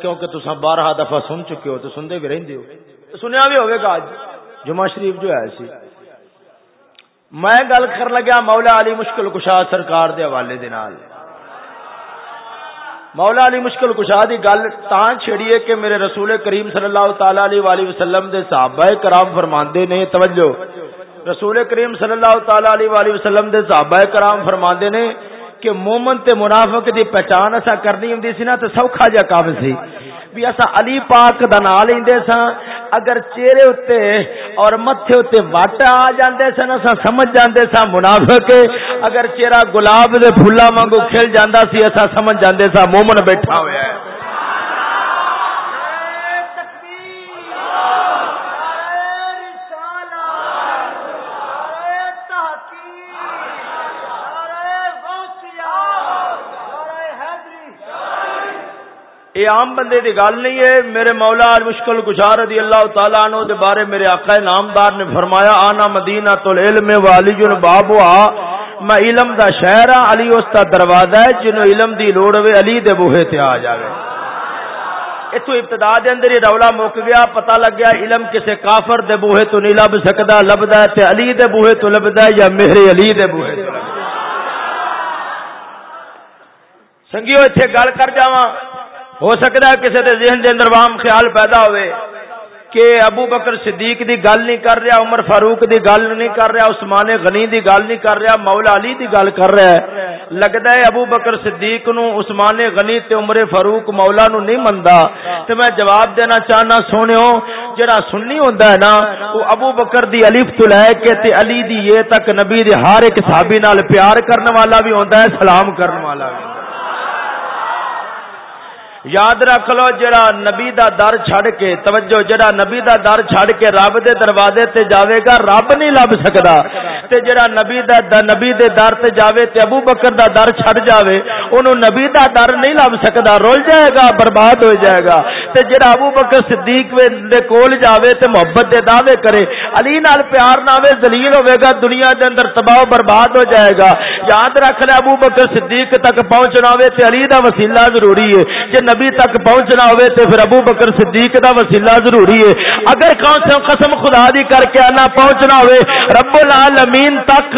کیونکہ تسا بارہ دفعہ سن چکے ہو تو سنتے بھی رہندے ہو۔ سنیا بھی ہوگا آج۔ جمعہ شریف جو ہے سی۔ میں گل کر لگا مولا علی مشکل کشا سرکار دے حوالے دے نال۔ مولا علی مشکل کشا دی گل تاں چھڑیے کہ میرے رسول کریم صلی اللہ تعالی علیہ والہ وسلم دے صحابہ کرام فرماندے نے، توجہ۔ رسول کریم صلی اللہ تعالی علیہ والہ وسلم دے صحابہ کرام فرماندے نے کہ مومن تے منافق دی پہچان اسا کرنی ہوندی سی نا، تے سوکھا جا کام سی۔ بھی اسا علی پاک دا نام لیندے ساں۔ اگر چہرے اتے اور متھے اتے وٹ آ جاندے سن اسا سمجھ جاندے ساں منافق۔ اگر چہرہ گلاب دے پھولا وانگو کھل جاندا سی اسا سمجھ جاندے ساں مومن بیٹھا ہویا ہے۔ یہ عام بندے دی گل نہیں ہے۔ میرے مولا مشکل گزار رضی اللہ تعالیٰ عنہ دے بارے میرے آقا نامدار نے فرمایا، آنا مدینہ تو علم والی جن بابو میں علم دا شہر ہاں علی اس دا دروازہ ہے جنوں علم دی لوڑ ہوے علی دے بوہے تے آ جاوے۔ اتو ابتدا دے اندر ہی رولا مک گیا، پتہ لگ گیا علم کسے کافر دے بوہے تو نہیں لب سکدا، لبدا ہے تے علی دے بوہے تو لبدا ہے یا میرے علی دے بوہے تو سنگیو ایتھے گل کر جاواں۔ ہو سکتا ہے کسی کے ذہن کے اندر وام خیال پیدا ہوئے کہ ابو بکر صدیق دی گل نہیں کر رہا، عمر فاروق دی گل نہیں کر رہا، عثمان غنی دی گل نہیں کر رہا، مولا علی دی گل کر رہا ہے۔ لگتا ہے ابو بکر صدیق نو، عثمان غنی تے عمر فاروق مولا نو نہیں مندا۔ تے میں جواب دینا چاہنا سونےو جڑا سنی ہوندا ہے نا، وہ ابو بکر دی الف تو لے کے تے علی دی یہ تک نبی دے ہر ایک صحابی نال پیار کرنے والا بھی ہوندا ہے، سلام کرنے والا بھی۔ یاد رکھ لو جڑا نبی دا در چھڑ کے توجہ جڑا نبی دا در چھڑ کے رب دے دروازے تے جاوے گا رب نہیں لب سکدا۔ تے جڑا نبی دا, دا نبی دے در تے جاوے تے ابو بکر دا در چھڑ جاوے اونوں نبی دا در نہیں لب سکدا رول جائے گا برباد ہو جائے گا۔ تے جڑا ابو بکر صدیق دے کول جاوے تے محبت دے دعوے کرے علی نال پیار نہ ہوے ذلیل ہوے گا دنیا دے اندر تباہ برباد ہو جائے گا۔ یاد رکھ لے ابو بکر صدیق تک پہنچنا ہوے تے علی دا وسیلہ ضروری ہے۔ جے نبی تک پہنچنا ہوئے تے پھر ابو بکر صدیق دا وسیلہ ضروری ہے۔ اگر قسم خدا دی کر کے نہ پہنچنا ہوئے، رب العالمین تک،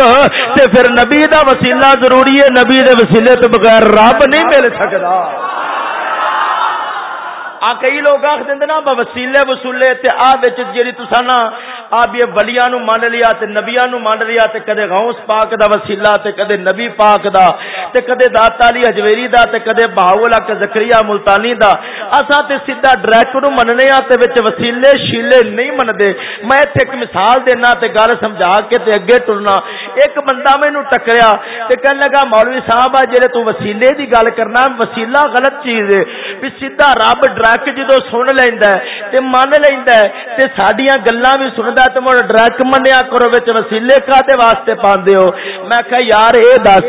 تے پھر نبی دا وسیلہ ضروری ہے، نبی دے وسیلے تو بغیر رب نہیں مل سکتا۔ آ، کئی لوگ آخ دیں نا وسیلے وسولے تے آ بچ جیڑی تسانا آپ یہ ولیاں نو مان لیا تے نبیاں نو مان لیا تے کدے غوث پاک دا وسیلہ تے کدے نبی پاک دا تے کدے داتا علی اجویری دا تے کدے بہاول کے زکریا ملتانی دا۔ اساں تے سیدھا ڈائریکٹ نو مننے ہاں تے وچ وسیلے شیلے نہیں مندے میں ایتھے ایک مثال دینا تے گل سمجھا کے تے اگے ٹرنا۔ ایک بندہ مینوں ٹکریا تے کہن لگا، مولوی صاحب آ جڑے تو وسیلے دی گل کرنا، وسیلہ غلط چیز ہے۔ بھی سیدھا رب ڈائریکٹ جدوں سن لیندا ہے تے مان لیندا ہے تے ساڈیاں گلاں بھی سندا تو مڑ ڈرک منیا کرو بچ وسیلے کا واسطے پاندے ہو۔ میں کہ یار، اے دس،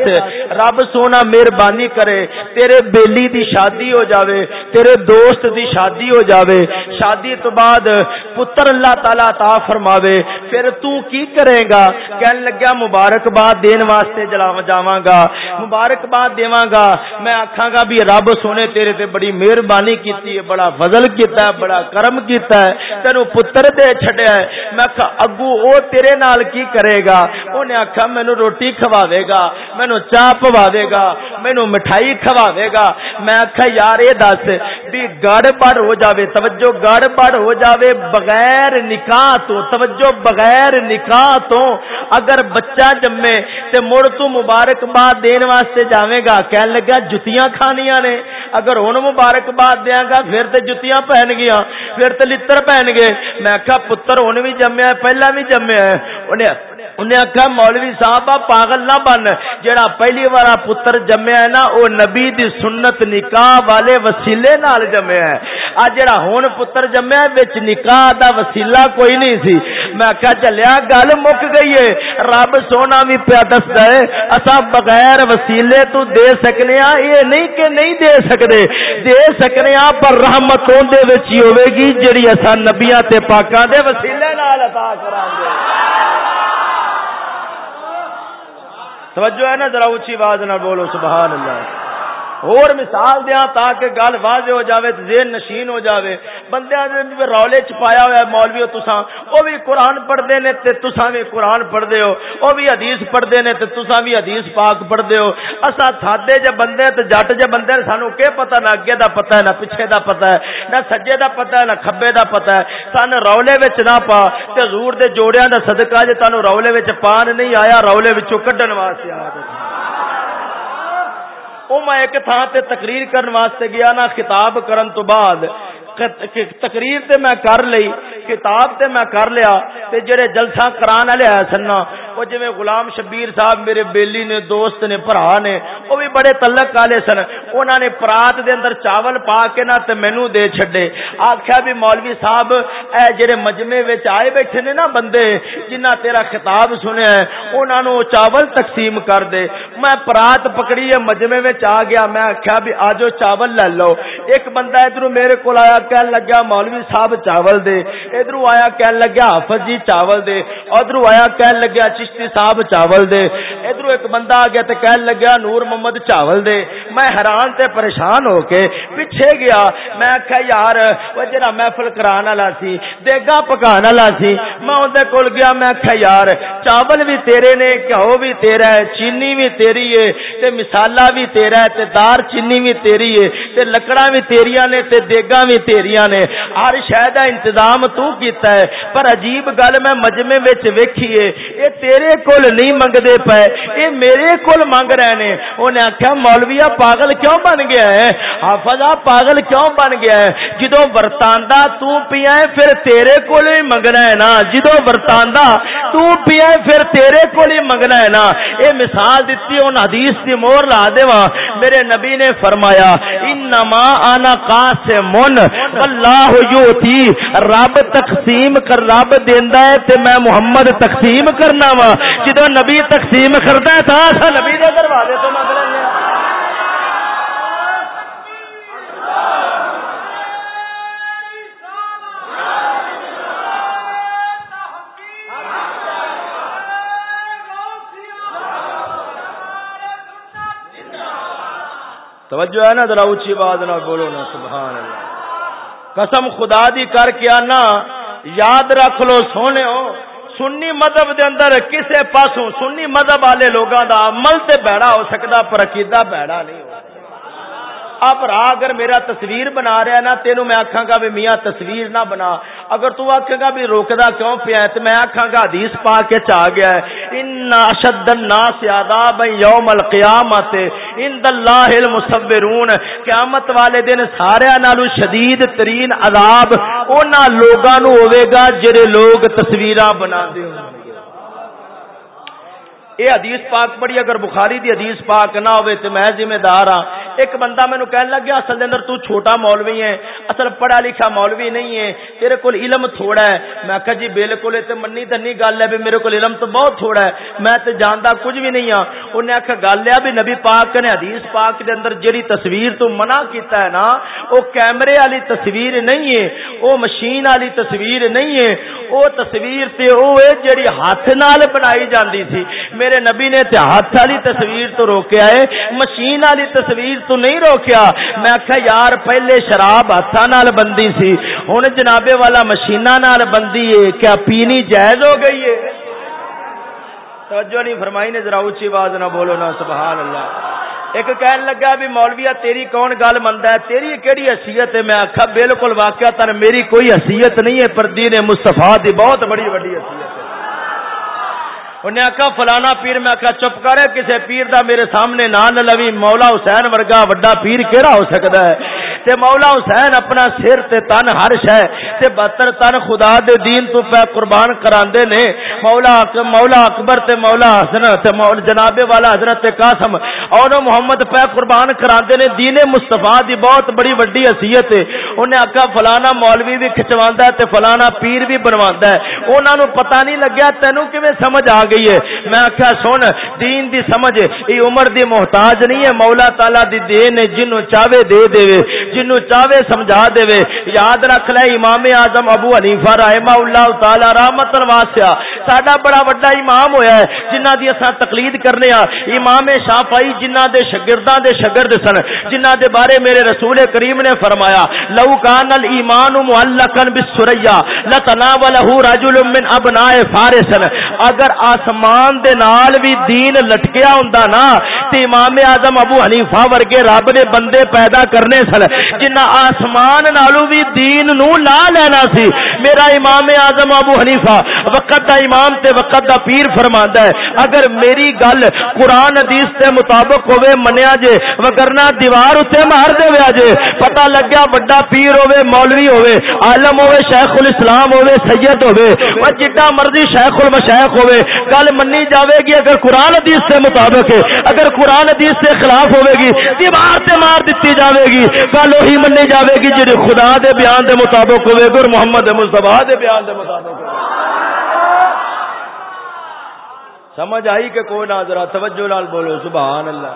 رب سونا مہربانی کرے، تیرے بیلی دی شادی ہو جاوے، تیرے دوست دی شادی ہو جاوے، شادی تو بعد پتر اللہ تعالی عطا فرماوے، پھر تو کی کرے گا؟ کہن لگیا، مبارکباد دین واسطے جاواں گا، مبارکباد دیواں گا۔ میں آکھاں گا بھی رب سونے تیرے تے بڑی مہربانی کیتی ہے بڑا فضل کیتا ہے، بڑا کرم کیتا ہے، تینو پتر دے چھڈیا ہے۔ میں آخا اگو او تیرے نال کی کرے گا؟ انہیں آخا مینو روٹی کھواوے گا، مینو چاہ پواوے گا، مینو مٹھائی کھواوے گا۔ میں آخا یار، یہ دس بھی گڑ بڑ ہو جاوے، توجہ گڑ بڑ ہو جاوے بغیر نکاح تو، توجہ، بغیر نکاح تو۔ اگر بچہ جمے تے مڑ تو مبارکباد دین واسطے جاویں گا، کہن لگا، جتیاں کھانیاں نے۔ اگر ہن مبارکباد دیاں گا، پھر تے جتیاں پہن گیا پھر تے لتر پہن گئے میں آخیا پتر ہن بھی جمیا پہلا بھی جمیا انہیں انہیں آخیا مولوی صاحب پاگل نہ بن۔ جڑا پہلی بار پتر جمیا ہے نا، وہ نبی دی سنت نکاح والے وسیلے نال جمیا ہے۔ آ جڑا ہوں پتر جمیا بچ نکاح دا وسیلہ کوئی نہیں سی۔ میں آخیا چلیا، گل مک گئی ہے۔ رب سونا بھی پیا دستا ہے اصا بغیر وسیلے تو دے سکنے ہاں یہ نہیں کہ نہیں دے سکتے دے سکنے ہاں پر رحمت اندر ہوے گی، جڑی اصا نبیا پاکاں دے وسیلے نال عطا کران گے توجہ ہے نا ذرا اونچی آواز نہ بولو سبحان اللہ۔ اور مثال دیا تاکہ گل واضح ہو جاوے ذہن نشین ہو جاوے بندیاں دے رولے چ پایا ہوا مولوی تساں او بھی قرآن پڑھدے نے تے تساں بھی قرآن پڑھدے ہو او بھی حدیث پڑھدے نے تے تساں بھی حدیث پاک پڑھدے ہو اساں تھادے جے بندے تے جٹ جے بندے سانو کی پتہ نہ اگے دا پتہ ہے نہ پیچھے دا پتہ ہے نہ سجے دا پتہ ہے نہ کھبے دا پتہ ہے سن رولے وچ نہ پا تے حضور دے جوڑیاں دا صدقہ جے تانوں رولے وچ پان نہیں آیا رولے وچوں کڈن واسطے آ او میں ایک تھان تے تقریر کرن واسطے گیا نا خطاب کرن تو بعد۔ تقریر تے میں کر لئی، کتاب تے میں کر لیا، تے جڑے جلسہ کران والے آئے سن وہ جویں غلام شبیر صاحب میرے بیلی نے، دوست نے بھرا نے، وہ بھی بڑے تلک والے سن۔ انہاں نے پرات دے اندر چاول پا کے نا تے مینوں دے چھڈے۔ آکھیا بھی مولوی صاحب، اے جڑے مجمع وچ آئے بیٹھے نے نا بندے جنہ تیرا خطاب سنیا ہے، انہاں نو چاول تقسیم کر دے۔ میں پرات پکڑی ہے، مجمع وچ آ گیا، میں آکھیا بھی آجو چاول لے لو۔ ایک بندہ ادھر میرے کول آیا کہن لگا مولوی صاحب چاول دے، ادھر آیا کہن لگا حافظ جی چاول دے، ادھر آیا کہن لگا چشتی صاحب چاول دے۔ ادھر ایک بندہ آ گیا تے کہن لگا نور محمد چاول دے۔ میں حیران تے پریشان ہو کے پیچھے گیا۔ میں آخیا یار، وہ جڑا محفل کران والا سی، دیگا پکان والا سی، میں اندر کول گیا، میں آخیا یار، چاول بھی تیرے نے گھو بھی تیرا ہے، چینی بھی تیری ہے، تے مسالہ بھی تیرا ہے، تے دار چینی بھی تیری ہے، تے لکڑا بھی تیریاں نے، تے دیگا بھی تیریاں نے ہر شہ کا انتظام تو کیتا ہے پر عجیب گل میں مجمے وچ ویکھیے اے تیرے کول نہیں منگدے پے اے میرے کول منگ رہے نے اونے آکھیا مولویا پاگل کیوں بن گیا ہے حافظہ پاگل کیوں بن گیا ہے جدوں ورتاندا تو پیا ہے پھر تیرے کول ہی منگنا ہے نا جدوں ورتاندا تو پیا ہے پھر تیرے کول ہی منگنا ہے نا اے مثال دتی اون حدیث دی مہر لا دیواں میرے نبی نے فرمایا انما انا قاسمون اللہ یوتی رب تقسیم کر رب دیندا ہے تے میں محمد تقسیم کرنا وا. جدو نبی تقسیم کردا ہے تا نبی دے دروازے تو منگ لینے توجہ ہے نا ذرا اونچی بات نہ بولو نا، سبحان اللہ. قسم خدا دی کر کے آنا، یاد رکھ لو سونے ہو۔ سنی مذہب دے اندر کسے پاسوں سنی مذہب والے لوگوں دا عمل تے بہڑا ہو سکتا پر عقیدہ بہڑا نہیں ہو سکتا اگر میرا تصویر بنا رہا نا، تینوں میں آکھاں گا بھی میاں تصویر نہ بنا۔ اگر تو آکھے گا بھی روکدا کیوں پیا ہے، تو میں آکھاں گا حدیث پا کے چا گیا ہے، ان اشد الناس عذاب یوم القیامت ان اللہ المصورون. قیامت والے دن سارے نالو شدید ترین عذاب، انہاں لوگاں نو ہوے گا جڑے لوگ تصویراں بنا دے ہوں۔ اے حدیث پاک پڑھی، اگر بخاری دی حدیث پاک نہ ہوئے تو میں ذمہ دار ہاں۔ ایک بندہ مینوں کہن لگ گیا اصل دے اندر تو چھوٹا مولوی ہے، اصل پڑھا لکھا مولوی نہیں ہے، تیرے کول علم تھوڑا ہے۔ میں کہا جی بالکل تے منی تے نہیں گل ہے بھی میرے کول علم تو بہت تھوڑا ہے، میں تے جاندا کچھ بھی نہیں ہاں۔ انہیں آکھا، گل ہے بھی نبی پاک نے حدیث پاک دے اندر جڑی تصویر تو منع کیتا ہے نا، او کیمرے والی تصویر نہیں ہے، او مشین والی تصویر نہیں ہے، او تصویر تے او ہے جڑی ہاتھ نال بنائی جاندی تھی میرے نبی نے تے ہاتھ والی تصویر تو روکیا ہے، مشین والی تصویر تو نہیں روکیا۔ میں آخیا یار، پہلے شراب ہاتھ نال بندی سی ہوں جنابے والا مشینہ نال بندی ہے، کیا پینی جائز ہو گئی ہے؟ توجہ نہیں فرمائی نے، ذرا اچھی آواز نہ بولو نا، سبحان اللہ۔ ایک کہن لگا بھی مولویا تیری کون گل منتا ہے؟ تیری کیڑی حیثیت ہے؟ میں آخا بالکل واقعہ تر، میری کوئی حیثیت نہیں ہے، پر دین مستفا دی بہت بڑی بڑی حیثیت انہیں آخا فلانا پیر، میں آخا چپ کر کسی پیر دا میرے سامنے نہ لوی۔ مولا حسین ورگا وڈا پیر کہڑا ہو سکتا ہے؟ تے مولا حسین اپنا سر تے تن ہر شہ تے بہتر تن خدا دے دین تو پہ قربان کراندے نے۔ مولا مولا اکبر تے مولا حسن تے مولا جناب والا حضرت قاسم اور محمد پہ قربان کراندے نے۔ دین مصطفی دی بہت بڑی وڈی حیثیت ہے۔ انہیں آخا فلانا مولوی بھی کھچواندا ہے تے فلانا پیر بھی بنواندا ہے۔ انہاں نو پتہ نہیں لگیا تینوں کیویں سمجھ آ گئی ہے۔ میں آخیا سن، دین دی سمجھ یہ عمر دی محتاج نہیں ہے۔ مولا تالا دی دین ہے جنو چاہے دے دے جنو چاہے سمجھا دے یاد رکھ لے، امام اعظم ابو حنیفہ رحمہ اللہ تعالی رحمت واسیا ساڈا بڑا بڑا امام ہویا ہے جنہ دی اساں تقلید کرنے ہاں امام شافعی جنہ دے شاگرداں دے شاگرد سن جنہ دے بارے میرے رسول کریم نے فرمایا، لو کان الایمان معلقا بالسریا لتناوله رجل من ابناء فارس۔ اگر آسمان دے نال بھی دین لٹکیا ہوندا نا، تے امام اعظم ابو حنیفہ ورگے رب نے بندے پیدا کرنے سن۔ جنہ آسمان نالو بھی دین نو لا لینا سی، میرا امام اعظم ابو حنیفہ وقت دا امام تے وقت دا پیر فرماندا ہے۔ اگر میری گل قرآن حدیث تے مطابق ہوے منیا جے وگرنا دیوار اتے مار دے جے، پتہ لگیا بڑا پیر ہوے مولوی ہوے عالم ہوے شیخ الاسلام ہوے سید ہوے او جڈا مرضی شیخ المشایخ ہوے گل منی جاوے گی اگر قرآن حدیث سے مطابق ہے، اگر قرآن حدیث سے خلاف ہوے گی دیوار تے مار دتی جاوے گی گل وہی منی جاوے گی جڑی خدا دے بیان دے مطابق ہوے گر محمد مصطفی دے بیان دے مطابق سمجھ آئی کہ کوئی نہ ذرا توجہ لال بولو، سبحان اللہ۔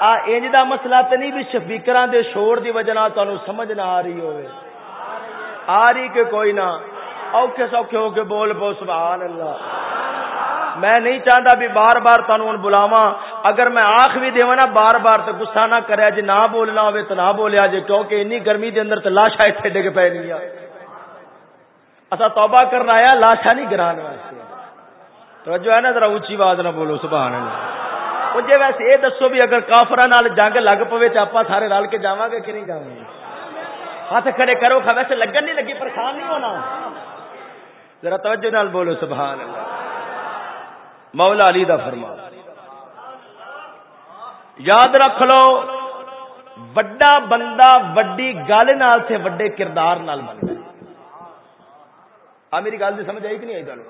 آ، انج دا مسئلہ تے نہیں بھی سپیکراں دے شور دی وجہ نال تانوں سمجھ نہ آ رہی ہوے آ رہی کہ کوئی نہ۔ اوکھے سوکھے ہو کے بول پو سبحان اللہ میں نہیں چاہتا بھی بار بار تانوں بلاواں اگر میں آخ بھی دیواں نا بار بار تے غصہ نہ کریا جے نہ بولنا ہوے تے نہ بولیا جے کیونکہ انی گرمی دے اندر تے لاشاں ایتھے ڈگ پے نہیں اسا توبہ کرنا آیا لاشاں نہیں گران واسطے توجہ ہے نا ذرا اونچی آواز نہ بولو سبحان اللہ وہ جی ویسے یہ دسو بھی اگر کافر جنگ لگ پوے تو آپ سارے رل کے جا گے کہ نہیں جا گے ہاتھ کھڑے کرو ویسے لگن نہیں لگی پریشان نہیں ہونا ذرا توجہ نال بولو سبحان اللہ مولا علی دا فرما یاد رکھ لو، وڈا بندہ وڈی گل نال سے وڈے کردار نال بنتا آ، میری گل دی سمجھ آئی کہ نہیں آئی گل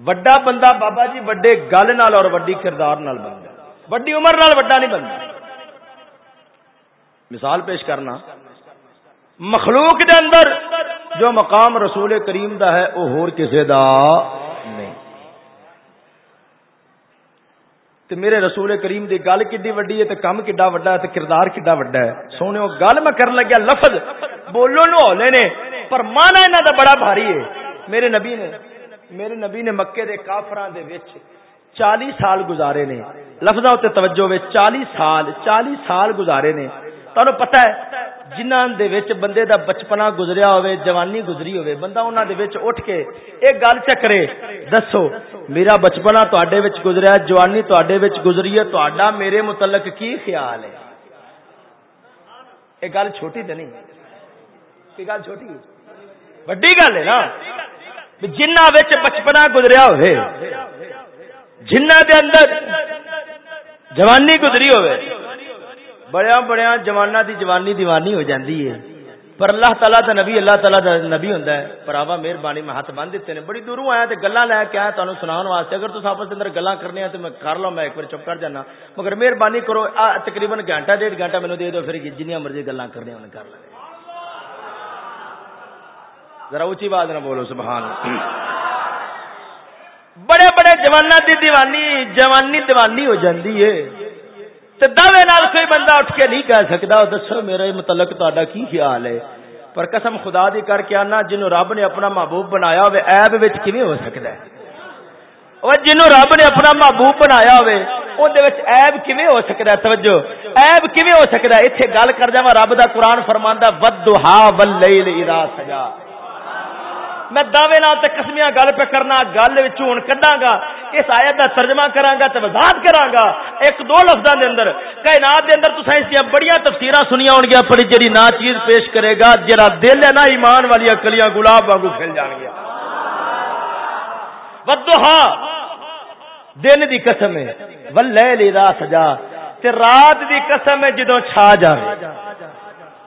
وڈا بندہ بابا جی وڈے گل نال اور وڈی کردار نال بنتا وڈی عمر نال وڈا نہیں بنتا۔ مثال پیش کرنا، مخلوق دے اندر جو مقام رسول کریم دا ہے، وہ ہور کسے دا نہیں۔ تے میرے رسول کریم دی گل کڈی وڈی ہے، تے کم کڈا وڈا ہے، تے کردار کڈا وڈا ہے۔ سونے گل میں کرن لگیا، لفظ بولو نو ہولے نے، پر مانا انہاں دا بڑا بھاری ہے۔ میرے نبی نے، میرے نبی نے مکے دے کافراں دے وچ چالی سال گزارے نے۔ لفظاں تے توجہ وچ چالی سال چالی سال گزارے نے۔ تانوں پتہ ہے جنہاں دے وچ بندے دا بچپنا گزریا ہوئے جوانی گزری ہوئے بندہ انہاں دے وچ اٹھ کے ایک گل چکرے دسو، میرا بچپنا تواڈے وچ گزریا، جوانی تواڈے وچ گزری ہے، تواڈا میرے متعلق کی خیال ہے؟ یہ گل چھوٹی تے نہیں، یہ گل چھوٹی وڈی گل ہے نا؟ جنہ بچپنا گزریا ہوئے جنہ دے اندر جوانی گزری ہوئے بڑیا بڑیا جوانا دی جوانی دیوانی ہو جاندی ہے۔ پر اللہ تعالیٰ دا نبی، اللہ تعالیٰ دا نبی ہوندا ہے۔ پراوا، مہربانی، میں ہاتھ بن دیتے ہیں۔ بڑی دوروں آیا تے گلاں لے کے آیا تانوں سناون واسطے۔ اگر تس آپس اندر گلاں کرنے ہیں تے میں کر لو میں ایک بار چپ کر جانا۔ مگر مہربانی کرو تقریباً گھنٹہ، ڈیڑھ گھنٹہ مینوں دے دو، پھر جنیاں مرضی گلاں کرنے ہیں کر لیں۔ ذرا اونچی بات نہ بولو، سبحان بڑے بڑے جوانا دی دیوانی، جوانی دیوانی ہو جاندی ہے۔ تے دعوے نال کوئی بندہ اٹھ کے نہیں کہہ سکدا دسو میرے متعلق تہاڈا کی خیال ہے؟ پر قسم خدا دی کر کے آنا، جنوں رب نے اپنا محبوب بنایا ہوئے، عیب وچ کیویں ہو سکدا ہے؟ او جنوں رب نے اپنا محبوب بنایا ہوئے او دے وچ عیب کیویں ہو سکدا ہے؟ توجہ، عیب کیویں ہو سکدا ہے؟ ایتھے گل کر جاواں، رب دا قرآن فرماندا ودھا واللیل اذا سجا میں دعوے نال تے قسمیاں گل پہ کرنا، گل ہوں کڈاں گا اس آیت دا ترجمہ کراں گا تے وضاحت کراں گا ایک دو لفظاں دے اندر، کائنات دے اندر تساں اس دی بڑیاں تفسیراں سنیاں ہون گیا پر جڑی نا چیز پیش کرے گا جڑا دل ہے نا ایمان والی کلیاں گلاب وانگو کھل جان گیا۔ ودھا دن دی قسم ہے، واللیل اذا سجا، تے رات دی قسم ہے جدوں چھا جاوے۔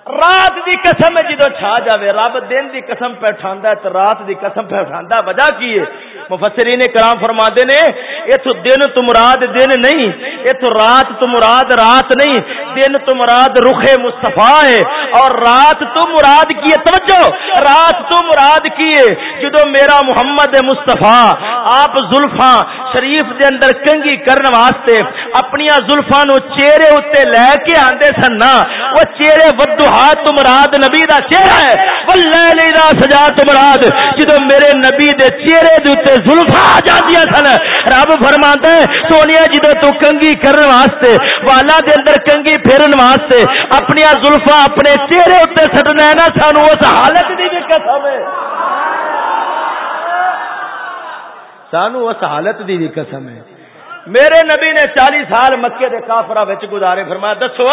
رات دی قسم جدو چھا جاوے، رب دن دی قسم پہ اٹھاندا ہے تو رات دی قسم پہ اٹھاندا وجہ کی ہے؟ مفسرین کرام فرما دے نے اتو دن تو مراد دن نہیں اتو رات تو مراد رات نہیں، دن تو مراد رخ مصطفیٰ ہے اور رات تو مراد کی ہے. توجہ، رات تو مراد کی ہے، جدو میرا محمد مصطفیٰ، آپ زلفا شریف دے اندر کنگی کرن واسطے اپنی زلفا نو چہرے اتنے لے کے آندے سن نا، وہ چہرے ودو ہاتھ تو مراد نبی دا چہرہ ہے وہ لے لی سجا تو مراد جدو میرے نبی دے چہرے دے زلفا آ جاندیاں سن۔ رب فرماندا ہے، سونیا جدو تو کنگی کرن واسطے والا دے اندر کنگی پھیرن واسطے اپنی زلفا اپنے چہرے اتنے سٹنا ہے نا، سانو اس حالت دی بھی قسم ہے سانو اس حالت دی بھی قسم ہے میرے نبی نے چالی سال مکے دے کافرا بچ گزارے، فرمایا، دسو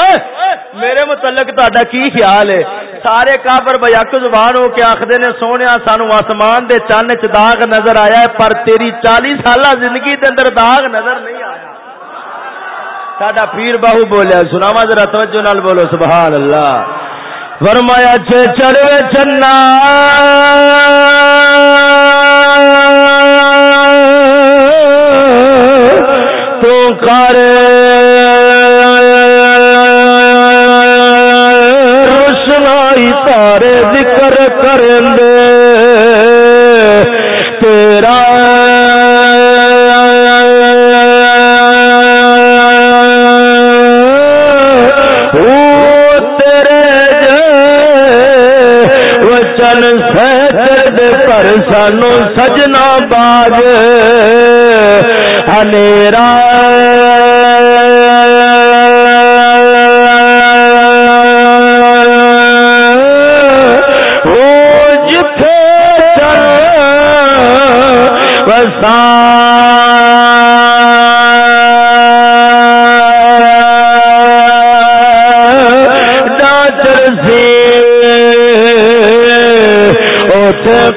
میرے متعلق تا کی خیال ہے؟ سارے کافر بیک زبان ہو کے آخر نے سونے سانو آسمان دے چن چ داغ نظر آیا ہے، پر تیری چالی سالہ زندگی دے اندر داغ نظر نہیں آیا۔ ساڈا پیر باہو بولیا سناوا ذرا توجہ نال بولو سبحان اللہ فرمایا چڑھے چنا کر روشنائی تارے ذکر کریں تیرا پر سانو سجنا باغ ہنیرا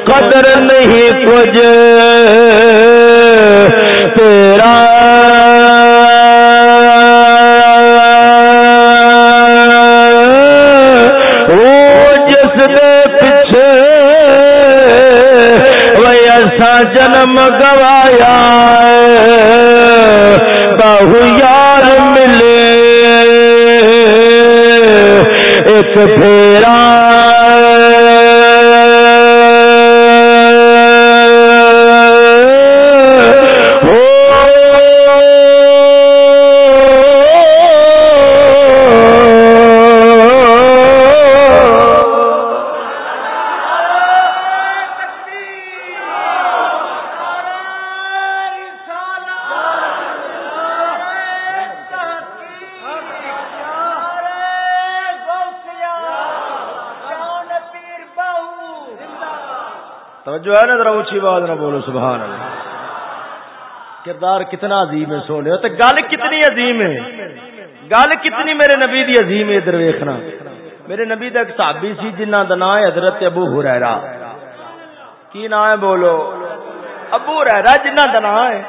قدر نہیں کچھ جنم گوایا بہو یار ملے۔ ایک پھیرا کردار کتنا عظیم ہے سونے تو گل کتنی عظیم ہے۔ گل کتنی میرے نبی دی عظیم ہے ادھر ویکھنا۔ میرے نبی دا ایک صحابی سی جنہ دا نام ہے حضرت ابو ہریرہ۔ کی نام ہے بولو؟ ابو ہریرہ جنہ دا نام ہے۔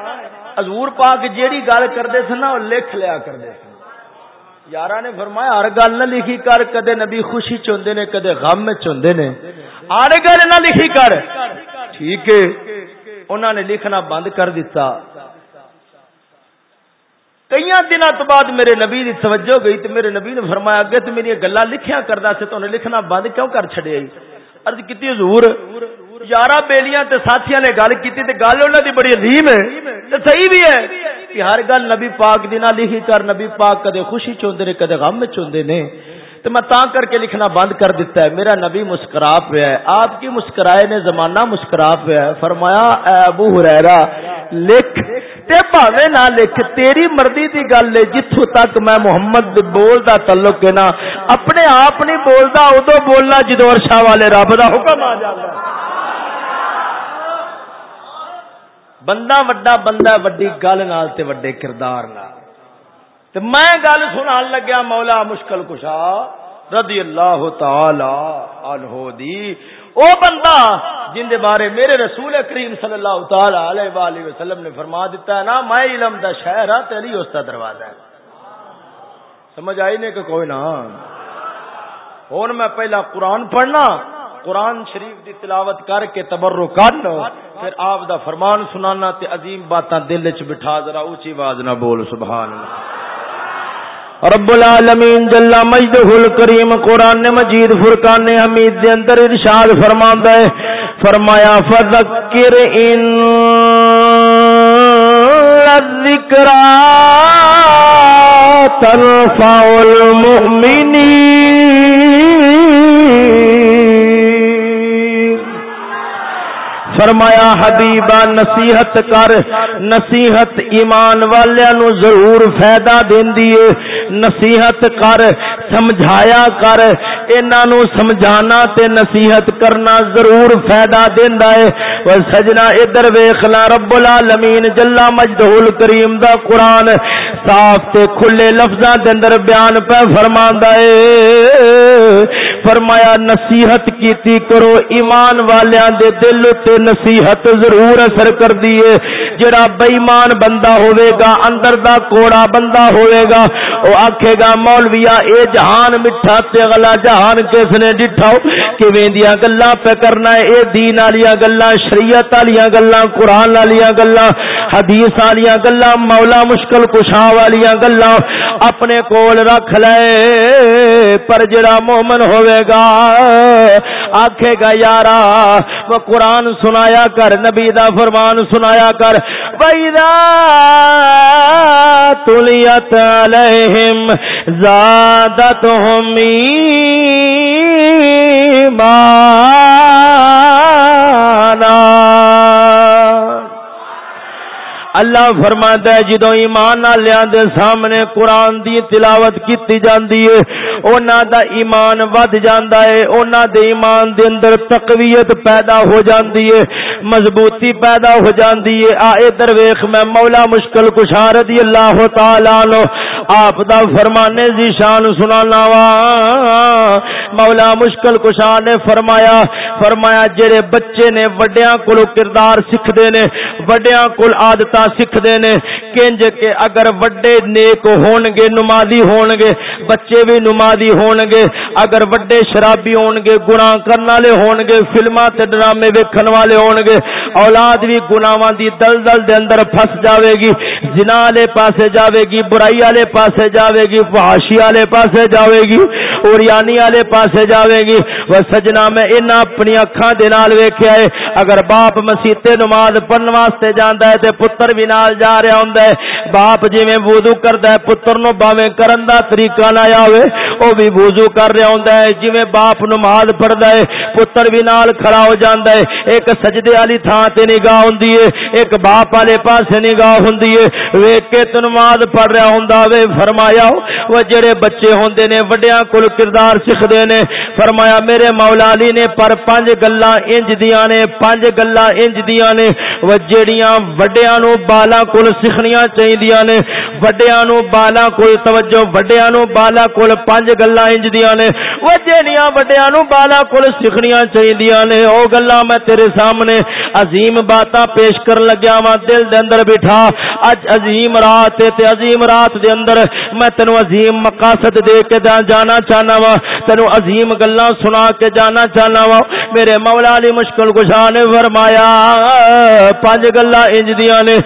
حضور پاک جیڑی گل کردے سن نا لکھ لیا کردے سن۔ یارا نے فرمایا، ہر گل نہ لکھی کر، کدے نبی خوشی چوندے نے، کدے غم میں چوندے نے۔ ہر گل نہ لکھی کر۔ ٹھیک ہے۔ انہوں نے لکھنا بند کر دیتا کئی دن بعد میرے نبی کی توجہ گئی تو میرے نبی نے فرمایا، اگے تو میری گلا لکھیا کرتا سے تو لکھنا بند کیوں کر چڑے ارد کی حضور، یارہ بیلیاں تے ساتھیاں نے گل کی تے گل انہوں دی بڑی عظیم ہے، تے صحیح بھی ہے کہ ہر گل نبی پاک دی نہ لکھی کر، نبی پاک کدے خوشی چوندے نے، کدے غم میں چوندے نے۔ تو میں تا کر کے لکھنا بند کر دیتا ہے، میرا نبی مسکرا پیا ہے۔ آپ کی مسکرائے نے زمانہ مسکرا پیا ہے۔ فرمایا، اے ابو ہریرا لکھ تے بھاوے نہ لکھ تیری مرضی دی گل ہے جتھوں تک میں محمد بولدا تعلق ہے نا اپنے آپ نہیں بولدا ادو بولنا جدو عرشا والے رب دا حکم آ جاتا بندہ وڈا بندہ وڈی گل نال تے وڈے کردار نال تو میں گل سنا لگیا مولا مشکل کشا رضی اللہ تعالی عنہ دی او بندہ جن دے بارے میرے رسول کریم صلی اللہ تعالی علیہ والہ وسلم نے فرما دیتا ہے نا میں علم دا شہر ہاں تیری اس کا دروازہ ہے۔ سمجھ آئی نہیں کہ کوئی نہ۔ ہوں میں پہلا قرآن پڑھنا، قرآن شریف دی تلاوت کر کے تبرو کر، پھر آپ دا فرمان سنانا تے عظیم باتاں دل چ بٹھا، ذرا اونچی آواز نہ بول، سبحان اللہ۔ رب العالمین جل مجدہ الکریم قران مجید، فرقان حمید دے اندر ارشاد فرماندا ہے، فرمایا، فذکر ان الذکرا تنفع المؤمنین. فرمایا حبیبا نصیحت کر، نصیحت ایمان والوں ضرور فائدہ دیندی ہے نصیحت کر، سمجھایا کر انہاں سمجھانا تے نصیحت کرنا ضرور فائدہ دیندا ہے او سجنا ادھر ویکھنا رب العالمین جل مجدہ الکریم دا قران صاف تے کھلے لفظاں دے اندر بیان پہ فرماندا ہے فرمایا، نصیحت کیتی کرو، ایمان والیاں دے دل تے نصیحت ضرور اثر کر دیے جڑا بےمان بندہ ہوئے گا، اندر دا کوڑا بندہ ہوئے گا وہ آکھے گا، مولویا، اے جہان مٹھا تے اگلا جہان کس نے ڈٹھا کیویں دیاں گلاں پہ کرنا ہے؟ اے دین والیاں گلاں، شریعت والیاں گلاں قران والیاں گلاں، حدیث والیاں گلاں، مولا مشکل کشا والیاں گلاں، اپنے کول رکھ لے۔ پر جڑا مومن ہوئے ہوئے گا۔ آکھے گا یارا، وہ قرآن سنایا کر، نبی دا فرمان سنایا کر۔ وَإِذَا تلیت علیہم زَادَتْهُمْ إِيمَانًا اللہ فرماتا ہے جدو ایمان والوں دے سامنے قرآن دی تلاوت کیتی جاندی ہے۔ انہاں دا ایمان ود جاندا ہے انہاں دے ایمان دے اندر تقویت پیدا ہو جاندی ہے، مضبوطی پیدا ہو جاندی ہے۔ آ ادھر ویکھ، میں مولا مشکل کشا رضی اللہ تعالی عنہ آپ دا فرمانے دی شان سنانا وا۔ مولا مشکل کشا نے فرمایا فرمایا، جڑے بچے نے وڈیاں کولو کردار سکھدے نے، وڈیاں کول عادتاں سکھتے نے۔ کنج کے اگر وڈے نیک ہون گے نمازی ہون گے بچے بھی نمازی ہون گے اگر وڈے شرابی ہون گے گناہ کرنے والے ہون گے فلماں تے ڈرامے ویکھن والے ہون گے اولاد بھی گناواں دی دلدل دے اندر پھس جاوے گی، زنا والے پاسے جاوے گی، برائی والے پاسے جاوے گی، فحاشی والے پاسے جاوے گی، اوریانی والے پاسے جاوے گی۔ وہ سجنا میں انہاں اپنی اکھاں دے نال ویکھیا ہے۔ اگر باپ مسیتے نماز پڑھن واسطے جاندا ہے تے پتر بھی نال جا رہا ہوں باپ جی میں وضو کرتا ہے، پتر نو باوے کرن دا طریقہ نہ آوے، او بھی وضو کر رہا ہوں جی میں باپ نماز پڑھتا ہے، پتر بھی نال کھڑا ہو جاندا ہے۔ ایک سجدے والی تھان تے نگاہ ہوندی ہے، ایک باپ والے پاسے نگاہ ہوندی ہے۔ ویکھ کے تے نماز پڑھ رہا ہوندا وے، فرمایا، وہ جڑے بچے ہوندے نے، وڈیاں کول کردار سکھدے نے فرمایا، میرے مولا علی نے پر پنج گلاں انج دیاں نے، پنج گلاں انج دیاں نے۔ وہ جڑیاں وڈیاں نو بالا کول سکھنیاں چاہیے نے وڈیا نو بالا کول توجہ وڈیا نو بالا کول پانچ گلا انج دیا نے وہ جہیا وڈیا نو بالا کول سکھنیاں چاہیے نے۔ او گلا میں تیرے سامنے عظیم باتاں پیش کر لگیا وا دل دے اندر بٹھا اج عظیم رات تے عظیم رات دے اندر میں تینو عظیم مقاصد دے کے جانا چاہنا وا تینو عظیم گلا سنا کے جانا چاہنا وا میرے مولا علی مشکل گشا نے فرمایا پانچ گلا انج دیا نے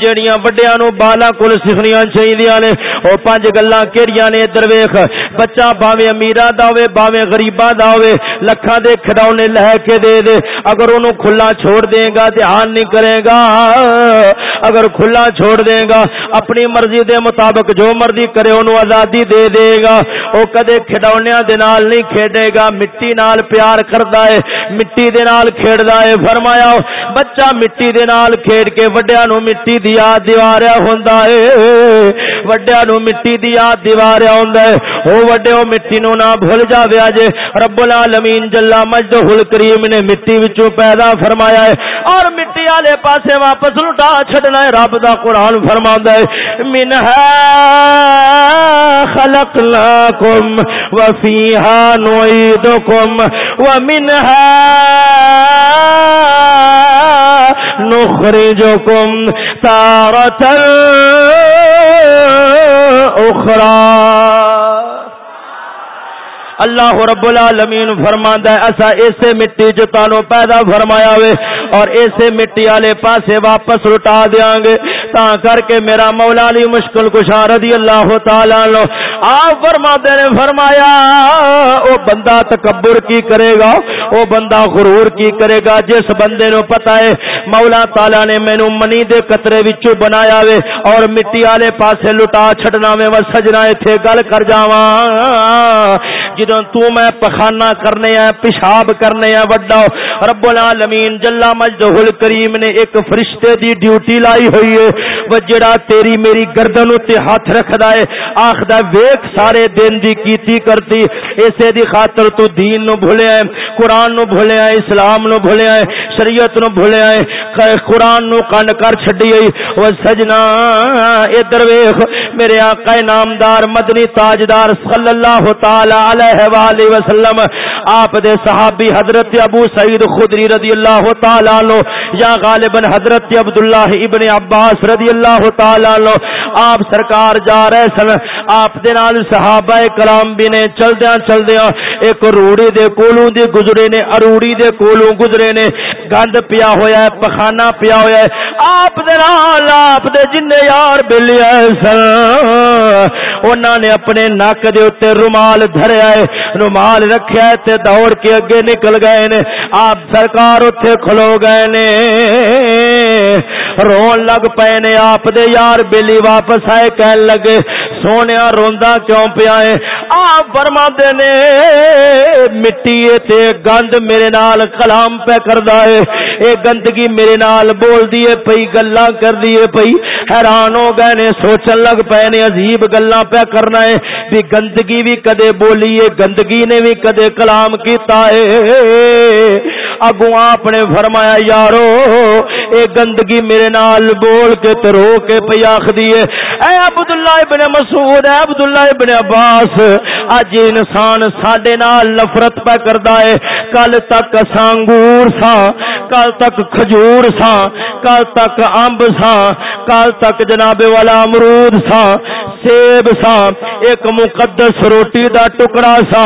جڑیاں وڈیاں نو بالا کول سکھنیاں چاہیے نے او پانچ گلاں کیڑیاں نے ادھر ویکھ بچہ باویں امیراں دا ہوے باویں غریباں دا ہوے لکھاں دے کھڈاونے لے کے دے دے اگر اونوں کھلا چھوڑ دے گا دھیان نہیں کرے گا اگر کھلا چھوڑ دے گا اپنی مرضی دے مطابق جو مرضی کرے اونوں آزادی دے دے گا او کدے کھڈاونیاں دے نال نہیں کھیڈے گا مٹی نال پیار کردا ہے مٹی دے نال کھیڈدا ہے فرمایا بچہ مٹی دے نال کھیڈ کے وڈیاں نو مٹی دی یاد دیواریا ہوندا ہے وڈیا نو مٹی دی یاد دیواریا ہوندا ہے او وڈے مٹی نو نہ بھول جاوے اج رب العالمین جل مجدہ الکریم نے مٹی وچوں پیدا فرمایا ہے اور مٹی والے پاسے واپس لٹا چھڈنا ہے رب دا قران فرماوندا ہے منها خلقناکم وفيها نعيدكم ومنها نخرجكم تارة أخرى. اللہ رب العالمین فرماندا ہے، اسا ایسے مٹی جو تانوں پیدا فرمایا وے اور ایسے مٹی والے پاسے واپس لٹا دیاں گے۔ تا کر کے میرا مولا علی مشکل کشا رضی اللہ تعالی عنہ آپ فرماتے نے فرمایا، او بندہ تکبر کی کرے گا، او بندہ غرور کی کرے گا۔ جس بندے نو پتہ ہے، مولا تعالی نے مینوں منی دے قطرے وچوں بنایا وے اور مٹی والے پاسے لٹا چھڈنا میں و سجنا ایتھے گل کر جاواں۔ جدوں تو میں پخانا کرنے ہیں، پیشاب کرنے ہیں، وڈا رب العالمین جل مجدہ الکریم نے ایک فرشتے دی ڈیوٹی لائی ہوئی ہے۔ وہ جڑا تیری میری گردن تے ہاتھ رکھدا ہے آکھدا ویکھ سارے دن دی کیتی کرتی اسے دی خاطر تو دین نو بھولیا ہے، قرآن نو بھولیا ہے، اسلام نو بھولیا ہے، شریعت نو بھولیا ہے۔ قرآن نو کن کر چھڈی گئی او سجنا، ادھر ویکھ، میرے آقا نامدار، مدنی تاجدار صلی اللہ تعالی علیہ والہ وسلم، آپ دے صحابی حضرت ابو سعید خدری رضی اللہ تعالی عنہ یا غالبا حضرت عبداللہ ابن عباس رضی اللہ تعالی عنہ، آپ سرکار جا رہے سن، آپ دے نال صحابہ کرام بھی نے چلدیاں چلدیاں، ایک روڑی دے کولوں دی گزرے نے، اروڑی دے کولوں گزرے نے، گند پیا ہویا ہے، پخانہ پیا ہویا ہے، آپ دے نال، آپ دے جن یار بیلی آئے سن، انہاں نے اپنے ناک دے اوتے رومال دھریا ہے، رومال رکھیا ہے تے دوڑ کے اگے نکل گئے نے۔ آپ سرکار اتے کھلو گئے نے۔ رون لگ پے نے آپ دے یار بیلی واپس آئے کہن لگے سونے روندا کیوں پیا ہے؟ آپ فرما نے مٹی تے گند میرے نال کلام پہ کردا ہے۔ اے گندگی میرے نال بول دیے پئی، گلاں کر دیے پئی۔ حیران ہو گئے نے، سوچن لگ پے نے، عجیب گلاں پہ کرنا ہے۔ بھی گندگی بھی کدے بولی ہے، گندگی نے بھی کدے کلام کیتا ہے۔ اگو آپ نے فرمایا، یارو، اے گندگی میرے نال بول کے تے رو کے پئی آکھ دیے اے عبداللہ ابن مسعود، اے عبداللہ ابن عباس، اج انسان ساڈے نال نفرت پہ کردا ہے کل تک سانگور سا، کل تک کھجور سا، کل تک امب سا، کل تک جناب والا امرود سا، سیب سا، ایک مقدس روٹی دا ٹکڑا سا،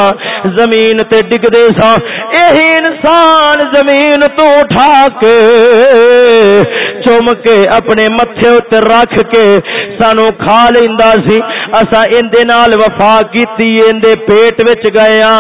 زمین تے ڈگ دے سا۔ یہی انسان زمین تو اٹھا کے چم کے اپنے متھے اتر رکھ کے سانو کھا لیندا سی۔ اسا اندے نال وفا کیتی، اندے پیٹ وچ گیا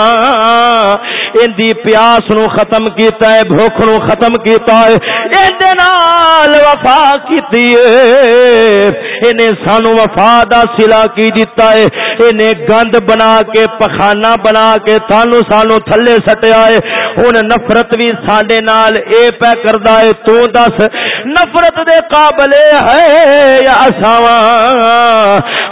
اندی پیاس نو ختم کیتا ہے، بھوک نو ختم کیتا ہے۔ اندے نال وفا کیتی ہے۔ انہیں سانو وفا دا سلا کی دیتا ہے۔ انہیں گند بنا کے پخانا بنا کے سانو سانو تھلے سٹیا ہے۔ ہن نفرت بھی ساڈے نال اے پہ کردا ہے۔ تو دس، نفرت دے قابل ہے یا اساواں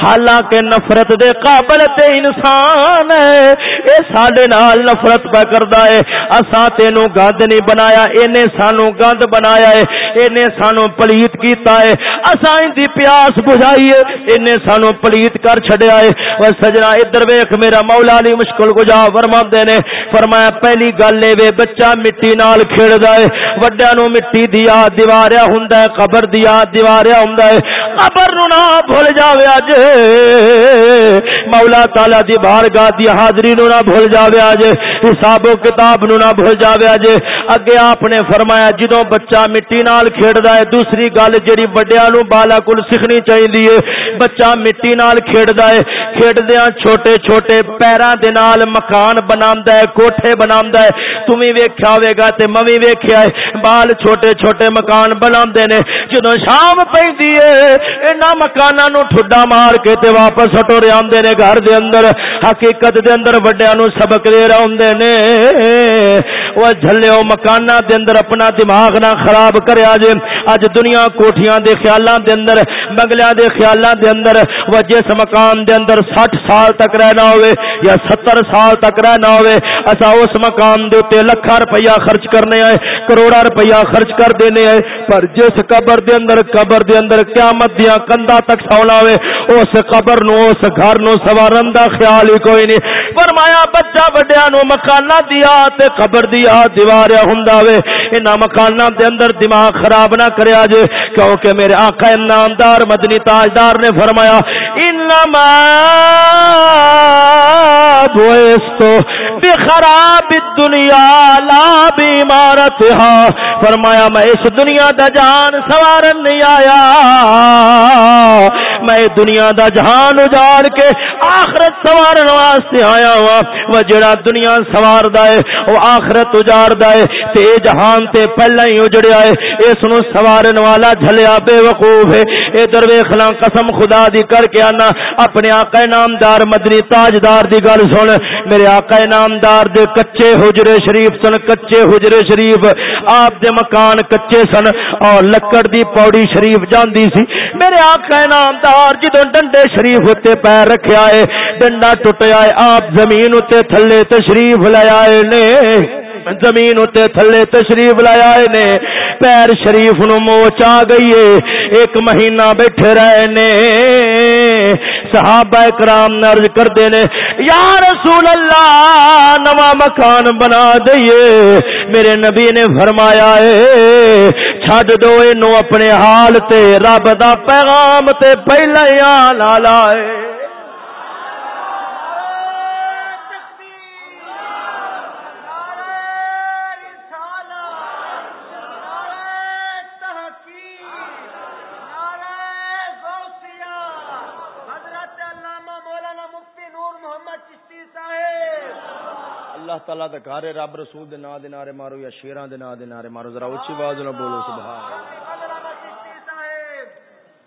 حالانکہ نفرت دے قابل تے انسان ہے۔ اے ساڈے نال نفرت پہ کردا ہے۔ اساں تینو گند نہیں بنایا، اینے سانو گند بنایا ہے۔ اینے سانو پلیت کیتا ہے۔ اساں دی پیاس بجھائی ہے۔ اینے سانو پلیت کر چھڈیا ہے۔ او سجنا، ادھر ویکھ، میرا مولا علی مشکل گجا فرماندے نے۔ فرمایا، پہلی گل اے وے، بچہ مٹی نال کھیڑدا ہے۔ وڈیاں نو مٹی دی یاد دیواریا ہوندا ہے، قبر دی یاد دیواریا ہوندا ہے۔ قبر نو نہ بھول جاوے اج مولا تعالی دی بارگاہ دی حاضری نو نہ بھول جاوے اج حساب حساب و کتاب نو نہ بھول جاوے اج اگے آپ نے فرمایا، جدوں بچہ مٹی نال کھیڑدا ہے، دوسری گل جڑی وڈیاں نو بالا کول سیکھنی چاہیندی ہے، بچہ مٹی نال کھیڑدا ہے کھیڑدیاں چھوٹے چھوٹے پیراں دے نال مکان بناندا ہے، کوٹھے بناندا ہے۔ تمیں ویکھیا ہوے گا تے ممی ویکھیا ہے، بال چھوٹے چھوٹے مکان بناندے نے۔ جدوں شام پیندی ہے، انہاں مکاناں نو ٹھڈا مار کے تے واپس ہٹورے آندے نے گھر دے اندر۔ حقیقت دے اندر وڈیاں نو سبق دے رہے ہوندے نے او جھلیو مکاناں دے اندر اپنا دماغ نہ خراب کریا جے۔ اج دنیا کوٹھیاں دے خیالاں دے اندر، بنگلیاں دے خیالاں دے اندر، وہ جس مکان دے اندر 60 سال تک رہنا ہوئے یا 70 سال تک رہنا ہوئے اسا اس مکان دے تے لاکھاں روپیہ خرچ کرنے آئے کروڑا روپیہ خرچ کر دینے آئے۔ پر جس قبر دے اندر، قبر دے اندر قیامت دیاں کندا تک سونا ہوئے، اس قبر نو اس گھر نو سوارن دا خیال ہی کوئی نہیں۔ فرمایا، بچہ بڑیا نو مکانہ مکانا دیا تے قبر دیا دیواریا ہوندا وے۔ انہاں مکاناں دے اندر دماغ خراب نہ کریا جے، کیونکہ میرے آقا نامدار مدنی تاجدار نے فرمایا، انما بوئستو بخراب الدنیا لا بیمارت فرمایا، میں اس دنیا دا جان سوارن نہیں آیا۔ میں دنیا دا جہان اجاڑ کے آخرت سوارن واسطے آیا وا وہ جڑا دنیا سوار دے وہ آخرت اجاڑ دے تے جہان تے پہلا ہی اجڑیا ہے۔ اس نو سوارن والا جھلیا بے وقوف ہے۔ اے درویش قسم خدا دی کر کے آنا۔ اپنے آقا نامدار مدنی تاجدار دی گل سن۔ میرے آقا نام نامدار دے کچے حجرے شریف سن، کچے حجرے شریف۔ آپ دے مکان کچے سن اور لکڑ دی پوڑی شریف جاندی سی۔ میرے آقا نامدار جدو ڈنڈے شریف ہوتے پیر رکھے آئے، ڈنڈا ٹوٹیا ہے آپ زمین اتنے تھلے تشریف لے آئے نے۔ زمین اتنے تھلے تشریف لایا نے، پیر شریف نو موچ آ گئی ہے، ایک مہینہ بیٹھے رہے نے۔ صحابہ کرام نرج کرتے نے، یا رسول اللہ، نواں مکان بنا دئیے میرے نبی نے فرمایا ہے، چھڈ دو اینو اپنے حال تے، رب دا پیغام تے پہلا ہی آ لائے۔ اللہ تعالیٰ دے گھر رب رسول دے نام دے نعرے مارو یا شیراں دے نام دے نعرے مارو، ذرا اونچی آواز نہ بولو، سبحان اللہ۔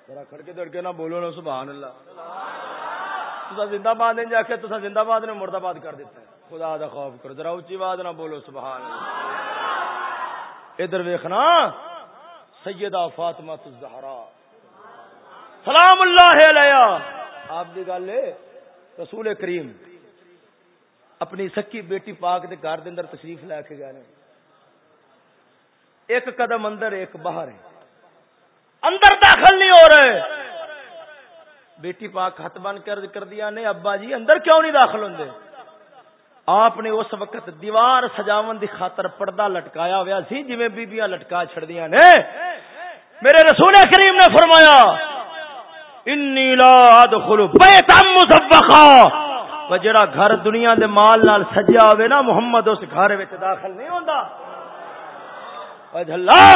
ذرا کھڑ کے دڑ کے نہ بولو نا سبحان اللہ۔ تسا زندہ باد نہیں جا تسا زندہ باد نے مردہ باد کر دیتا ہے۔ خدا دا خوف کرو، ذرا اونچی آواز نہ بولو، سبحان اللہ۔ ادھر ویکھنا، سیدہ فاطمہ الزہرا۔ سلام اللہ علیہ۔ آپ دی گل رسول کریم۔ اپنی سکی بیٹی پاک دے گھر دے اندر تشریف لے کے گئے ایک قدم اندر، ایک باہر ہے اندر داخل نہیں ہو رہے۔ بیٹی پاک ہاتھ بن کر کر دیا نے ابا جی اندر کیوں نہیں داخل ہوندے؟ آپ نے اس وقت دیوار سجاون دی خاطر پردہ لٹکایا ہوا سی جی بیبیاں لٹکا چھڑ دیا نے۔ میرے رسول کریم نے فرمایا انی لا ادخل بیتا مزبخا جڑا گھر دنیا دے مال نال سجیا ہوئے نا، محمد اس گھر وچ داخل نہیں ہوندا۔ اللہ،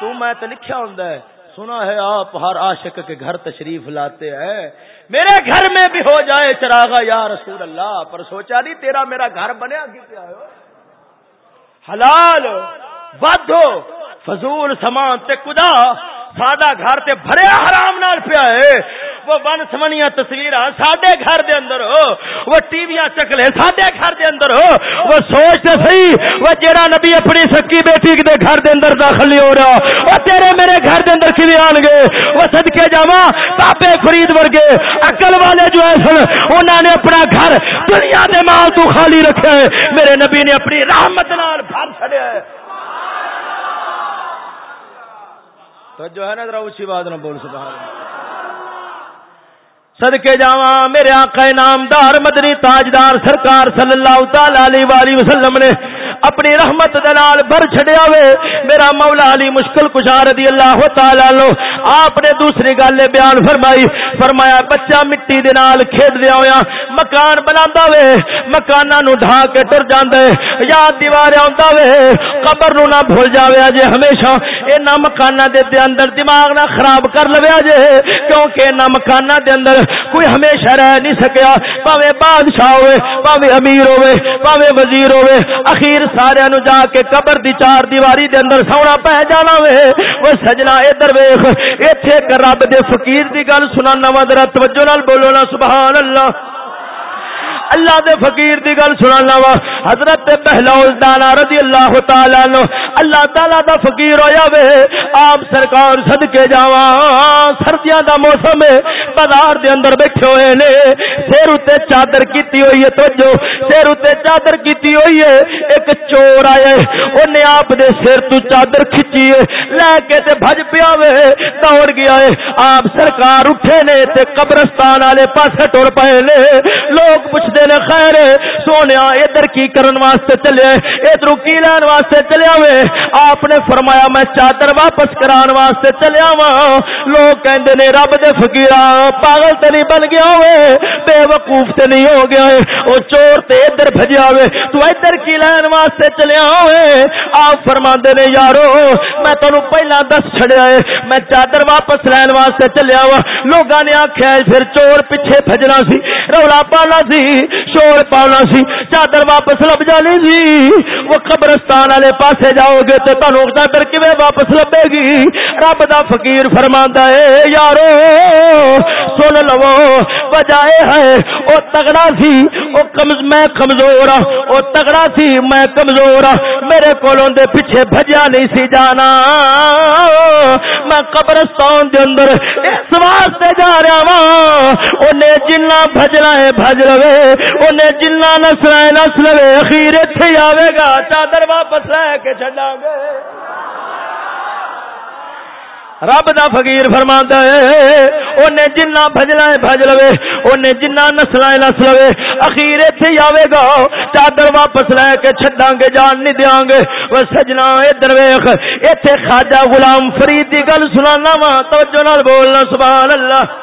تو میں تے لکھیا ہوندا ہے، سنا ہے آپ ہر عاشق کے گھر تشریف لاتے ہیں۔ میرے گھر میں بھی ہو جائے چراغا، یا رسول اللہ، پر سوچا نہیں تیرا میرا گھر بنیا کی پیا حلال بدھو فضول سامان تے کدا۔ ساڈا گھر تے بھریا حرام نال پیا ہے۔ وہ بن سمنیا تصویر سڈے گھر دے اندر ہو۔ وہ ٹی وی چکلے سڈے گھر دے اندر ہو۔ وہ سوچتے سی وہ جیڑا نبی اپنی سکی بیٹی دے گھر دے اندر داخل ہو رہا۔ وہ تیرے میرے گھر دے اندر کھلے آن گے؟ وہ صدقے جاوا پاپے فرید ورگے۔ اکل والے جو ہے سن انہوں نے اپنا گھر دنیا دے مال تو خالی رکھے میرے نبی نے اپنی رحمت نال بھر چڑیا ہے۔ توجہ ہے نا، ذرا اسی بات نہ بول، سبحان اللہ۔ صدقے جاواں، میرے آقا نامدار مدنی تاجدار، سرکار صلی اللہ تعالی علیہ وسلم نے اپنی رحمت دلال بھر چھڑیا وے۔ میرا مولا علی مشکل کشا رضی اللہ تعالی لو آپ نے دوسری گل بیان فرمائی۔ فرمایا، بچہ مٹی دے نال کھیڈ دیا ہویا، مکان بناندا وے، مکاناں نو ڈھا کے ٹر جاندا ہے۔ یا دیوار آندا وے، قبر نو نہ بھول جاوے جے ہمیشہ۔ انہاں مکاناں دے تے اندر دماغ نہ خراب کر لویا جے، کیونکہ انہاں مکاناں دے اندر کوئی ہمیشہ رہ نہیں سکیا۔ پاوے بادشاہ ہوئے پاوے امیر ہوئے پاوے وزیر ہوئے اخیر سارے نو جا کے قبر دی چار دیواری دے اندر سونا پہ جانا وے۔ وہ سجنا ادھر ویکھ۔ ایتھے رب دے فقیر دی گل سنانا وا، ذرا توجہ نال بولو نا، سبحان اللہ۔ اللہ دے فقیر دی گل سنانا وا۔ حضرت بہلول دانا رضی اللہ تعالی عنہ، اللہ تعالی دا فقیر ہویا وے۔ آپ سرکار صدکے جاواں، سردیاں دا موسم ہے، بازار دے اندر بیٹھے ہوئے نے۔ سر تے چادر کیتی ہوئی ہے، توجہ سر تے چادر کیتی ہوئی ہے۔ ایک چور چور آئے انہیں آپ دے سر تو چادر کھچی ہے۔ لے کے تے بھج پیا وے، دوڑ گیا ہے۔ آپ سرکار اٹھے نے تے قبرستان والے پاسے ٹر پے نے۔ لوگ پوچھتے نے خیر، سونے ادھر کی کرن واسطے چلے ادھر کی لین واسطے چلیا وے آپ نے فرمایا، میں چادر واپس کران واسطے چلیا وا لوگ کہندے نے، رب دے فقیرا، پاگل تے نہیں بن گیا ہوئے، بے وقوف تے نہیں ہو گیا ہے او چور تے ادھر بھجیا ہوئے۔ تو ادھر کی لین واسطے چلیا ہوئے آپ فرماندے نے، یارو، میں تانوں پہلا دس چھڑیا ہے۔ میں چادر واپس لین واسطے چلیا وا لوگاں نے آکھیا پھر چور پیچھے بھجنا سی، رولا پانا سی۔ شور پانا سی، چادر واپس لب جانی سی وہ قبرستان والے پاسے جاؤ گے تو تانوں چادر کیویں واپس لبے گی؟ رب دا فقیر فرماندا ہے، یارو، سن لو بجائے ہے، او تگڑا سی، او کمز، میں کمزور ہاں او تگڑا سی، میں کمزور ہاں۔ میرے کولوں دے پیچھے بھجیا نہیں سی جانا۔ میں قبرستان دے اندر اس واسطے جا رہا وا اونے جنہ بھجنا ہے، بھج لوے۔ اونے جنہ نسنا ہے نس لوے اخیر ایتھے آوے گا، چادر واپس لے کے چھڈاں گے رب دا فقیر فرماندا ہے، اونے جنہ بھجنا ہے، بھج لوے۔ اونے جنہ نسلا ہے نس لوے اخیر ایتھے آوے گا، چادر واپس لے کے چھڈاں گے، جان نہیں دیاں گے۔ او سجنا ادھر ویکھ، ایتھے خواجہ غلام فرید دی گل سنانا وا، توجہ نال بولنا، سبحان اللہ۔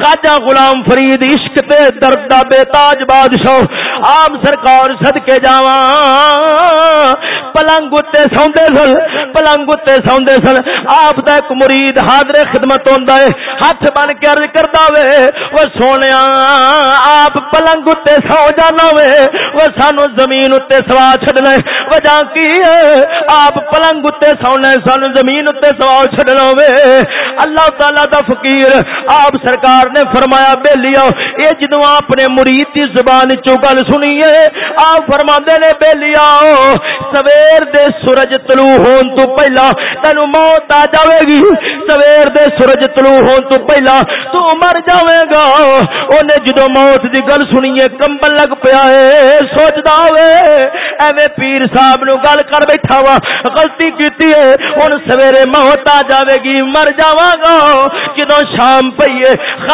خاجا غلام فرید عشق تے درد دا بے تاج بادشاہ عام سرکار صدکے جاواں۔ پلنگ تے سوندے سن، پلنگ تے سوندے سن۔ آپ دا ایک مرید حاضر خدمت ہوندا ہے، ہاتھ بن کے عرض کردا وے او سونیا، آپ پلنگ تے سو جانا وے او سانو زمین تے سوا چھڈنا وجہ کی ہے؟ آپ پلنگ تے سونے، سانو زمین تے سوا چھڈنا وے۔ اللہ تعالی دا فقیر، آپ سرکار سرکار نے فرمایا، بے لیا یہ جدو اپنے مرید کی زبان چو گل سنیے آپ فرما نے، بے لیا، سویر دے سورج تلو ہون تو پہلا تین موت آ جائے گی۔ سویر دے سورج تلو ہون تو پہلا تو مر جائے گا۔ انہیں جدو موت دی گل سنیے کمبل لگ پیا ہے سوچتا ہوئے، ایویں پیر صاحب نو گل کر بیٹھا وا، غلطی کیتی ہے، ہن سویرے موت آ جاوے گی، مر جاواں گا۔ جدوں شام پئی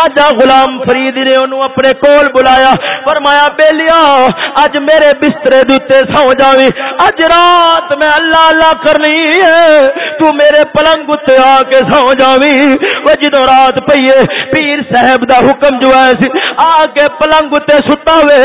خواجہ غلام فرید نے انہوں اپنے کول بلایا۔ فرمایا بیلیا اج میرے بسترے دوتے سو جاوی اج رات میں اللہ اللہ کرنی ہے۔ تو میرے پلنگ تے آ کے سو جاوی وہ جدو رات پئیے پیر صاحب دا حکم جو ہے سی آ کے پلنگ تے ستا وے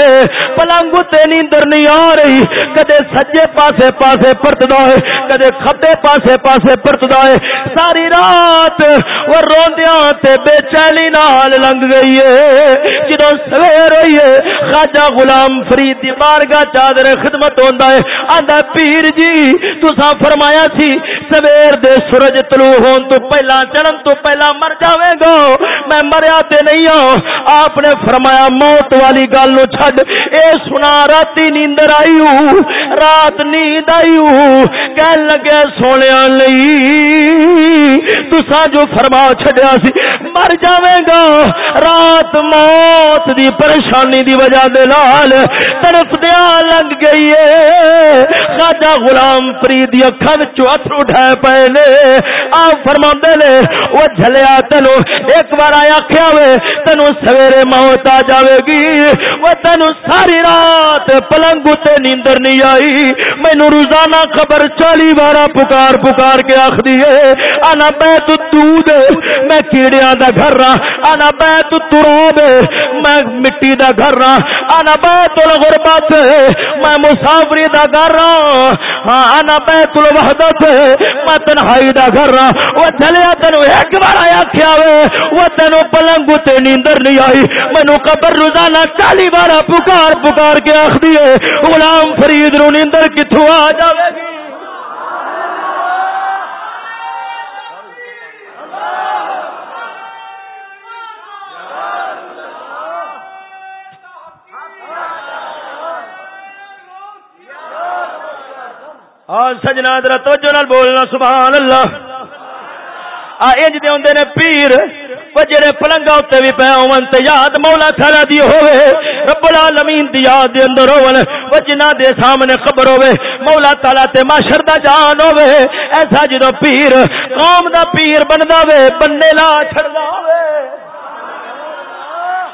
پلنگ تے نیندر نہیں آ رہی۔ کدے سجے پاسے پاسے پرتدا ہے، کدے کھبے پاسے پاسے پرتدا ہے۔ ساری رات وہ روندیاں تے بے چینی نال لنگ گئی ہے جدو سویر ہوئی ہے خاجہ غلام فرید دی بارگاہ چادر خدمت ہوندا ہے۔ آندا پیر جی تساں فرمایا سی، سویر دے سورج طلوع ہون تو پہلا جنم تو پہلا مر جاویں گا۔ میں مریا تے نہیں ہوں آپ نے فرمایا، موت والی گل نو چھڈ۔ اے سنا، راتی نیندر آئی ہوں رات نیند آئی ہوں کہن لگے سونیا لئی۔ تساں جو فرما چھڈیا سی، مر جاویں گا۔ رات موت دی پریشانی دی وجہ دے لال طرف دیا لگ گئی ہے خاجہ غلام فرید دی اکھاں وچوں اتھر اٹھائے پے نے۔ آپ فرماندے نے، او جھلیا تینو ایک بار آیا کھیا وے تینو سویرے موت آ جاوے گی۔ وہ تینو ساری رات پلنگ تے نیندر نہیں آئی۔ مینوں روزانہ خبر چالی بارہ پکار پکار کے آخ دیے انا بیت دودھ میں کیڑیاں دا گھر رہا انا بیت تراب میں مٹی دا گھر رہا انا بیت الغربت، میں مسافری دا گھر رہا ہاں انا بیت الوحدت، میں تنہائی دا گھر رہا وہ چلیا تینو ایک بار آیا کیا وے، وہ تینو پلنگ تے نیندر نہیں آئی۔ مینو قبر روزانہ چالی بار پکار پکار کے آخ دیے غلام فرید رو نیندر کتوں آ جاوے گی۔ ہاں سجنا ادھر توجہ نال بولنا سبحان اللہ انج دے ہوندے نے پیر، وہ جڑے پلنگا اتنے بھی پے ہون، تے یاد مولا تھالا دی ہوے رب العالمین دی یاد دے اندر ہون، وہ جنہ دے سامنے خبر ہوے مولا تعالی تے معاشر دا جان ہوے ایسا جدو پیر، قوم دا پیر بندا وے بننے لا چھڑدا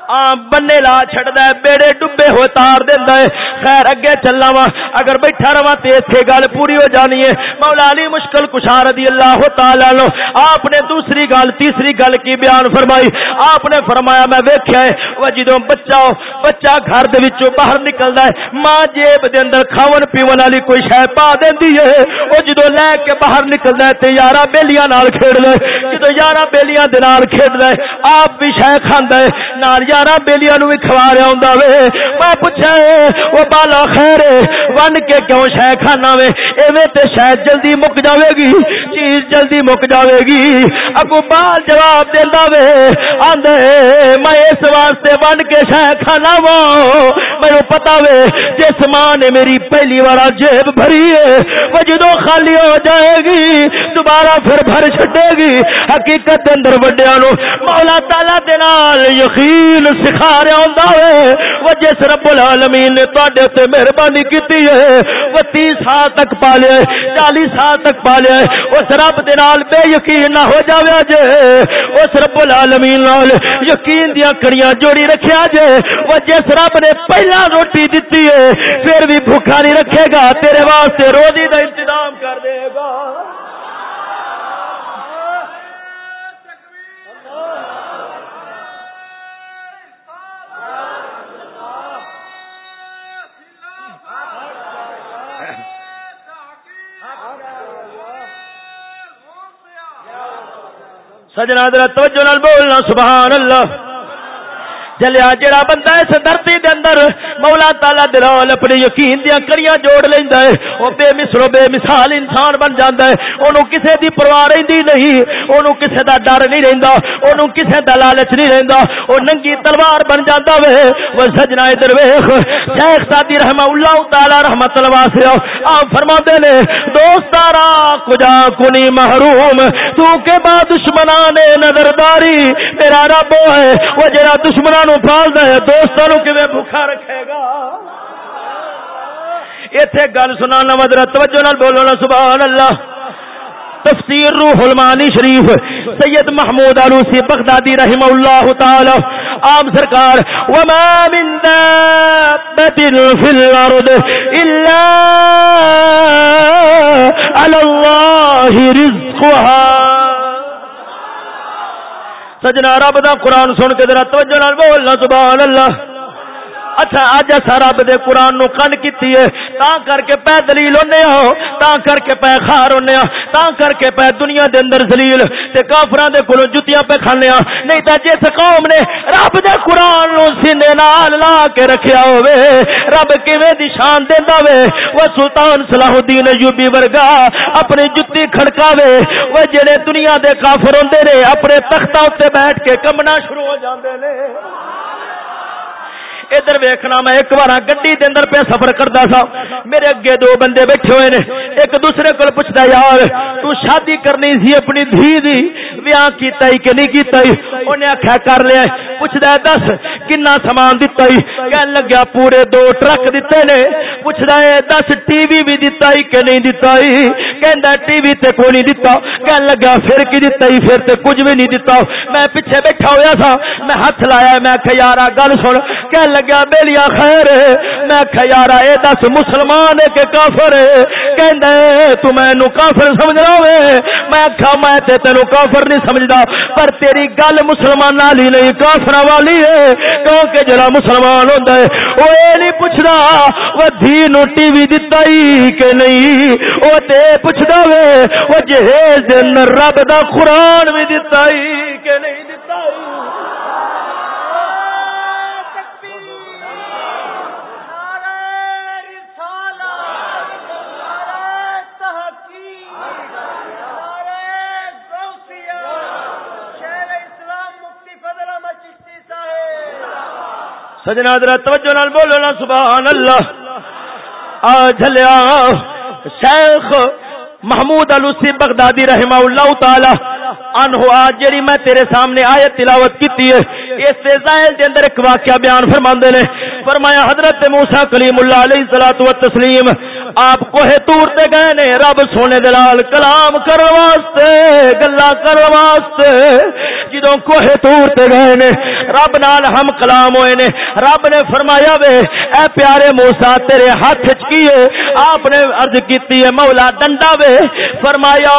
ہوے بنے لا چڈا بیڑے ڈبے ہوئے تار دینا ہے۔ خیر، اگے چلنا وا اگر بیٹھا رہا تو اتنے گل پوری ہو جانی ہے۔ مولا علی مشکل کشار دی اللہ تعالی لو آپ نے دوسری گل، تیسری گل کی بیان فرمائی۔ آپ نے فرمایا، میں ویکیا ہے، وہ جدو بچہ بچہ گھر دے وچوں باہر نکلدا ہے، ماں جیب دے اندر کھاون پیون والی کوئی شے پا دیندی ہے۔ او جدو لے کے باہر نکلدا ہے تے یارا بیلیاں نال کھیڈدا ہے۔ جدو یارا بیلیاں دے نال کھیڈدا ہے، آپ بھی شے کھاندا ہے نال یارا بیلیاں نو بھی کھوا رہا ہوندا وے میں پوچھا او بالا خیر ون کے کیوں شے کھانا وے ایویں تے شاید جلدی مک جاوے گی چیز جلدی مک جاوے گی اگو بال جواب دیندا وے آندے میں اس واسطے ون کے شے کھانا وا میرے پتا وے جس ماں نے میری پہلی بار جیب بھری ہے وہ جدو خالی ہو جائے گی دوبارہ پھر بھر چھٹے گی حقیقت اندر وڈیا نو مولا تالا دال یقین دین سکھا رہا ہوں وہ جس رب العالمین نے تے مہربانی کی ہے، وہ تیس سال تک پالیا ہے، چالیس سال تک پالیا ہے۔ اس رب دے نال بے یقین نہ ہو جاوے جے اس رب العالمین نال یقین دیا کڑیاں جوڑی رکھیا جے وہ جس رب نے پہلا روٹی دیتی ہے، پھر بھی بھوکا نہیں رکھے گا، تیرے واسطے روزی کا انتظام کر دے گا۔ سجنا توجہ نال بولنا سبحان اللہ۔ جلیا جڑا بندہ اس دھرتی دے اندر مولا تعالی دے نال اپنے یقین دی کڑیاں جوڑ لیندا ہے او بے مثل بے مثال انسان بن جاندا ہے اونوں کسے دی پرواہ رہندی نہیں اونوں کسے دا ڈر نہیں رہندا اونوں کسے دا لالچ نہیں رہندا او ننگی تلوار بن جاندا وے او سجنا ادھر ویکھ شیخ سادی رحمہ اللہ تعالی رحمت اللہ واسع آپ فرماندے نے دوستارا کجا کنی محروم تو کے بعد دشمنان نظرداری تیرا رب ہے وہ جڑا دشمنان نو پال ہے دوستوں نو کیویں بھوکا رکھے گا؟ ایتھے گل سنانا مدر توجہ نال بولنا، سبحان اللہ۔ تفسیر روح المانی شریف، سید محمود علوسی بغدادی رحمہ اللہ تعالی، عام سرکار۔ وما من دابت فی الارض الا علی اللہ رزقها سجنا رب دا قرآن سن کے ذرا توجہ نال بولنا سبحان اللہ۔ اچھا اج اسا رب دے قرآن نو کن کیتی ہے۔ تا کر کے پے دلیل ہونے ہو، تا کر کے پے خار ہونے ہو، تا کر کے پے دنیا دے اندر ذلیل تے کافراں دے کولوں جُتیاں پہ کھانے ہو۔ نہیں تے جس قوم نے رب دے قرآن نو سینے نال لا کے رکھیا ہوے رب کیویں دی شان دیندا وے؟ وہ سلطان صلاح الدین ایوبی ورگا اپنی جُتی کھڑکاوے۔ وہ جڑے دنیا دے کافر ہوندے نے، اپنے تختاں تے بیٹھ کے کمنا شروع ہو جاندے نے۔ ادھر ویکھنا میں ایک بار گڈی دے اندر پہ سفر کردا سا۔ میرے اگے دو بندے بیٹھے ہوئے نے۔ ایک دوسرے کو پوچھدا یار، تو شادی کرنی سی اپنی دھی دی؟ بیاہ کیتا ہی کہ نہیں کیتا ہی؟ اونے آکھیا، کر لیا۔ پوچھدا دس، کنا سامان دتا ہی؟ کہن لگیا، پورے دو ٹرک دتے نے۔ پوچھدا ہے، دس، ٹی وی بھی دتا ہی کہ نہیں دتا ہی؟ کہندا ٹی وی تے کوئی نہیں دتا۔ کہن لگا پھر کی دتا ہی؟ پھر تے کچھ بھی نہیں دتا۔ میں پیچھے بیٹھا ہویا تھا میں ہاتھ لایا، میں کہ یارا گل سن۔ کہن لگا بیلیا خیر میں خیارا اے دس مسلمان ہے کہ کافر ہے. کہندا تو میں نو کافر سمجھ رہا ہوے میں کھا میں تے تینو کافر نہیں سمجھدا، پر تیری گل مسلمان والی نہیں کافر والی ہے۔ کیونکہ جڑا مسلمان ہوندا ہے او اے نہیں پوچھدا او دھی نو ٹی وی دتا ہی کہ نہیں او تے پوچھدا وے او جہیز دن رب دا قرآن بھی دتا ہی کہ نہیں۔ سجنا در توجہ نال بولو نا سبحان اللہ۔ آ جھلیا شیخ محمود علوسی بغدادی رحمہ اللہ تعالی عنہ آج جڑی میں تیرے سامنے آیت تلاوت کیتی ہے، اس سے زائل دے اندر ایک واقعہ بیان فرماندے نے۔ فرمایا، حضرت موسی کلیم اللہ علیہ الصلوۃ والتسلیم، آپ کوہ تور تے گئے نے، رب سونے دے نال کلام کرن واسطے، گلاں کرن واسطے۔ جدوں کوہ تور تے گئے نے، رب نال ہم کلام ہوئے نے۔ رب نے فرمایا، وے، اے پیارے موسی، تیرے ہاتھ وچ کی ہے؟ آپ نے عرض کیتی ہے، مولا ڈنڈا وے فرمایا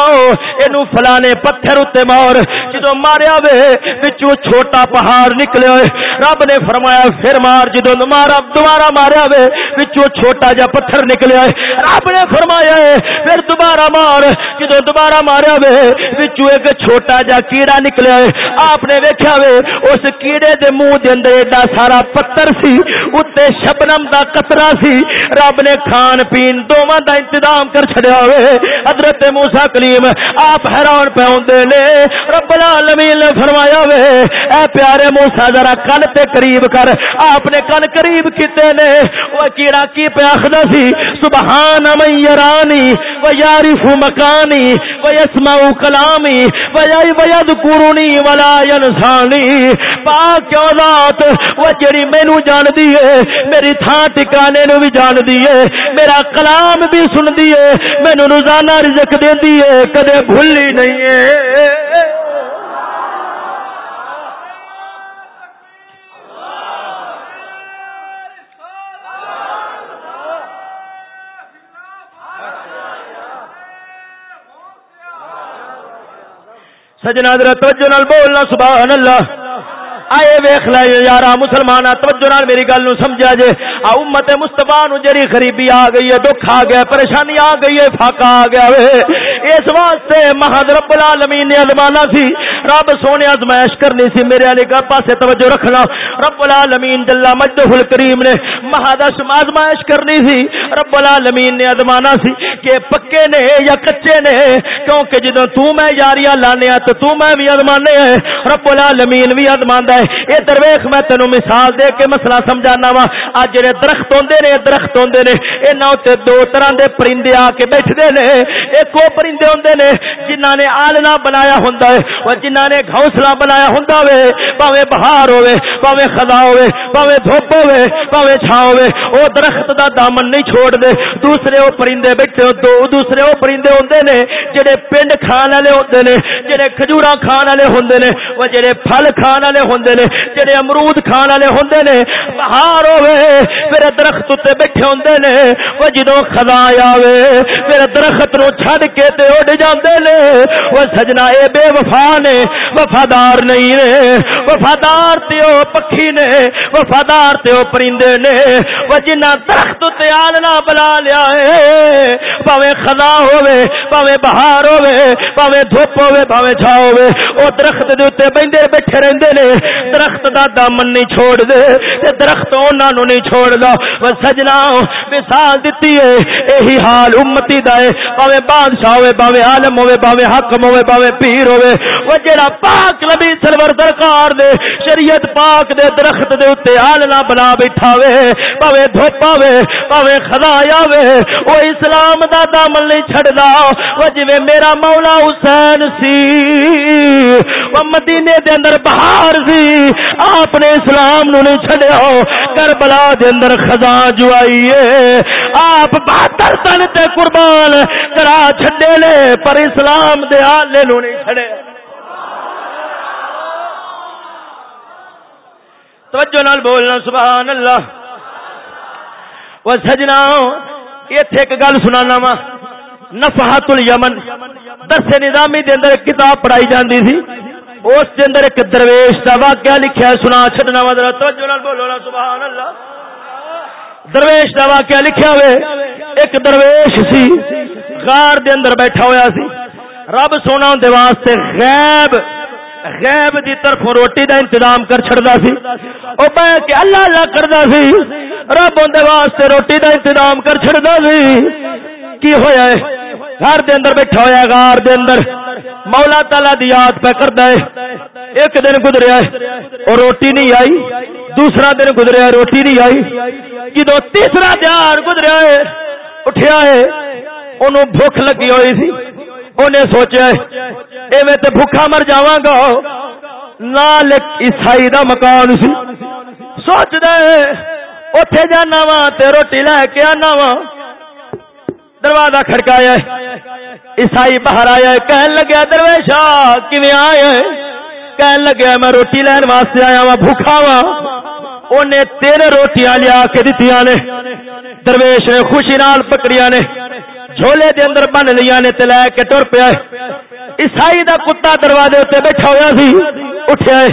اینو فلانے پتھر اتے مار، جدو ماریا وے، وچوں چھوٹا پہاڑ نکلے ہوئے۔ رب نے فرمایا، پھر مار، جدو مارا دوبارہ ماریا وے، وچوں چھوٹا جا پتھر نکلے ہوئے۔ رب نے فرمایا ہے پھر دوبارہ مار، جدو دوبارہ ماریا وے، وچوں ایک چھوٹا جا کیڑا نکلے ہوئے۔ آپ نے ویکھیا وے، اس کیڑے دے منہ دے اندر ایڈا سارا پتھر سی، اتے شبنم دا قطرہ سی۔ رب نے کھان پین دوواں دا انتظام کر چھڑیا ہوئے حضرت موسی کلیم، آپ حیران پہ ہوندے نے، رب العالمین نے فرمایا وے، اے پیارے موسی، ذرا کن تے قریب کر۔ آپ نے کن قریب کیتے نے؟ او کیڑا کی پہ اخدا سی؟ سبحان من یرانی و یعرف مکانی و یسمع کلامی و یذکرنی ولا ینسانی۔ پاک کیوں ذات، وہ جڑی مینوں جان دی ہے، میری تھاں ٹکانے نو بھی جان دی ہے، میرا کلام بھی سن دی ہے، مینوں روزانہ رزق دیندی ہے کدے بھولی نہیں ہے۔ سجنا در توجہ نال بولنا سبحان اللہ۔ آئے ویخ لے یارا مسلمان توجہ نال میری گل نو سمجھا جے۔ امت مصطفی نو جڑی غریبی آ گئی ہے، دکھ آ گیا، پریشانی آ گئی ہے فاقہ آ گیا وے۔ اس واسطے محض رب العالمین نے ازمانا سی۔ رب سونے ازمائش کرنی سی۔ میرے علی کا پاسے توجہ رکھنا۔ رب العالمین جل مجدہ الکریم نے محض ازمائش کرنی سی۔ رب العالمین نے ازمانا سی کہ پکے نے یا کچے نے، کیونکہ جدوں تو میں یاریاں لانے تو تو میں بھی ازمانے ہیں۔ رب العالمین بھی ازماندا ہے۔ اے درویش، میں تینوں مثال دے کے مسئلہ سمجھانا وا۔ اج جڑے درخت ہوندے نے، درخت ہوندے نے، انہاں تے دو طرح دے پرندے آ کے بیٹھدے نے۔ ایک او پرندے ہوندے نے، جنہاں نے آلنا بنایا ہوندا ہے او جنہاں نے گھونسلا بنایا ہوندا وے باویں بہار ہوے باویں خزاں ہوے باویں دھوپ ہوے باویں چھاں ہوے او درخت دا دامن نہیں چھوڑ دے۔ دوسرے او پرندے بیٹھے دو دوسرے او پرندے ہوندے نے، جڑے پنڈ کھان والے ہوندے نے، جڑے کھجوراں کھان والے ہوندے نے او جڑے پھل کھان والے ہوندے ہوندے نے، جڑے امرود کھان والے ہوندے نے۔ بہار ہوے پھر درخت تے بیٹھے ہوندے نے او جدوں خزاں آوے پھر درخت نو چھڈ کے تے اڑ جاندے نے۔ او سجنا اے بے وفا نے۔ وفادار نہیں نے۔ وفادار تے او پکھی نے۔ وفادار تے او پرندے نے۔ او جنہ درخت تے آلنا بلا لیا اے پاویں خزاں ہوے پاویں بہار ہوے پاویں دھوپ ہوے پاویں چھا ہوے او درخت دے اوتے بیٹھے بیٹھے رہندے نے۔ درخت دا دامن نہیں چھوڑ دے۔ تے درخت انہاں نو نہیں چھوڑ دا۔ او سجنا مثال دتی ہے۔ یہی حال امتی دا ہے۔ باویں بادشاہ ہوے باویں عالم ہوے باویں حاکم ہوے باویں پیر ہوے او جڑا پاک نبی سرور سرکار دے، شریعت پاک دے درخت دے اوتے آلنا بنا بیٹھا وے۔ باویں دھوپ آوے باویں خدا آوے۔ او اسلام دا دامن نہیں چھڑدا او جویں میرا مولا حسین سی او مدینے دے اندر بہار سی۔ آپ نے اسلام نو نہیں چھڑیا کربلا دے اندر خزاں جو آئی آپ بہتر تن تے قربان کرا چھڈے لے پر اسلام دے آلے نو نہیں چھڑے توجہ نال بولنا، سبحان اللہ۔ وہ سجنا، ایتھے ایک گل سنانا وا۔ نفحت الیمن درس نظامی دے اندر کتاب پڑھائی جاندی تھی اس کے اندر ایک درویش کا واقعہ لکھا سنا، چھڈنا وا ذرا۔ چڈنا بولو نا، سبحان اللہ۔ درویش کا واقعہ لکھا ہوئے۔ ایک درویش سی۔ غار دے اندر بیٹھا ہوا سی۔ رب سونا دے واسطے غیب غیب دی طرف روٹی دا انتظام کر چھڑدا سی۔ او پے کہ اللہ اللہ کردا سی۔ رب اون دے واسطے روٹی دا انتظام کر چھڑدا سی۔ کی ہویا ہے؟ گھر دے اندر بیٹھا ہویا غار دے اندر۔ مولا تالا دی یاد پہ کرتا ہے۔ ایک دن گزریا ہے اور روٹی نہیں آئی۔ دوسرا دن گزریا روٹی نہیں آئی۔ جدو تیسرا دن گزریا ہے، اٹھیا ہے۔ انہوں بھوک لگی ہوئی سی۔ انہیں سوچا ایویں تے بھوکا مر جاواں گا۔ نال عیسائی دا مکان سی۔ سوچ دے اوتھے جانا وا تے روٹی لے کے آنا وا دروازہ کھڑکایا۔ عیسائی باہر آیا، کہن لگیا، درویشا، کیویں آیا کہن لگیا، میں روٹی لین واسطے آیا وا بھوکا وا اونے تین روٹیاں لیا کے دتیاں نے۔ درویش نے خوشی نال پکڑیاں نے۔ جھولے دے اندر بن لیا نے تے لے کے ٹر پیا عیسائی دا کتا دروازے تے بیٹھا ہویا سی، اٹھیا ہے۔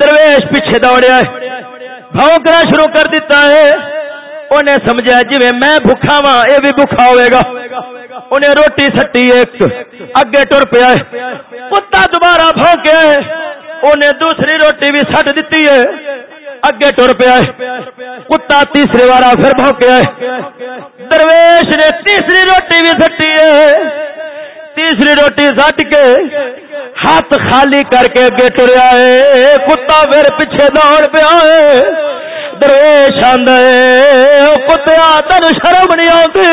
درویش پیچھے دوڑیا ہے۔ بھونکنا شروع کر دیتا ہے۔ انہیں سمجھا جی میں بھوکھا وا یہ بھی بھوکھا ہوئے گا۔ انہیں روٹی سٹی ایک، اگے ٹر پیا کتا دوبارہ بھونکیا ہے۔ انہیں دوسری روٹی بھی سٹ دیتی ہے۔ اگے ٹر پیا کتا تیسری بار پھر بھوکیا درویش نے تیسری روٹی بھی سٹی ہے۔ تیسری روٹی سٹ کے ہاتھ خالی کر کے اگے ٹریا ہے کتا پھر پیچھے دوڑ پیا ہے۔ درویش آدھے کتیا تین شرم نہیں آتی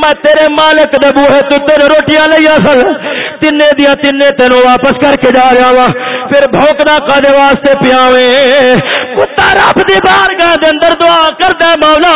میں تیرے مالک دے بوہے تو تیرے روٹیاں لیا سن۔ تین دیا تین تینوں واپس کر کے جا رہا وا پھر بھوکنا کدے واسطے پیاوے کتا رب دی بارگاہ دے اندر دعا کردا مولا،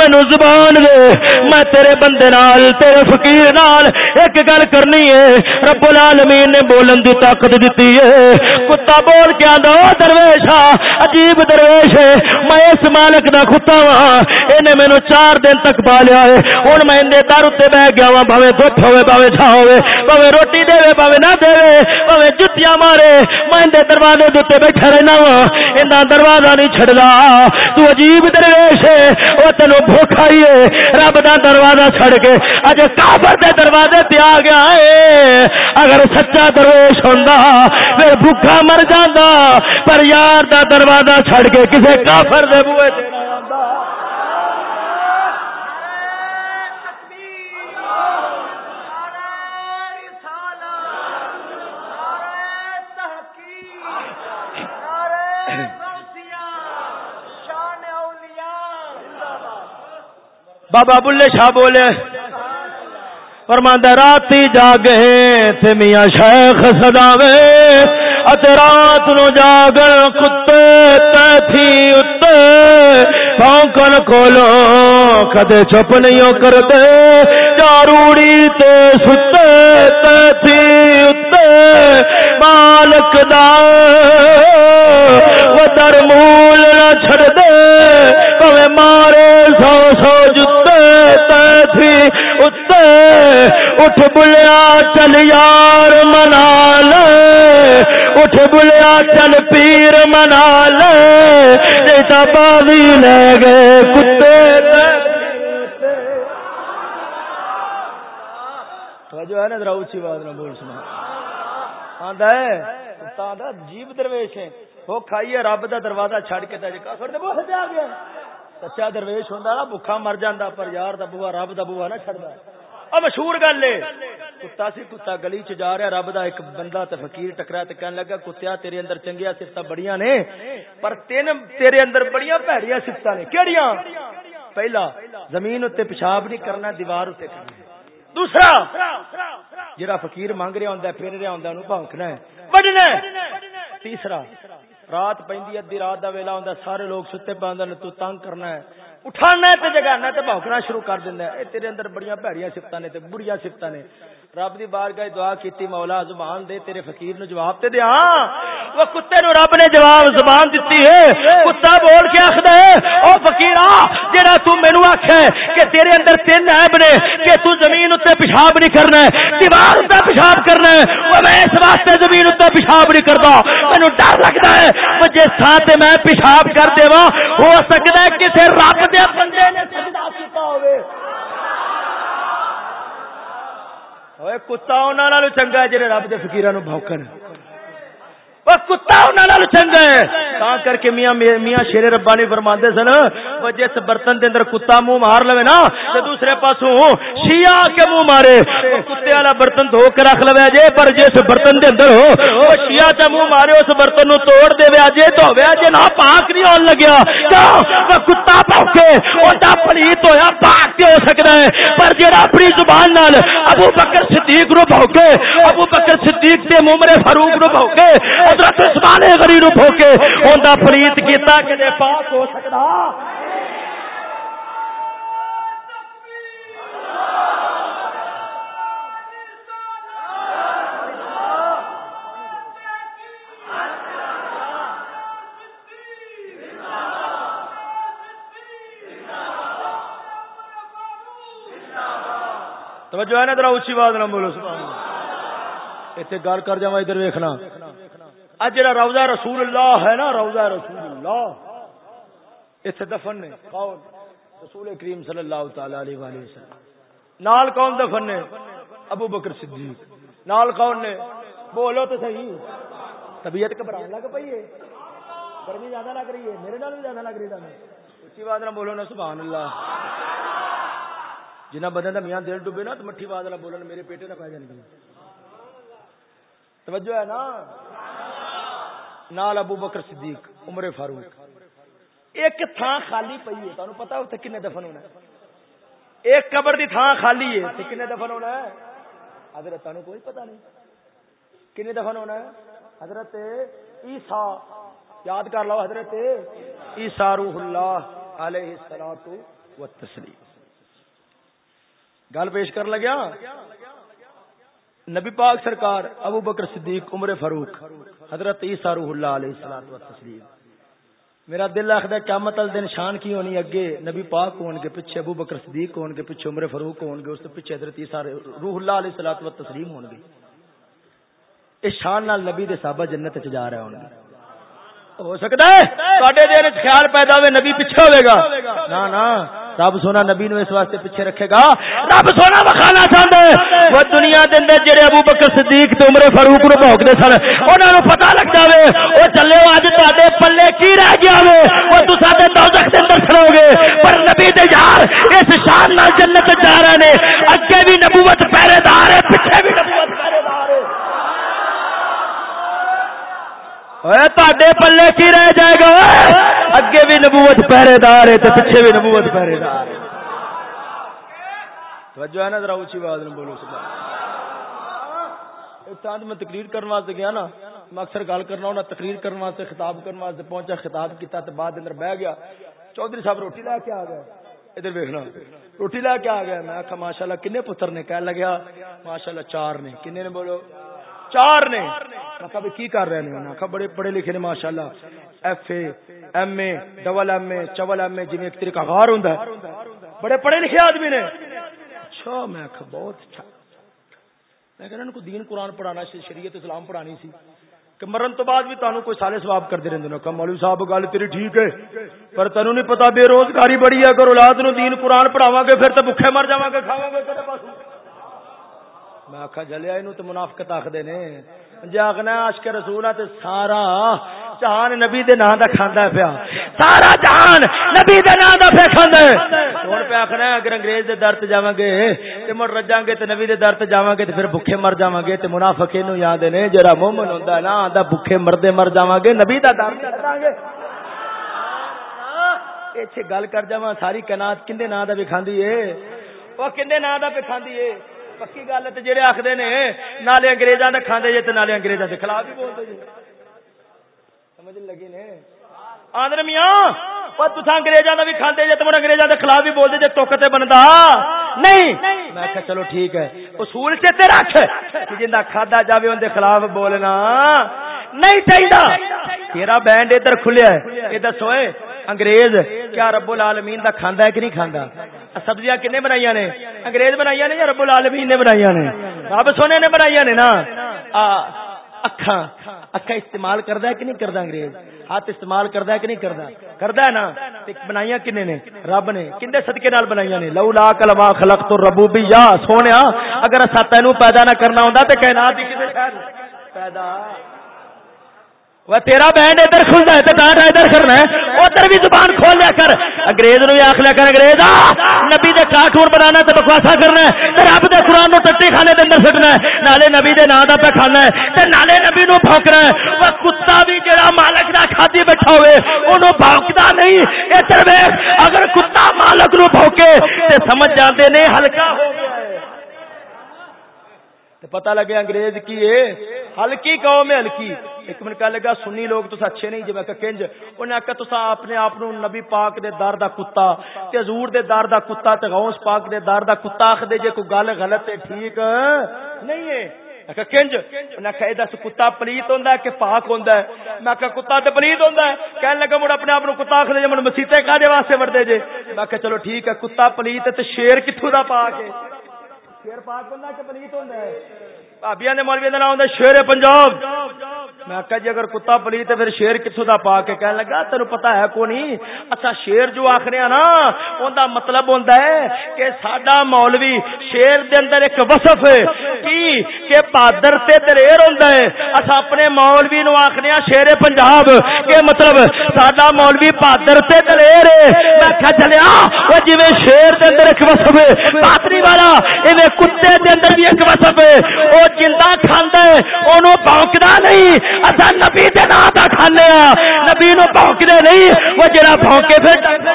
مینوں مینو زبان دے۔ میں تیرے بندے نال، تیرے فقیر نال ایک گل کرنی ہے۔ رب العالمین نے بولن دی طاقت دتی ہے۔ کتا بول کے آندا او درویشا عجیب درویش ہے۔ میں اس مالک دا کتا وا اینے مینوں چار دن تک پالیا ہے۔ ہوں میں اندر در اتنے بہ گیا وا بھاوے دکھ ہوے بھاوے چھا ہوے بھاوے روٹی دے، بھاوے نہ دے۔ بھاوے جتیاں مارے۔ میں اندر دروازے دے بیٹھا رہنا وا انہیں دروازہ نہیں چڑھتا تو عجیب درویش ہے۔ وہ تینوں کھائیے۔ رب کا دروازہ چھڑ کے اج کافر دے دروازے تے آ گیا ہے اگر سچا درویش ہوندا، پھر بھوکا مر جاندا۔ پر یار دا دروازہ چھڑ کے کسے کافر دے بوئے بابا بلے شاہ بولے، فرماندہ راتی جاگے تھے میاں شیخ سداوے اتے رات نو جاگن کتے تھی اتے۔ پونکن کھولو، کدے چپ نہیں کرتے چاروڑی تے ستے تھی اتے۔ مالک دا وہ در اٹھ بلیا چل یار منا لے اٹھ بلیا چل پیر منا لے جی بازی لے گئے کتے۔ جو ہے نا ذرا اچھی بات نہ بول سنا آندا ہے؟ جیب درویش ہے وہ کھائیے، رب دا دروازہ چھڑ کے تے کافر دے بوہے آ گیا۔ سچا درویش ہوندا نا بھوکا مر جاندا، پر یار دا بوا رب دا بوا نہ چھڑدا اب مشہور گل ہے کتا سی کتا گلی چ جا رہا، رب دا ایک بندہ تے فقیر ٹکرا تے کہن لگا، کتیا تیرے اندر چنگیا صفتاں بڑیاں نے، پر تین تیرے اندر بڑیاں بھڑیاں صفتاں نے۔ کیڑیاں؟ پہلا، زمین تے پیشاب نہیں کرنا، دیوار تے کرنا۔ دوسرا، جڑا فقیر مانگ رہا ہوندا پھر رہا ہوندا اونوں بھونکنا ہے۔ وڈنا تیسرا رات پیندی ادھی رات دا ویلا ہوندا سارے لوگ ستے پہ تو تنگ کرنا ہے۔ اٹھانا تے جگانا تے بھوکنا شروع کر دیندا ہے۔ اے تیرے اندر بڑیاں بھڑیاں صفتاں نے تے بڑیاں صفتاں نے۔ رب دی بارگاہ دعا کیتی، مولا زبان دے، تیرے فقیر نو جواب تے دے ہاں وہ کتے نو رب نے جواب زبان دتی ہے۔ کتا بول کے آکھدا ہے، او فقیرا جیڑا تو مینوں آکھے کہ تیرے اندر تین عیب نے، کہ تو زمین تے پیشاب نہیں کرنا ہے، دیوار تے پیشاب کرنا ہے، وہ میں اس واسطے زمین تے پیشاب نہیں کردا مینوں ڈر لگدا ہے کہ جے ساتھ میں پیشاب کر دیواں، ہو سکدا ہے کسے رب دے بندے نے سجدہ کیتا ہوے کتا انہوں چنگا جی رب کے فکیر بوکن کتا انہوں چنگا ہے۔ تا کر کے میاں میاں شیر ربانی فرما سن، وہ جس برتن دے اندر کتا منہ مار لوے نا، تے دوسرے پاسوں شیعہ کے منہ مارے کتے والا برتن دھو کے رکھ لوے جے پر جس برتن دے اندر ہو او شیعہ تے منہ مارے، اس برتن نو توڑ دے وے اجے تو وے اجے نہ پاک نہیں ہون لگیا۔ کیوں؟ وہ کتا بھوکے اوندا پلیت ہویا، پاک تے ہو سکدا ہے۔ پر جڑا اپنی زبان نال ابو بکر صدیق رو بھوکے ابو بکر صدیق تے عمر فاروق رو بھوکے حضرت عثمان غنی رو بھوکے اوندا پلیت کیتا کہ دے پاک ہو سکدا۔ توجہ ہے نا ذرا اچھی بات نہ بولو، سبحان اتنے گل کر جا ادھر ویکھنا۔ اج جڑا روزہ رسول اللہ ہے نا روزہ رسول اللہ۔ اتنے دفن نے کون؟ رسول کریم صلی اللہ تعالی علیہ وآلہ وسلم۔ نال کون دفن نے؟ ابو بکر صدیق۔ نال کون نے؟ بولو تو صحیح۔ طبیعت گھبران لگ پئی ہے۔ گرمی زیادہ لگ رہی ہے۔ میرے نال بھی زیادہ لگ رہی ہے۔ اچھی بات نہ بولو نا، سبحان اللہ۔ جنہ بندے کا میاں دل ڈبے نا، تو مٹھی بات نہ بولن میرے پیٹے نہ پی جان توجہ ہے نا؟ نال ابو بکر صدیق، عمر فاروق۔ ایک تھان خالی پئی ہے۔ تمہیں پتا اتنے کنے دفن ہونا ہے۔ ایک قبر دی تھان خالی ہے۔ کنے دفن ہونا ہے۔ حضرت تمہیں کوئی پتا نہیں۔ کنے دفن ہونا ہے۔ حضرت عیسا یاد کر لو حضرت عیسا روح اللہ علیہ السلام و تسلیم گل پیش کر لگیا؟ نبی پاک سرکار ابو بکر صدیق عمر فاروق حضرت عیسیٰ روح اللہ علیہ الصلوۃ والتسلیم۔ میرا دل آخدا قیامت ال دن شان کی ہونی اگے نبی پاک ہون گے پیچھے ابو بکر صدیق ہون گے پیچھے عمر فاروق ہون گے اس سے پیچھے حضرت عیسیٰ روح اللہ علیہ الصلوۃ والتسلیم ہون گے۔ اس شان نال نبی دے صحابہ جنت وچ جا رہے ہون گے۔ ہو سکتا ہے؟ تواڈے دل وچ خیال پیدا ہوے نبی پیچھے ہوے گا۔ نا نا رب سونا نبی نو اس واسطے پیچھے رکھے گا۔ رب سونا بخانا چاہتا ہے وہ دنیا دے اندر جڑے ابو بکر صدیق تے عمر فاروق نو بھوکدے سن، انہاں نو پتہ لگ جاوے، او چلے اج تواڈے پلے کی رہ گیا وے؟ او تساں دے دوزخ دے اندر کھڑو گے پر نبی دے یار اس شان نال جنت جا رہے نے۔ اگے بھی نبوت پہرے دار ہے، پیچھے بھی نبوت پہرے دار ہے۔ تے پلے کی رہ جائے گا اگے بھی نبوت پہرے دار ہے پیچھے بھی نبوت پہرے دار توجہ ہے نا ذرا اچھی بات نہیں بولو چاند میں تقریر کرنے واسطے گیا نا میں اکثر گل کرنا ہونا تقریر کرنے واسطے خطاب کرنے واسطے پہنچا خطاب کیتا تو بعد اندر بہ گیا چودھری صاحب روٹی لے کے آ گئے ادھر ویکنا روٹی لے کے آ گیا میں آخا ماشاء اللہ کنے پتر نے کہہ لگیا ماشاء اللہ چار نے کنے نے بولو چار نے۔ میں کی کر رہے ہیں؟ میں بڑے پڑھے لکھے نے، ماشاءاللہ۔ F A, M A double M A چبل M A جی ایک طریقہ غار ہوندا ہے۔ بڑے پڑھے لکھے آدمی نے۔ اچھا میں کہ بہت اچھا۔ میں کہنا ان کو دین قرآن پڑھانا سی شریعت اسلام پڑھانی سی۔ کہ مرن تو بعد بھی تانوں کوئی سالے ثواب کرتے رہندے نے۔ کہ مولوی صاحب، گل تیری ٹھیک ہے، پر تانوں نہیں پتہ بے روزگاری بڑی ہے۔ اگر اولاد نو دین قرآن پڑھاواں گے، پھر تے بھوکے مر جاواں گے، کھاواں گے، کدے پاسوں۔ میں آخا جلیا یہ منافقت آخر نے۔ جی آخنا اشک رسول تے سارا جہان نبی دے نام دا کھاندا پیا۔ سارا جہان نبی دے نام دا پیا کھاندا ہے۔ ہن پہ آخنا اگر انگریز دے در تے جاواں گے، تے مڑ رجاں گے، تے نبی دے در تے جاواں گے، تے پھر بھوکے مر جاواں گے، تے منافق نو یاد نے، جڑا مومن ہوندا نا، آندا بھوکے مردے مر جاواں گے، نبی دا در تے جاواں گے۔ ایتھے گل کر جاواں، ساری کائنات کندے نام دا وکھاندی اے او کندے نام دا وکھاندی اے پکی گل تو جہے آخر نے، نالے اگریزاں کا کھانے جی تو نالے اگریزاں کے خلاف بھی بولتے جی سمجھ لگی نے؟ آدر میاں، پر تصا انگریزاں کا بھی کھانے جی تو انگریزاں کے خلاف بھی بولتے جی توک تے بنتا نہیں۔ میں کہ چلو ٹھیک ہے۔ اصول چیتے رکھ کہ جنہ کھادا جاوے ان خلاف بولنا۔ نہیں چاہیے تیرا بینڈ ادھر کھلیا ہے۔ یہ دسوئے انگریز، کیا رب العالمین دا کھاندا ہے کہ نہیں کھاندا؟ سبزیاں کنے بنائی نے؟ انگریز بنائی نے یا رب العالمین نے بنائی نے؟ رب سونے نے بنائی نے نا؟ اکھاں اکھا استعمال کردا ہے کہ نہیں کردا انگریز؟ ہاتھ استعمال کردا ہے کہ نہیں کردا کردا ہے نا؟ بنائیاں کنے نے؟ رب نے کنے صدقے نال بنائیاں نے؟ لولا کلما خلقت الربوبیہ سونیا، اگر اسا تینو پیدا نہ کرنا ہوندا تے کائنات ہی کسے پیدا وہ تیرا بینڈ ادھر کھلتا ہے تو ڈانٹ ادھر کرنا ہے۔ ادھر بھی زبان کھول لیا کر۔ انگریز نو بھی آخ لیا کر، انگریز نبی دے کارٹون بنانا تو بکواسا کرنا ہے۔ رب دے قرآن نو ٹٹی کھانے دے اندر سٹنا ہے۔ نالے نبی دے نا دا پہ کھانا ہے۔ تے نالے نبی نو بھونکنا ہے۔ وہ کتا بھی جڑا مالک دا کھادی بیٹھا ہوئے انہوں بھونکدا نہیں۔ ادھر ویکھ، اگر کتا مالک نو بھونکے تے سمجھ جاندے نے ہلکا ہو گیا تو پتہ لگے انگریز کی ہے؟ ہلکی قوم ہے ہلکی۔ ایک منٹ کہہ لگا، سنی لوگ تو اچھے نہیں۔ جب کنج انہیں آخیا تو اپنے آپ نبی پاک دے دار دا کتا۔ تے حضور دے دار دا کتا، تے غوث پاک دے دار دا کتا آخ دے جے کوئی گل غلط ہے، ٹھیک؟ نہیں ہے۔ کنج انہیں دس، کتا پلیت ہوندا ہے کہ پاک ہوندا ہے؟ میں کہ کتا تے پلیت ہوندا ہے۔ کہنے لگا، مڑ اپنے آپ کتا آخ دے من مسیتے کاجے واسطے وردے جے۔ میں کہ چلو ٹھیک ہے، کتا پلیت تے شیر کتھوں دا پاک ہے؟ شیر پاک ہوندا کہ پلیت ہوندا ہے؟ بھابیا نے مولوی کا نام شیر پنجاب۔ میں آخا جی اگر کتا پلی تو پھر شیر کتوں کا پا کے کہنے لگا تین پتا ہے کو نہیں اچھا شیر جو آخر ہاں نا ان مطلب ہوں کہ سڈا مولوی شیر دے اندر ایک وصف کی؟ کہ بہادر سے دلیر ہوں اچھا اپنے مولوی نو آخنے ہاں شیر پنجاب۔ کہ مطلب سڈا مولوی بہادر سے دلیر میں آخیا چلیا وہ جی شیر دے اندر ایک وصف بہادری والا کتے دے اندر بھی ایک وصف وہ جلدا کھانا ہے۔ انہوں بونکدا نہیں۔ اصا نبی دے نام کا کھانے ہاں۔ نبی نو بونکدے نہیں۔ وہ جڑا بونکے پھر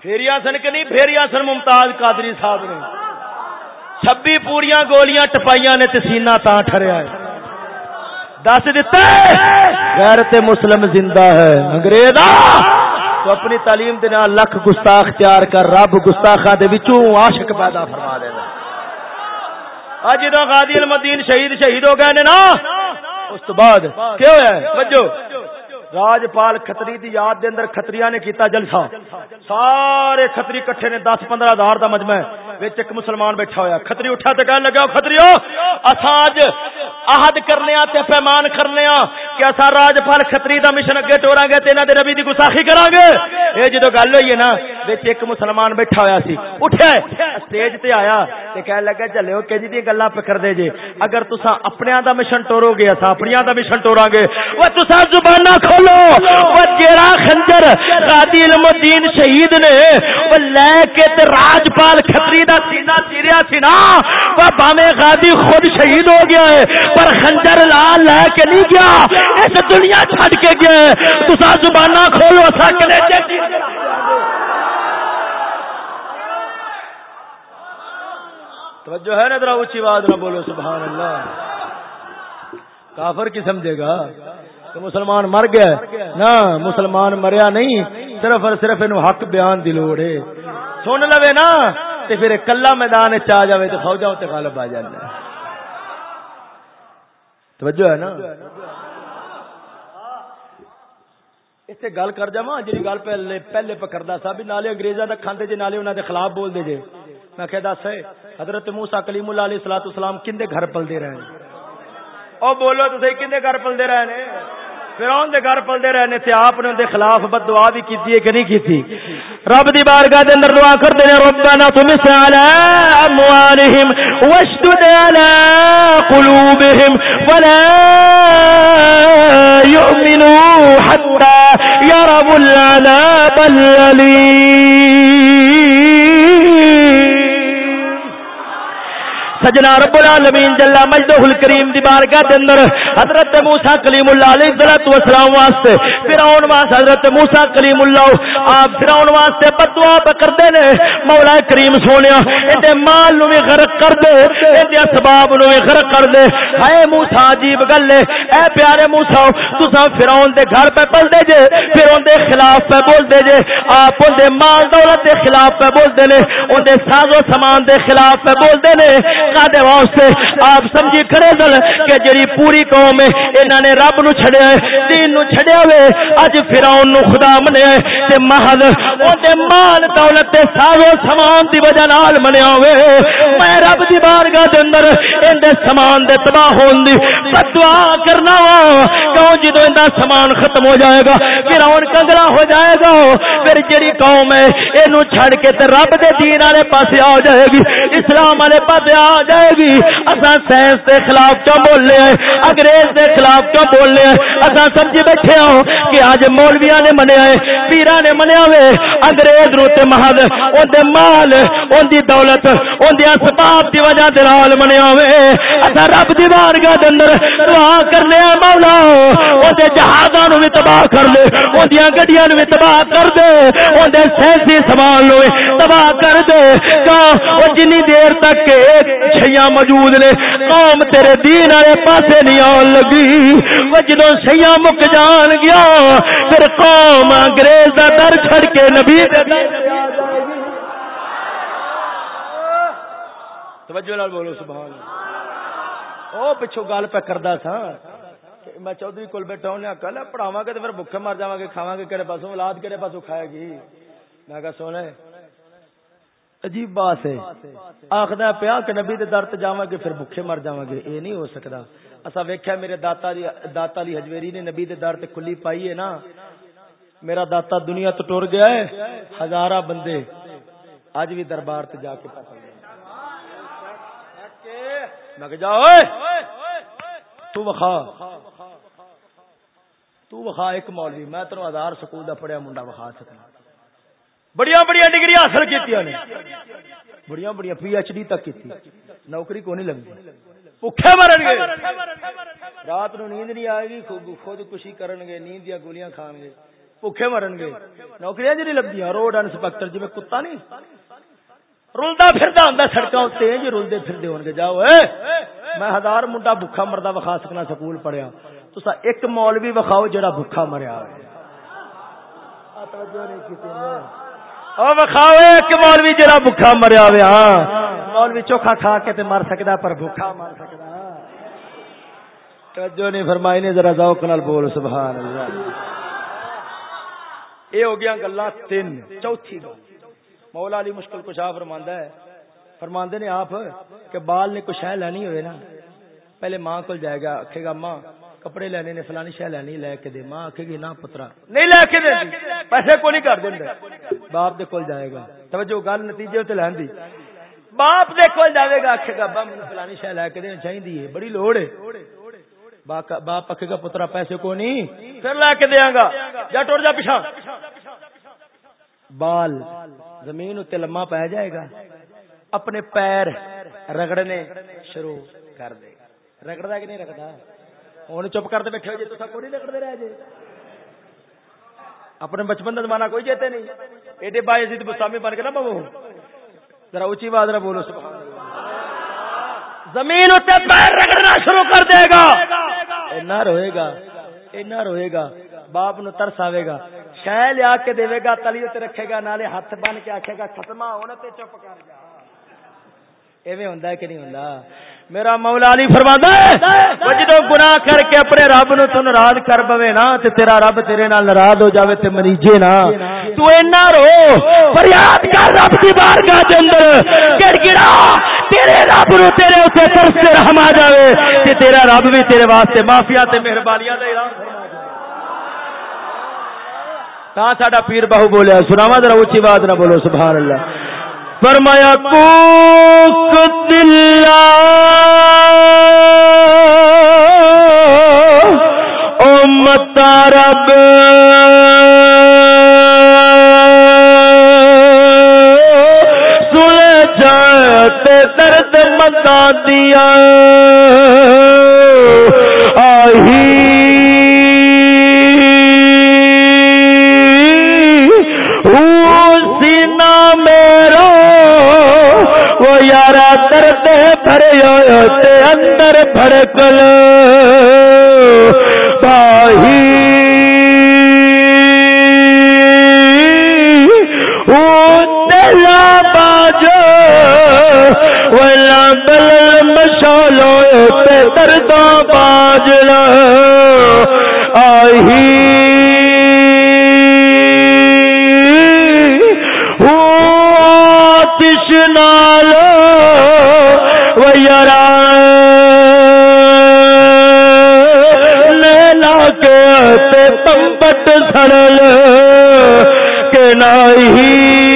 پھیریا سن کہ نہیں؟ پھیریا سن ممتاز قادری صاحب نے۔ چھبی پوریا گولیاں ٹپائیاں نے تسینہ تا ٹھریا ہے۔ دس دیتا غیرت مسلم زندہ ہے۔ انگریزا تو اپنی تعلیم دے نال لکھ گستاخ تیار کر، رب گستاخا دے وچوں عاشق پیدا فرما دے اج دا غادی المدین شہید شہید ہو گئے نے نا، اس تو بعد کیا ہویا ہے؟ وجو راجپال کھتری دی یاد دے اندر کھتریاں نے کیتا جلسہ۔ سارے کھتری کٹھے نے دس پندرہ ہزار دا مجمع۔ وچ ایک مسلمان بیٹھا ہویا کھتری اٹھا تے کہنے لگا کھتریو اساں اج عہد کرنے آ تے پیمان کرنے آ کہ اساں راجپال کھتری دا مشن اگے ٹوراں گے تے انہاں دے نبی دی گستاخی کراں گے اے جدو گل ہوئی ہے نا وچ ایک مسلمان بیٹھا ہویا سی اٹھیا سٹیج تے آیا تے کہنے لگا چلو کہ جی دی گلاں پکڑ دے جے اگر تساں اپنیاں دا مشن ٹورو گے اساں اپنیاں دا مشن ٹوراں گے او تساں زباناں کھولو او جیڑا خنجر غادی علم الدین شہید نے او لے کے تے راجپال کھتری دا سینہ چیریا سی نا، وہ باویں غازی خود شہید ہو گیا ہے، پر خنجر لا لے کے نہیں گیا۔ اس دنیا چھڈ کے گیا ہے۔ تسا زبانہ کھولو اسا کلیجے توجہ ہے نا ذرا اونچی آواز نہ بولو، سبحان اللہ۔ کافر کی سمجھے گا کہ مسلمان مر گیا نہ، مسلمان مریا نہیں، صرف اور صرف انہوں حق بیان دی لوڑ ہے۔ سن لوے نا۔ تے پھر کلا میدان چ آ جائے تو فوجا تے غالب آ جانا توجہ ہے نا؟ اتنے گل کر جا جی گل پہلے پہلے پکڑا سا، بھی نالے انگریزاں کا کھانے جی نالے انہوں دے خلاف بول دے جے۔ میں کہ دس حضرت موسا کلیم اللہ علیہ سلاۃ اسلام کھے گھر پلتے رہے او بولو تو صحیح گھر پلتے رہے فرعون دے گھر پلدے رہنے تے آپ نے ان دے خلاف بد دعا بھی کیتی ہے کہ نہیں کیتی؟ رب دی بارگاہ دے اندر دعا کر دے ربنا تمس علی اموالہم واشدد علی قلوبہم ولا يؤمنوا حتى يروا العذاب الأليم سجنا رب العالمین جل مجدہ الکریم دی بارگاہ دے اندر حضرت موسی کلیم اللہ علیہ الصلوۃ والسلام واسطے فرعون واسطے حضرت موسی کلیم اللہ آپ فرعون واسطے بدعا کردے نے، مولا کریم سونیا اے مال نو وی غرق کر دے اے اسباب نو وی غرق کر دے۔ اے موسی، عجیب گل ہے۔ اے پیارے موسی، تساں فرعون دے گھر پہ پل دے جے، فرعون دے خلاف پہ بول دے جے۔ آپ اون دے مال دولت دے خلاف پہ بول دے نے اون دے ساز و سامان دے خلاف پہ بول دے نے۔ کادے واسطے۔ آپ سمجھی کھڑے دل کہ جڑی پوری قوم ہے، انہاں نے رب نو چھڑیا ہے، دین نو چھڑیا وے اج فرعون نو خدا منیا ہے تے محض او دے مال، دولت تے سارے سامان دی وجہ نال منیا وے میں رب دی بارگاہ دے اندر این دے سامان دے تباہ ہون دی دعا کرنا وا کیوں جدوں ایندا سامان ختم ہو جائے گا، فرعون کنگرا ہو جائے گا۔ پھر جڑی قوم ہے اینو چھڑ کے تے رب دے دین والے پاسے آ جائے گی، اسلام والے پاسے آ جائے گی؟ اساں سائنس دے خلاف کیوں بول رہے ہیں؟ انگریز دے خلاف کیوں بول رہے ہیں؟ اساں سمجھ بیٹھے ہوں کہ اج مولویاں نے منیا ہے، پیراں نے منیا وے۔ انگریز رو تے محض اون دے مال، اون دی دولت، اون دی اسباب دی وجہ دے نال منیا وے۔ اساں رب دی بارگاہ دے اندر دعا کرنے آ مولا۔ اون دے جہازاں نو وی تباہ کر دے اون دی گڈیاں نو وی تباہ کر دے۔ اون دے سینسی سامان نو تباہ کر دے۔ جنی دیر تک چھیا موجود نے، قوم تیرے دین والے پاسے نہیں آن لگی۔ وہ جدو چھیا مک جان گیا، پھر قوم انگریز کا در چھڑ کے نبی توجہ نال بولو، سبحان او پچھو گل پہ کردا تھا میں چودھری کول بیٹھا ہوں کل پڑھاواں گے تو پھر بھوکے مر جاواں گے، کھاواں گے کہڑے پاسوں اولاد کہڑے پاسوں کھائے گی؟ میں کہا سونے عجیب بات ہے۔ آخد پیا کہ نبی دے در جاواں گے، پھر بھوکے مر جاواں گے۔ اے نہیں ہو سکتا۔ اسا ویکھیا میرے داتا جی داتا علی حجویری نے نبی دے در تے کھلی پائی ہے نا۔ میرا داتا دنیا تو ٹر گیا ہے۔ ہزارہ بندے اج بھی دربار تے جا کے پتا میں کہ جا تو وخا۔ تو وخا ایک مولوی، میں تینوں ہزار سکول دا پڑھیا، منڈا وخا سکنا۔ بڑی بڑی ڈگری حاصل کی بڑی بڑی پی ایچ ڈی تک کی نوکری کو نہیں لگتی بھوکے مرن گے۔ رات نو نیند نہیں آئے گی، خود کشی کرن گے، نیند دیا گولیاں کھان گے۔ بھوکے مرن گے۔ نوکریاں جی نہیں لگتی روڈ انسپیکٹر جی میں کتا نہیں۔ رلتا پھرتا ہوں سڑکوں سے جی رلتے پھرتے ہو گے۔ جاؤ میں ہزار منڈا بھوکا مردا وکھا سکنا سکول پڑھیا۔ تو ایک مولوی وکھاؤ جڑا بھوکا مریا۔ توجہ نہیں کی مولوی جڑا بھوکا مریا ہوا ہاں مولوی چوکھا کھا کے تے مر سکتا پر بھوکا مر سکتا توجہ نہیں فرمائی نے، ذرا ذوق نال بول، سبحان اللہ۔ یہ ہو گیا گلا تین، چوتھی مولا علی مشکل کشا فرماندا ہے۔ فرماندے نے آپ کہ بال نے کچھ ہے لینی ہوئے نا۔ پہلے ماں کو جائے گا اکھے گا ماں کپڑے لینے نے فلانی شہ لینی لے کے دے۔ ماں آکھے گی نہ پترا۔ نہیں لے کے دے پیسے کو نہیں کر دیں باپ دے کول جائے گا۔ توجہ گل نتیجے تے لین دی۔ باپ دے کول جاوے گا آکھے گا فلانی شہ لے کے دینا چاہیے بڑی لوڑ ہے۔ باپ آکھے گا پترا پیسے کو نہیں پھر لے کے دیاں گا۔ جا ٹر جا پیچھے بال زمین اتنے لما پی جائے گا۔ اپنے پیر رگڑنے شروع کر دے گا۔ رگڑتا کہ نہیں رگڑتا؟ ہوں چپ کرتے بیٹھے جی تو کوئی لکڑتے رہ جائے اپنے بچپن کا زمانہ کوئی جیتے نہیں ایڈے بائی سی بسامی بن کے نا بہو ذرا اچھی بات رہا بولو زمین اتنے پیر رگڑنا شروع کر دے گا اینا روئے گا اینا روئے گا باپ نو ترس آئے گا شہ لیا کے دے گا تلی اتنے رکھے گا نالے ہاتھ بن کے آکھے گا ختم ہونا تے چپ کر جا ایویں ہوندا ہے کہ نہیں ہوندا میرا مولا علی فرماندا ہے جدو گناہ کر کے اپنے رب نو تو ناراض کر بوے نا تے تیرا رب تیرے نال ناراض ہو جاوے تے مریجے نا۔ تو اینا رو فریاد کر رب دی بارگاہ دے اندر۔ گڑ گڑا تیرے رب نو تیرے اوتے ترس تے رحم آ جاوے۔ تے تیرا رب بھی تیرے واسطے معافیا تے مہربانیاں دا اعلان تا ساڈا پیر بہو بولیا سناواں ذرا اونچی بات نہ بولو سبحان اللہ۔ فرمایا کوک دلا او متا رب جاتے درد متا دیا۔ آہی۔ درد بھرے اندر بھڑکل۔ باہی۔ باجو بل تو باجر آئی تشنال پمپٹ سرل کے نائی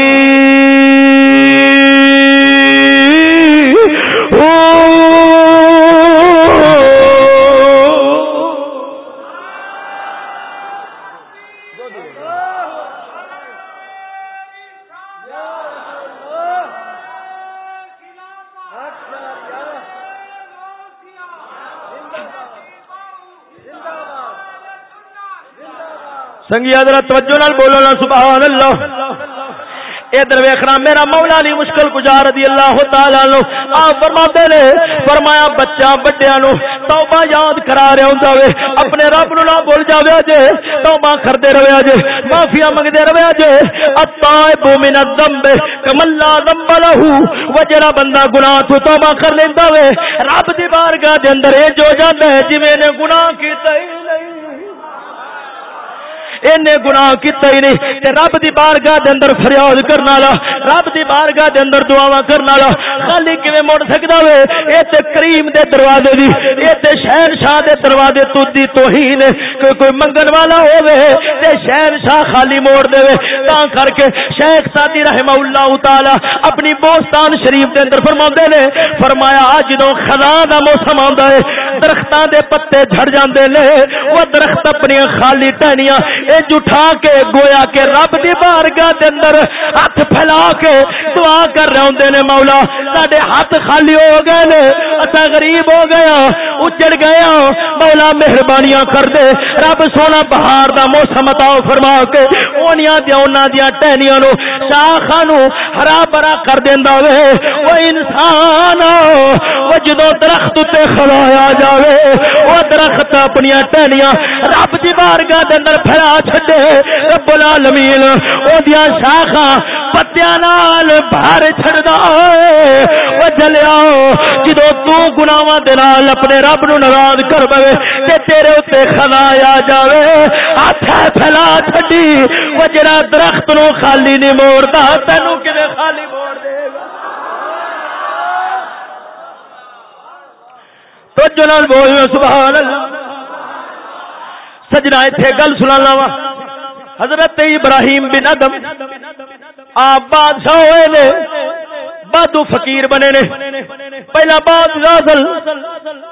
سنگی حضرت توجہ نال بولو نا، سبحان اللہ۔ ادھر ویکھنا میرا مولا علی مشکل گزار رضی اللہ تعالی عنہ۔ آپ فرماتے نے، فرمایا، بچہ بڑیاں نو توبہ یاد کرا رہا ہوندا وے۔ اپنے رب نو نہ بھول جاوے جے، توبہ کردے رہیا جے معافیا منگدے رہیا جے۔ التائب من الذنب کما لا ذنب له۔ وجرا بندہ گناہ تو توبہ کر لیندا وے۔ رب دی بارگاہ دے اندر اے جو جاندا ہے، جویں نے گناہ کیتا ہی نہیں۔ اینے گناہ کیتا ہی نہیں۔ تے رب دی بارگاہ دے اندر فریاد کرن والا، رب دی بارگاہ دے اندر دعاواں کرن والا، خالی کیویں مڑ سکدا وے اے تے کریم دے دروازے دی، اے تے شہنشاہ دے دروازے تو دی توہین کہ کوئی منگن والا ہوے تے شہنشاہ خالی موڑ دے وے۔ تاں کر کے شیخ سادی رحمہ اللہ تعالی اپنی بوستان شریف دے اندر فرماندے نے، فرمایا جدوں خزاں دا موسم آندا ہے، درختاں دے پتے جھڑ جاندے نے او درخت اپنی خالی ٹہنیاں جٹھا کے گویا کے رب دی بارگاہ دے اندر ہاتھ پھیلا کے دعا کر رہے ہوندے نے مولا، ساڈے ہاتھ خالی ہو گئے نے اسا غریب ہو گیا ہاں، اجڑ گیا ہاں۔ مولا، مہربانیاں کر دے۔ رب سونا بہار دا موسم عطا فرما کے اونیاں دی انہاں دی ٹہنیاں نو شاخاں نو ہرا بھرا کر دیندا وے۔ او انسان او جدوں درخت تے کھلایا جاوے، او درخت اپنی ٹہنیاں رب دی بارگاہ دے اندر پھیلا چھڈے رب العالمین او دیا شاخاں پتیاں نال بھر چھڑدا اے او جلیا، جدوں تو گناہاں دے نال اپنے رب نو ناراض کر بوے تے تیرے اوتے خنا آ جاوے۔ ہاتھ پھیلا چھڈی، او جڑا درخت نو خالی نہیں موڑدا تینو کدے خالی موڑ دے؟ گا تو جنال بول سبحان اللہ۔ سجنا اتنے گل سنا وا۔ حضرت ابراہیم بن ادم آپ بادشاہ ہوئے نے، بادو فقیر بنے نے۔ پہلا باد رازل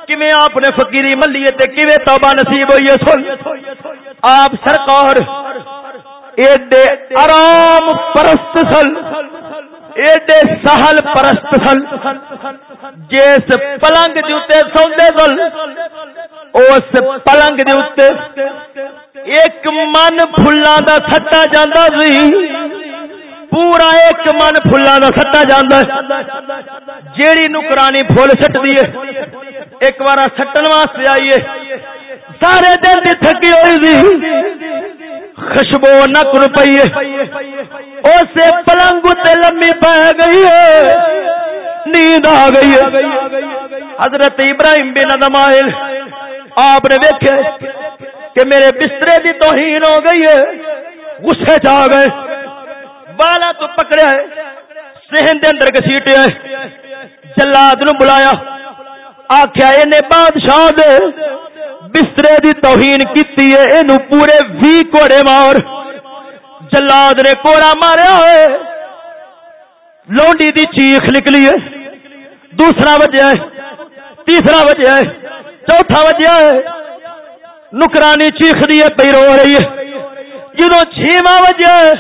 کیویں آپ نے فقیری ملی تے کیویں توبہ نصیب ہوئی ہے سن؟ آپ سرکار، ایڈے آرام پرست سن، ایڈے سہل پرست سن۔ جس پلنگ جوتے سوندے سن اس پلنگ دے اتنے ایک من فلاں دا سٹا جاندا سی۔ پورا ایک من فلاں دا سٹا جاندا جیڑی نکرانی پھول سٹدی ہے، ایک بار سٹن واسطے آئیے سارے دن دی تھکی ہوئی سی۔ خوشبو نک نو پئی اسے پلنگ تے لمبی پی گئی ہے۔ نیند آ گئی ہے۔ حضرت ابراہیم بن ادمائل آپ نے دیکھے کہ میرے بسترے کی توہین ہو گئی ہے، غصے چ آ گئے، بالا تو پکڑیا ہے سہن دے اندر گسیٹیا ہے جلاد نو بلایا آخیا یہ بادشاہ دے بسترے دی توہین کیتی ہے، اینو پورے وی کوڑے مار، جلاد نے کوڑا ماریا ہوئے، لونڈی دی چیخ نکلی ہے، دوسرا وجہ ہے، تیسرا وجہ ہے چوتھا وجہ ہے، نکرانی چیخ دیے پی رو رہی ہے۔ جدو چھواں وجہ ہے،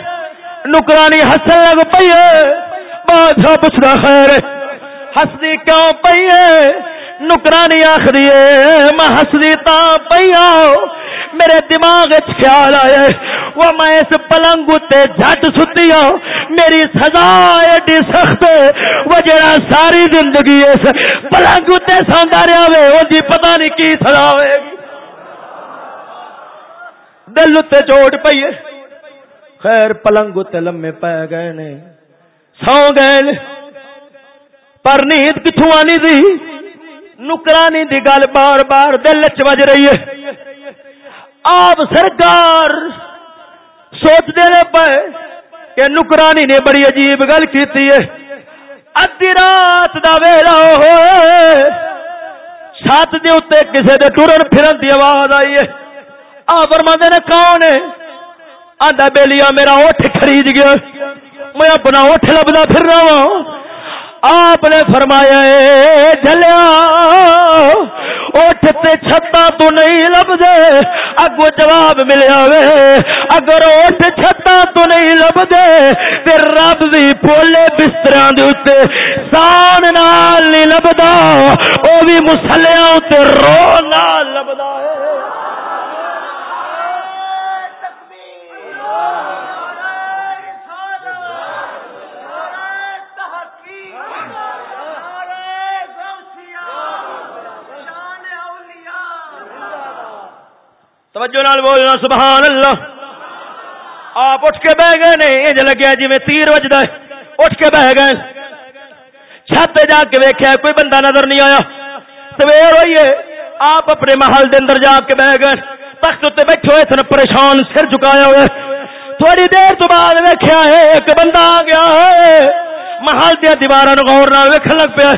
نکرانی ہسن لگ پی ہے۔ بادشاہ پوچھنا خیر ہسنی کیوں پی ہے؟ نکرانی آخری میں ہسدی تا پی میرے دماغ خیال آیا وہ میں اس پلنگ تے ستی ہوں میری سزا ایڈی سخت وہ جڑا ساری زندگی اس پلنگ تے سوندا رہا وے او جی پتہ نہیں کی سزا ہوے گی دل تے چوٹ پئی خیر، پلنگ تے لمے پے گئے نے۔ سو گئے پر نیند کتھوں آنی تھی نکرانی دی گل بار بار دل چ بج رہی ہے۔ آپ سرکار سوچ دے پے کہ نکرانی نے بڑی عجیب گل کی ادی رات دا ویلا ہوئے، چھت دے اتنے کسی دے ٹرن پھرن دی آواز آئی ہے۔ آ فرما نے، کون ہے؟ آدھا بیلیا میرا اٹھ خرید گیا۔ میں اپنا اٹھ لبدا پھر رہا ہوں۔ آپ نے فرمایا جلیا اٹھ تے چھتا تو نہیں لب دے اگو جواب ملیا وے، اگر اٹھ چھتا تو نہیں لب دے تے رب دی پولے بستراں دے اوتے سان نال نہیں لبدا، او بھی مسلیاں تے رو نال لبدا ہے۔ توجہ نال بولنا سبحان اللہ آپ اٹھ کے بہ گئے نے، انج لگیا جی میں تیر وجد اٹھ کے بہ گئے۔ چھت جا کے ویکھیا کوئی بندہ نظر نہیں آیا۔ سویر ہوئیے۔ آپ اپنے محل دے اندر جا کے بہ گئے۔ تخت تے بیٹھے ہوئے تھے پریشان سر جھکایا ہوئے۔ تھوڑی دیر تو بعد ویکھیا ہے، ایک بندہ آ گیا ہے۔ محل دیا دیواراں نو غور نال ویکھن لگ پیا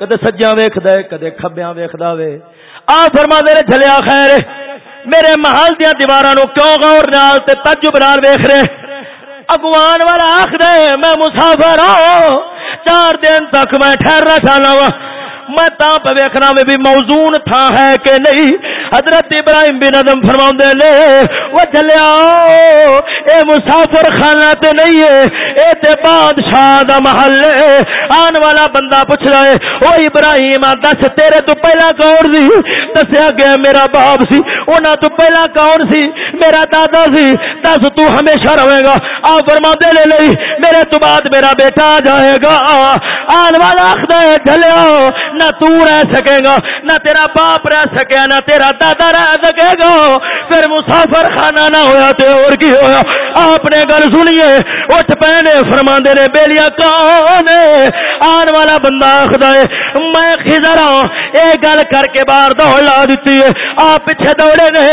کدے سجیاں ویکھدا ہے، کدے کھبیاں ویکھدا وے۔ آ فرما دے جھلیا خیر میرے محل دیا دیوار کیوں غور نال تے تجب نال ویخ رہے اگوان والا آخر میں مسافر ہوں، چار دن تک میں ٹھہرنا چاہنا وا میں تا پہ ویکھنا میں بھی موزون تھا ہے کہ نہیں؟ حضرت ابراہیم بن ادم فرما نے وہ چلیا اے مسافر خانہ تے نہیں ہے، اے تے بادشاہ دا محل ہے۔ آن والا بندہ پوچھ رہا ہے، او ابراہیم دس تیرے تو پہلا کون سی؟ دسیا گیا میرا باپ سی انہاں تو پہلا کون سی؟ میرا دادا سی۔ دس تو ہمیشہ رہے گا۔ آ فرما دے لے لئی میرے تو بعد میرا بیٹا آ جائے گا۔ آن والا آخر ہے چلیا نہ تو رہ سکے گا، نہ تیرا باپ رہ سکے، نہ تیرا دادا رہ سکے گا۔ پھر مسافر خانہ نہ ہویا تے اور کی ہویا؟ آپ نے گل سنیے، اٹھ پہنے فرما دے نے بیلیا کون آن والا بندہ آخر ہے، میں خزر ہوں اے گل کر کے باہر دوڑ لا دیتی ہے۔ آپ پیچھے دوڑے نے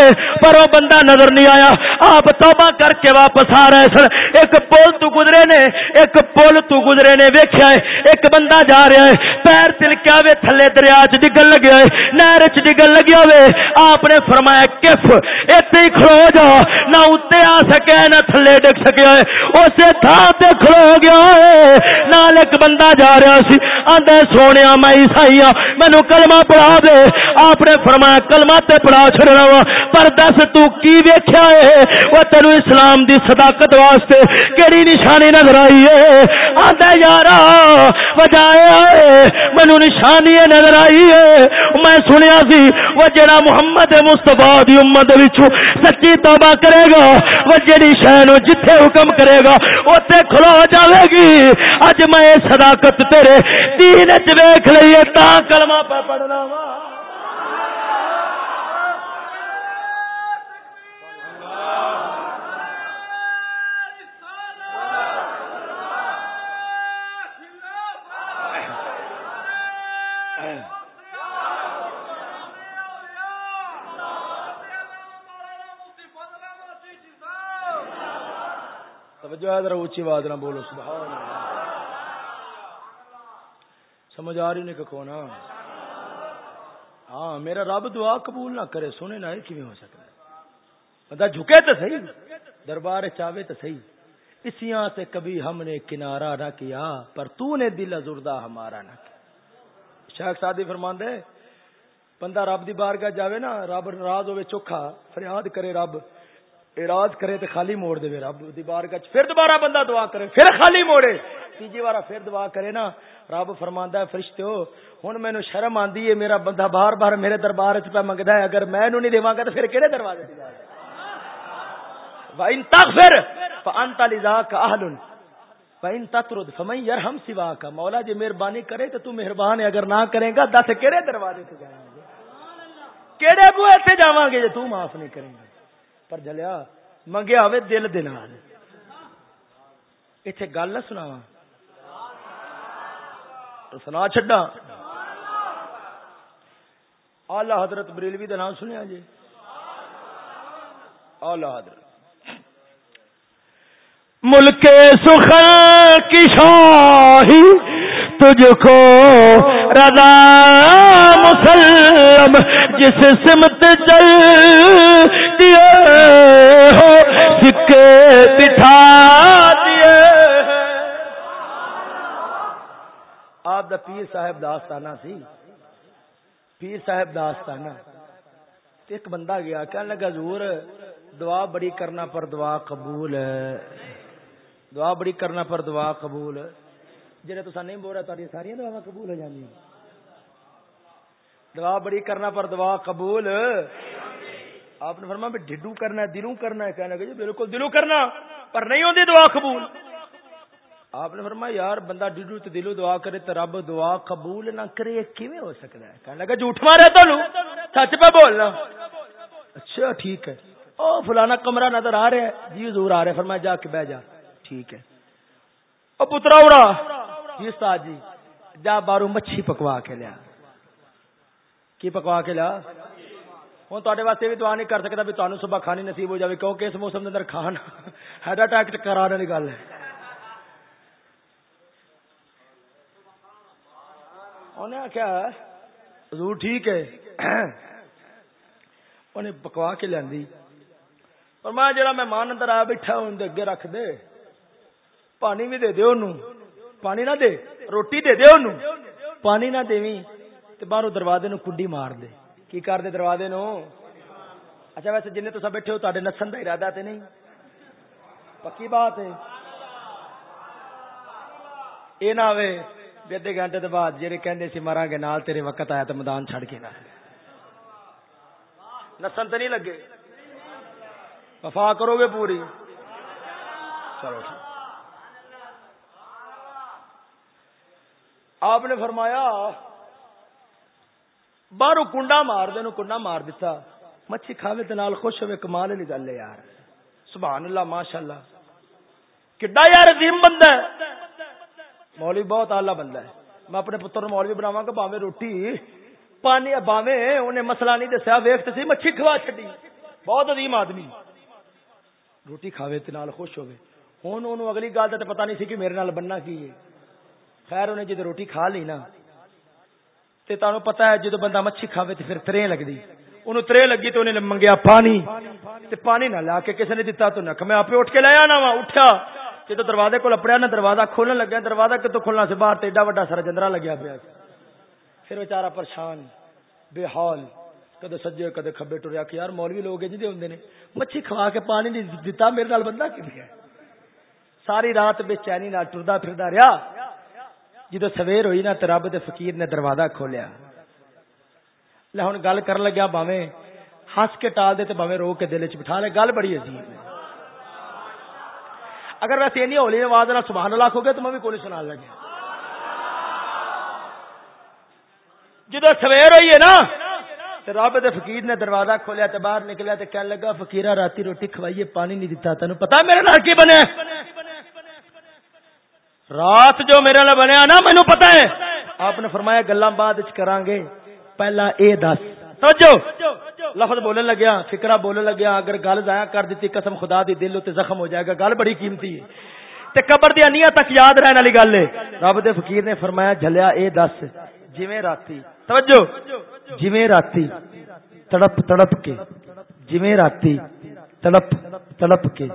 پر وہ بندہ نظر نہیں آیا۔ آپ توبہ کر کے واپس آ رہے سر ایک پول تو گزرے نے، ایک پول تو گزرے نے، ویکھیا ہے، ایک بندہ جا رہا ہے۔ پیر تلکیا وے دے تھلے دریا چ ڈگن لگیا ہے نہر چ ڈگن لگیا وے آپ نے فرمایا، کف، ایتھے ہی کھلو جا نہ اوتے آ سکے، نہ تھلے ڈگ سکیا ہے اسے تھان تے کھلو گیا ہے نال ایک بندہ جا رہا سی۔ آندا سونیا، میں عیسائی ہاں۔ مینوں کلمہ پڑھا دے۔ آپ نے فرمایا، کلمہ تے پڑھا چھڑنا وا۔ پر دس، تو کی ویکھیا ہے؟ او تینو اسلام دی صداقت واسطے کیڑی نشانی نظر آئی ہے؟ آندا یارا وجایا مینوں نشانی نظر آئی ہے۔ میں سنیا سی، وہ جڑا محمد مصطفیٰ دی امت وچوں سچی توبہ کرے گا، وہ جڑی شے نو جتھے حکم کرے گا اوتے کھلو جاوے گی۔ اج میں صداقت تیرے دین وچ ویکھ لئی تا کلمہ پڑھنا وا۔ توجہ ہے ذرا اونچی آواز نہ بولو، سبحان اللہ۔ سمجھ آ رہی نہیں کہ کون ہاں میرا رب دعا قبول نہ کرے، سنے نہ کی ہو سکتا ہے؟ بندہ جھکے تو صحیح دربار چاہے تو صحیح۔ اسیاں سے کبھی ہم نے کنارہ نہ کیا، پر تو نے دل ازردہ ہمارا نہ کیا۔ شیخ سادی فرمان دے بندہ رب دی بارگاہ جاوے نا، رب راز ہوے چوکھا، فریاد کرے رب۔ اراد کرے تو خالی موڑ دے رب دی بارگاہ پھر دوبارہ بندہ دعا کرے، پھر خالی موڑے۔ تیجی بار پھر دعا کرے نا، رب فرماندا ہے فرشتے ہو ہن مینوں شرم آندی ہے، میرا بندہ بار بار میرے دربار وچ پہ منگدا ہے، اگر میں نو نہیں دیواں گا تو پھر کیڑے دروازے تے جائے وَإِن تَغْفِرْ فَأَنْتَ لِذَاكَ أَهْلٌ۔ وَإِن تَطْرُدْ فَمَن يَرْحَمْ سِوَاكَ۔ مولا جی مہربانی کرے تو تو مہربان ہے، اگر نہ کرے گا دس کیڑے دروازے تے جائیں گے؟ کیڑے بوئے تے جاواں گے جے تو معاف نہیں کریں گے؟ پر جلیا، منگیا ہوئے دل دے نال۔ ایتھے گل نہ سناواں۔ سنا چھڈا آلہ حضرت بریلوی کا نام سنیا جی۔ آلہ حضرت۔ ملک سخن کی شاہی تجھ کو رضا مسلم جس سمت چل دیے ہو، سکے بٹھا دیے۔ آپ دا پیر صاحب داستانہ سی۔ پیر صاحب داستانہ۔ ایک بندہ گیا، کہنے لگا زور دعا بڑی کرنا پر دعا قبول ہے۔ دعا بڑی کرنا پر دعا قبول ہے۔ جی تو نہیں بول رہا تاری ساری دعا قبول ہو جانی دعا بڑی کرنا پر دعا قبول۔ آپ نے فرما ڈڈو کرنا ہے، دلوں کرنا ہے۔ کہنے جی بالکل دلوں کرنا، پر نہیں ہوتی دعا قبول۔ آپ نے فرما یار بندہ ڈڈو تو دلو دعا کرے تو رب دعا قبول نہ کرے، کیویں ہو سکتا ہے؟ کہنے لگا جھوٹ جی مارے تو سچ پہ بولنا۔ اچھا ٹھیک ہے۔ او فلانا کمرہ نظر آ رہا ہے۔ جی حضور آ رہے فرمایا جا کے بہ جا۔ ٹھیک ہے۔ او پترا اڑا۔ جی استاد جی جا بارو مچھی پکوا کے لیا۔ کی پکوا کے لیا ہوں تے واسطے بھی دعا نہیں کر سکتا بھی تمہیں صبح کھانی نصیب ہو جائے کیونکہ اس موسم کے اندر کھان ہیڈ اٹیک کرانے والی گل ہے۔ انہیں آخیا حضور ٹھیک ہے۔ انہیں پکوا کے لیا اور میں جڑا مہمان اندر آیا بیٹھا ان اگے رکھ دے۔ پانی بھی دے دے انہوں۔ پانی نہ دے، روٹی دے دے انہوں۔ پانی نہ دے تے باہروں دروازے نو کڈی مار دے۔ کی کر دے دروازے نو اچھا ویسے جن تو بیٹھے ہو تے نسن کا ارادہ تے نہیں۔ پکی بات ہے۔ یہ نہ آئے بھی ادھے گھنٹے کے بعد جہے کہندے سی مارا گے، نال تیرے وقت آیا تو میدان چھڑ کے نہ۔ نسن تو نہیں لگے۔ وفا کرو گے پوری۔ چلو آپ نے فرمایا باہر کنڈا مار دے کنڈا مار دیتا۔ مچھی کھاوے تو نال خوش ہوئے، کمال والی گل ہے یار۔ سبحان اللہ ماشاء اللہ کڈا یار عظیم بندہ ہے۔ مولوی بہت آلہ بندہ ہے۔ میں اپنے پتر مولوی بناوا گا، باوے روٹی۔ پانی باوے، انہیں مسئلہ نہیں دسیا۔ ویخت سی، مچھی کھوا چڈی بہت عظیم آدمی۔ روٹی کھاوے تے نال خوش ہوئے۔ ہوں انہوں اگلی گل کا تو پتا نہیں سی کہ میرے نال بننا کی ہے۔ خیر انہیں جدو روٹی کھا لی نا تے تانوں پتا ہے جدو بندہ مچھی کھاوے تے پھر ترے لگدی۔ انہوں ترے لگی تو انہیں منگیا پانی۔ تے پانی نہ لا کے کسی نے دتا تو نہ میں آپ اٹھ کے لایا نا وا، اٹھا۔ جدو دروازے کو اپڑیا نا دروازہ کھولنے لگیا، دروازہ کتوں کھولنا سے باہر تے ایڈا وڈا سارا جندرا لگیا پیا پھر بیچارہ پریشان، بے حال، کدے سجے، کدے کھبے ٹریا کہ یار مولوی لوگ جی ہوں نے۔ مچھی کھوا کے پانی نہیں دتا، میرے نال بندہ کی ہے؟ ساری رات بے چینی نہ ٹردا پھردا رہا جدو سویر ہوئی نا تو رب دے فقیر نے دروازہ کھولیا۔ لے ہوں گل کر لگیا باوے ہس کے ٹال دے باوے رو کے دل چ بٹھا لے۔ گل بڑی عجیب ہے۔ اگر ویسے اینی ہولی آواز نہ سبحان اللہ ہو گیا تو میں بھی کوئی سنا لگیا جدو سویر ہوئی ہے نا رب دے فقیر نے دروازہ کھولیا تے باہر نکلیا تے کہنے لگا، فقیرہ راتی روٹی کھوائیے، پانی نہیں دیتا تینوں پتا میرے نال کی بنے؟ رات جو میرے نال بنیا نا مینوں پتا ہے۔ آپ نے فرمایا گلاں بعد وچ کران گے پہلا اے دس۔ توجہ۔ لفظ بولن لگیا فکرہ بولن لگیا اگر گل ضائع کر دیتی قسم خدا دی دل تے زخم ہو جائے گا۔ گل بڑی قیمتی ہے۔ تے قبر دی انیا تک یاد رہن والی گل ہے۔ رب دے فقیر نے فرمایا جھلیا اے دس۔ جویں راتی۔ توجہ۔ جویں راتی۔ تڑپ تڑپ کے۔ جویں راتی۔ تڑپ تڑپ کے۔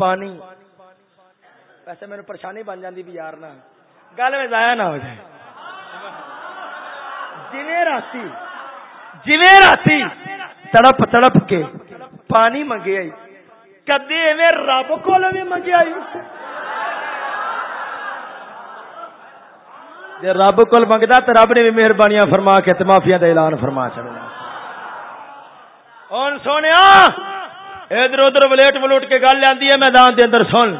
پانی۔ ویسے میرے پریشانی بن جاتی بھی یار نہ گل میں ضائع نہ ہو جائے جویں راتی جویں راتی تڑپ تڑپ کے پانی منگے آئی کدی ایویں رب کو بھی منگے آئی جی رب کو منگتا تو رب نے بھی مہربانیاں فرما کے معافیا کا اعلان فرما چڑنا ہوں سونے ادھر ادھر ولیٹ ولوٹ کے گل آتی ہے میدان دے اندر سن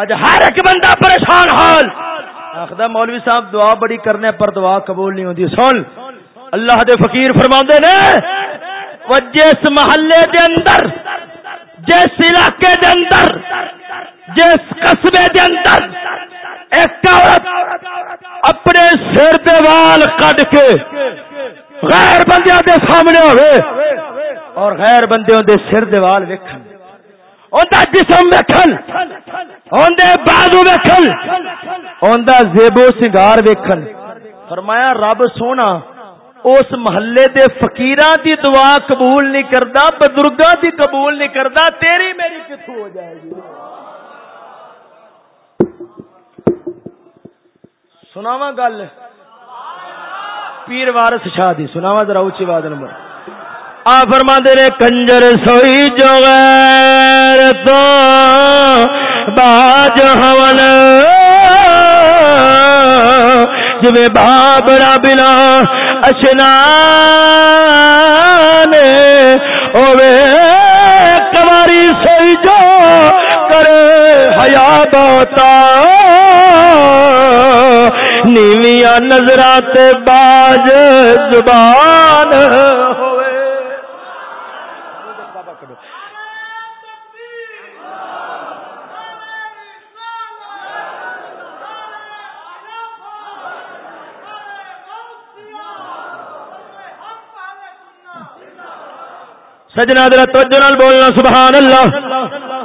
اج ہر ایک بندہ پریشان حال۔ آخر مولوی صاحب، دعا بڑی کرنے پر دعا قبول نہیں ہوتی سن، اللہ دے فقیر فرما نے جس محلے دے اندر، جس علاقے دے اندر، جس قصبے دے اندر ایک عورت اپنے سر دے وال کٹ کے غیر بندیاں دے سامنے ہوئے اور غیر بندیاں دے سر دیوال ویکھن۔ اوندا جسم ویکھن اوندے بازو ویکھن، اوندا زیبو سنگار ویکھن۔ فرمایا، رب سونا، اس محلے دے فقیراں دی دعا قبول نہیں کردا، بزرگاں دی قبول نہیں کردا، تیری میری کتھوں ہو جائے گی۔ سناوا گل، پیر وارس شاہ دی سناوا ذرا اونچی آواز نمبر۔ آ فرما دے کنجر سوئی جو غیر تو باج ہون۔ جویں بابڑا بنا اشنا نے اوے کماری سوئی جو کرے حیا بتا نیویاں نظرات باج زبان ہوئے سجنا دل توجہ بولنا سبحان اللہ۔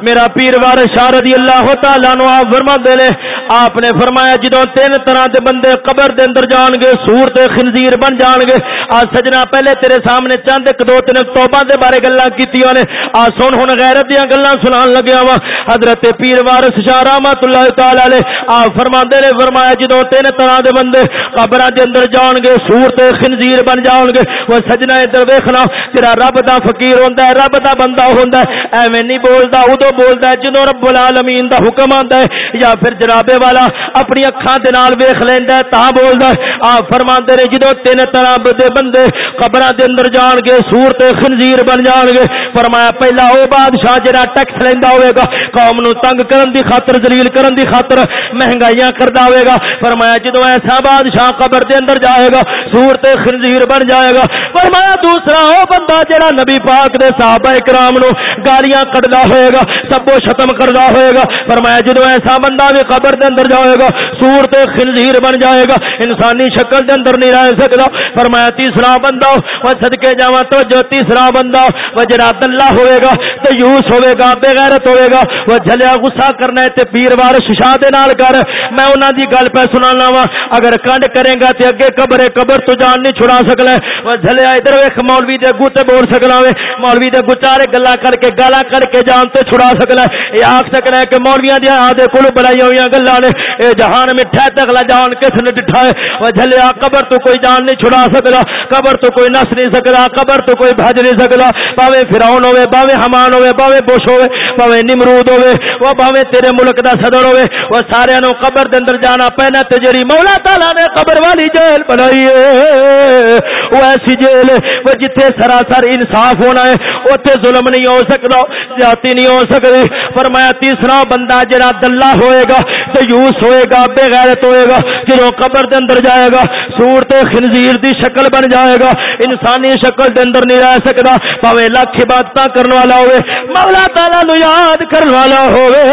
میرا پیر وار شاہ رضی اللہ تعالی نو آپ فرما دے لے آپ نے فرمایا جدوں تین طرح دے بندے قبر دے اندر جان گے، سور تے خنزیر بن جان گے۔ آ سجنا پہلے تیرے سامنے چند ایک دو تین توبہ دے بارے گلاں کیتیاں نے۔ آ سن ہن غیرت دیاں گلاں سنان لگیا وا حضرت پیر وارث شاہ رحمت اللہ تعالی علیہ آپ فرما دے فرمایا جدوں تین طرح دے بندے قبراں دے اندر جان گے، سور تے خنزیر بن جان گے۔ وہ سجنا ادھر ویکھنا، تیرا رب دا فقیر ہوندا ہے، رب دا بندہ ہوندا ہے۔ ایویں نہیں بولدا او ادو بولتا ہے، جنوں رب العالمین دا حکم آندا ہے، یا پھر جنابے والا اپنی اکھاں دے نال ویکھ لیندا ہے تا بولدا ہے۔ آپ فرماندے نے جدوں تین طرح دے بندے قبراں دے اندر جان گے، سور تے خنزیر بن جان گے، فرمایا پہلا او بادشاہ جڑا ٹیکس لیندا ہوے گا، قوم نو تنگ کرن دی خاطر، ذلیل کرن دی خاطر مہنگائیاں کردا ہوے گا۔ فرمایا جدوں ایسا بادشاہ قبر دے اندر جائے گا، سور تے خنزیر بن جائے گا۔ فرمایا دوسرا او بندہ جڑا نبی پاک دے صحابہ کرام نو گالیاں کڈدا ہوئے گا سب کو ختم کردا ہوئے گا۔ فرمایا، جدو ایسا بندہ بھی قبر دے اندر جائے گا سور خنزیر بن جائے گا، انسانی شکل دے اندر نہیں رہ سکدا فرمایا، تیسرا بندہ، وہ صدکے جاواں تو جو تیسرا بندہ، وہ جڑا اللہ ہوئے گا، تے یوس ہوئے گا، بے غیرت ہوئے گا، وہ جھلیا غصہ کرنا ہے تے پیر وار ششا دے نال کر۔ میں انہاں دی گل پہ سنانا وا اگر کنڈ کرے گا تے اگے قبر قبر تو جان نہیں چھڑا سکنا وہ جھلیا ادھر ویکھ، مولوی دے گوتے بول سکنا وے، مولوی دے گچارے گلا کر کے گالا کر کے جان تے چھڑا سکنا یہ آخ سکنا ہے کہ مولویا دیا آدھے کل بڑائی ہوئی گلا نے۔ یہ جہان میں ٹھہ تکلا جان کس نے ڈٹھا ہے؟ وہ جھلیا، قبر تو کوئی جان نہیں چھڑا سکتا قبر تو کوئی نس نہیں سکتا قبر تو کوئی بھج نہیں سکتا پاوے فراؤن ہوے پاوے حمان ہوے پاوے بش ہوے پاوے نمرود ہوے وہ پاوے تیرے ملک دا صدر ہوے وہ سارے نو قبر دے اندر جانا پینا تے جڑی مولا تعالی نے قبر والی جیل بنائی ہے۔ وہ ایسی جیل وہ جتھے سراسر انصاف ہونا ہے، اوتھے ظلم نہیں ہو سکتا زیادتی نہیں ہو سکتا سکتی فرمایا تیسرا بندہ جڑا دلہ ہوئے گا تیوس ہوئے گا بے غیرت ہوئے گا جدو قبر دے اندر جائے گا سور تے خنزیر دی شکل بن جائے گا۔ انسانی شکل دے اندر نہیں رہ سکدا، پاوے لاکھ عبادتاں کرن والا ہوئے، مولا تعالی نو یاد کرن والا ہوئے،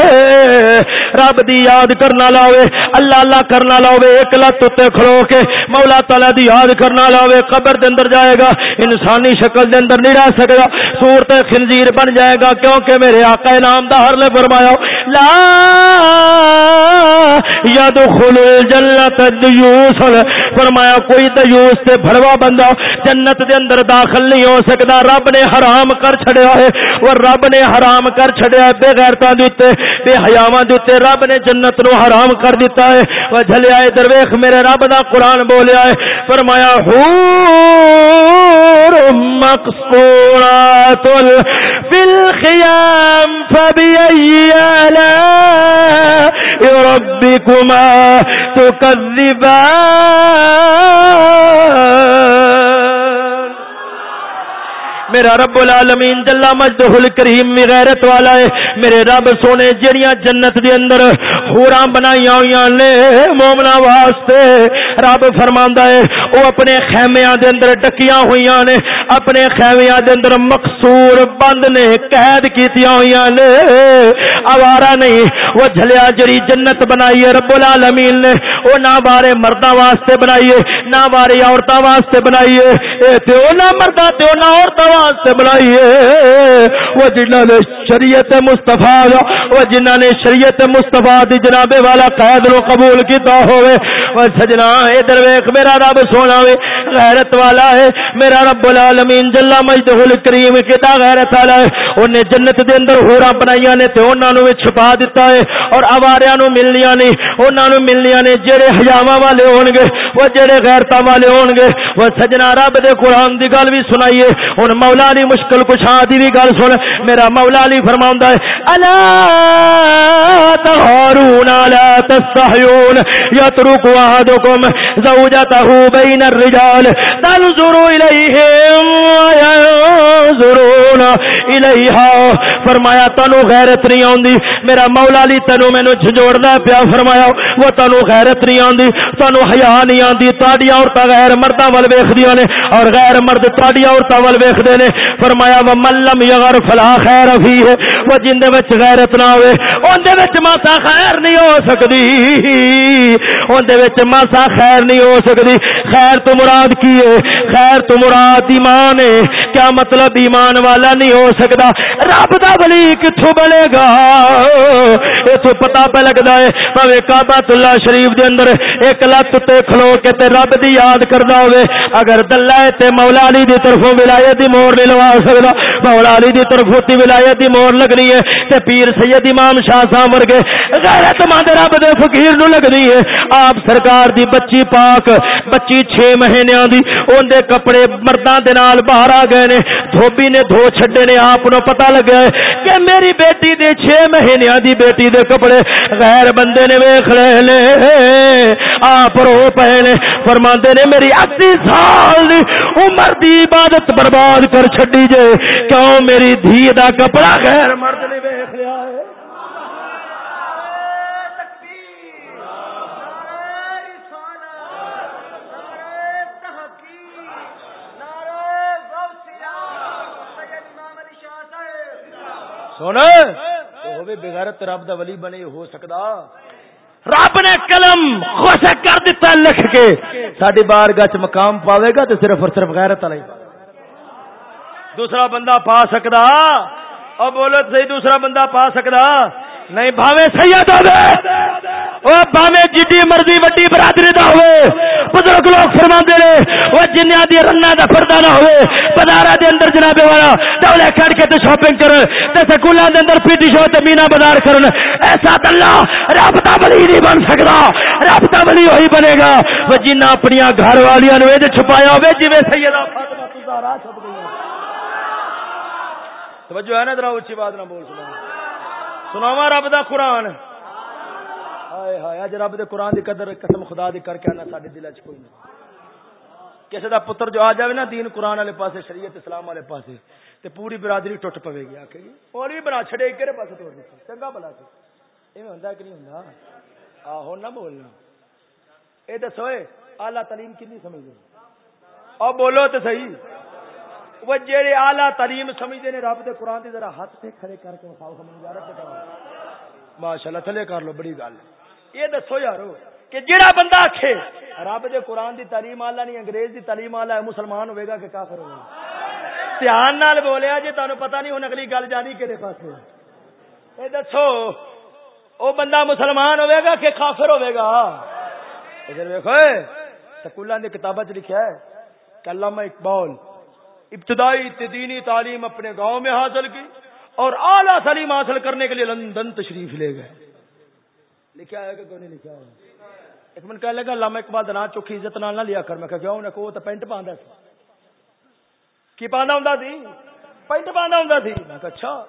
رب دی یاد کرن والا ہوئے، اللہ اللہ کرن والا ہوئے، ایک لت تے کھلو کے مولا تعالی دی یاد کرن والا ہوئے، قبر دے اندر جائے گا، انسانی شکل دے اندر نہیں رہ سکدا سور تے خنزیر بن جائے گا، کیونکہ میرے آقا نامدار نے فرمایا لا یا تو يدخل الجنة دیوس. فرمایا کوئی دیوس تے بھڑوا بندہ جنت دے اندر داخل نہیں ہو سکدا، رب نے حرام کر چھڑیا ہے اور رب نے حرام کر چھڑیا ہے بے غیرتاں دے اوتے بے حیاواں دے اوتے رب نے جنت نو حرام کر دیتا ہے۔ او جھلیا اے درویش میرے رب دا قرآن بولیا ہے۔ فرمایا، حور مقصورات فی الخیام فبأي آلاء ربكما تكذبان. میرا رب العالمین جلا مجدہ کریم غیرت والا ہے۔ میرے رب سونے جڑیاں جنت دے اندر ہوراں بنائیاں ہویاں نے مومنا واسطے رب فرماندا ہے۔ او اپنے خیمیاں دے اندر ڈکیاں ہویاں نے، اپنے خیمیاں دے اندر مقصور بند نے قید کیتیاں ہویاں نے۔ اوارا نہیں، وہ جھلیا جڑی جنت بنائی ہے رب العالمین نے۔ او نہ بارے مرداں واسطے بنائی ہے، نہ بارے عورتاں واسطے بنائی ہے۔ اے تے او نہ مردا تے او نہ عورتاں واسطے بنائی ہے وہ جنہاں نے شریعت مصطفی وہ جنہاں نے شریعت مصطفی دی جناب والا قید نو قبول کیتا ہوئے وہ سجنا ادھر ویکھ میرا رب سونا وے، غیرت والا ہے۔ میرا رب العالمین جل مجدہ الکریم کیتا غیرت والا ہے۔ اونے جنت دے اندر ہوراں بنائیاں نے تے انہاں نو چھپا دتا ہے۔ اور اواریاں نو ملنیاں نہیں انہاں نو ملنیاں نے جڑے حیاواں والے ہون گے، وہ جڑے غیرتاں والے ہون گے۔ وہ سجنا رب دے قران دی گل بھی سنائیے۔ ہن مولا علی مشکل کشا دی بھی گل سن۔ میرا مولا علی فرماوندا ہے، الا تهارون لا تستحيون يترك احدكم زوجته بين الرجال تنظر اليهم وينظرون اليها فرمایا، تنو غیرت نہیں آندی میرا مولا علی تنو مینو جھجوڑدا پیا فرمایا، وہ تنو غیرت نہیں آندی تنو حیا نہیں آندی تاڈی عورتاں غیر مرداں ول ویکھدیاں نے اور غیر مرد تاڈی عورتاں ول ویکھدے نے۔ نے فرمایا وہ ملم یغر فلا خیر فیہ وہ جن دے وچ غیرت نہ ہوے اون دے وچ ماسا خیر نہیں ہو سکدی اون دے وچ ماسا خیر نہیں ہو سکدی خیر تو مراد کی ہے؟ خیر تو مراد ایمان ہے۔ کیا مطلب ایمان والا نہیں ہو سکدا رب دا ولی کتھوں بنے گا اتو پتا پہ لگتا ہے پوے کعبۃ اللہ شریف دے اندر ایک لت تے کھلو کے تے رب دی یاد کردا ہوے اگر دلہ تے مولا علی دی طرفوں ولایت دی مہر نہیں لوا سکدا۔ مولا علی دی طرفوں تی ولایت دی مہر لگنی ہے تے پیر سید امام شاہ صاحب ورگے غیرت مند رب دے فقیر نو لگنی ہے۔ آپ سرکار دی بچی پاک، بچی 6 مہینیاں دی، اون دے کپڑے مرداں دے نال باہر آ گئے نے۔ دھوبی نے دھو چھڈے نے، آپ نو پتہ لگا ہے کہ میری بیٹی دے چھ مہینے دی بیٹی دے کپڑے غیر بندے نے ویخ لے لے۔ آپ رو پے نے۔ فرما نے، میری اسی سال دی عمر دی عبادت برباد کر چڈی جے، کیوں میری دھی دا کپڑا غیر مرد نے ویخ لیا ہے؟ سونا بغیرت رب دا ولی بنے، ہو سکتا رب نے قلم خوش کر دیتا لکھ کے ساری بار گچ مقام پاوے گا تو صرف اور صرف غیرت والا دوسرا بندہ پا سکتا اور بولو صحیح دوسرا بندہ پا سکتا نہیں، بھاوے سید ہو بھاوے جی مرضی وڈی برادری دا ہوئے، بزرگ لوگ فرما دے وہ جنیا دی رنا دا پردہ نہ ہوئے۔ بازار دے اندر جناب والا ڈولے کھڑ کے تو شاپنگ کرن، تے سکولاں دے اندر پی شو تے مینا بازار کرن۔ ایسا اللہ، رب دا ولی نہیں بن سکدا۔ رب دا ولی وہی بنے گا۔ وہ جنہ اپنی گھر والیاں نو اے چھپایا ہوئے، جویں سیدہ فاطمہ الزہرا چھپ گئی۔ توجہ ہے نا ذرا اونچی بات نہ بول سنا سناوا رب دا قرآن۔ ہائے ہائے، اج رب دے قرآن دی قدر، قسم خدا دی کر کے آنا سارے دل چ کوئی نہیں۔ کسی دا پتر جو آ جائے نا دین قرآن والے پاسے، شریعت اسلام والے پاسے، تے پوری برادری ٹوٹ پوے گی آ کے جی۔ اور بھی بنا چھڑے کہڑے پاسے توڑ دیتے چنگا بلا سی۔ ایویں ہوندا کہ نہیں ہوندا؟ آہو، نہ بولنا۔ اے دسو اعلی تعلیم کنی سمجھ او بولو تے صحیح۔ وہ جڑے اعلی تعلیم سمجھدے نے رب دے قران دی ذرا ہاتھ تے کھڑے کر کے وکھاؤ ہمیں یار ماشاءاللہ، تھلے کر لو، بڑی گل یہ دسو یارو کہ جڑا بندہ آکھے، رب دے قران دی تعلیم اعلی نہیں، انگریز دی تعلیم اعلی ہے، مسلمان ہوے گا کہ کافر ہوے گا۔ دھیان نال بولیا جی تانوں پتہ نہیں ہن اگلی گل جانی کدے پاسے اے دسو، او بندہ مسلمان ہوے گا کہ کافر ہوے گا؟ ادھر دیکھو سکولاں دی کتاباں وچ لکھیا ہے کہ علامہ اقبال۔ ابتدائی دینی تعلیم اپنے گاؤں میں حاصل کی اور اعلیٰ تعلیم حاصل کرنے کے لیے لندن تشریف لے گئے۔ لکھا ہے کہ نہیں لکھا ہے؟ ایک من کہہ لگا لامہ اقبال دنا چوکھی عزت نال نہ لیا کر۔ میں کہا، کیوں؟ انہیں کو تو پینٹ پاندا سی کی پاندا ہوندا سی؟ پینٹ پاندا ہوندا سی؟ میں کہا اچھا۔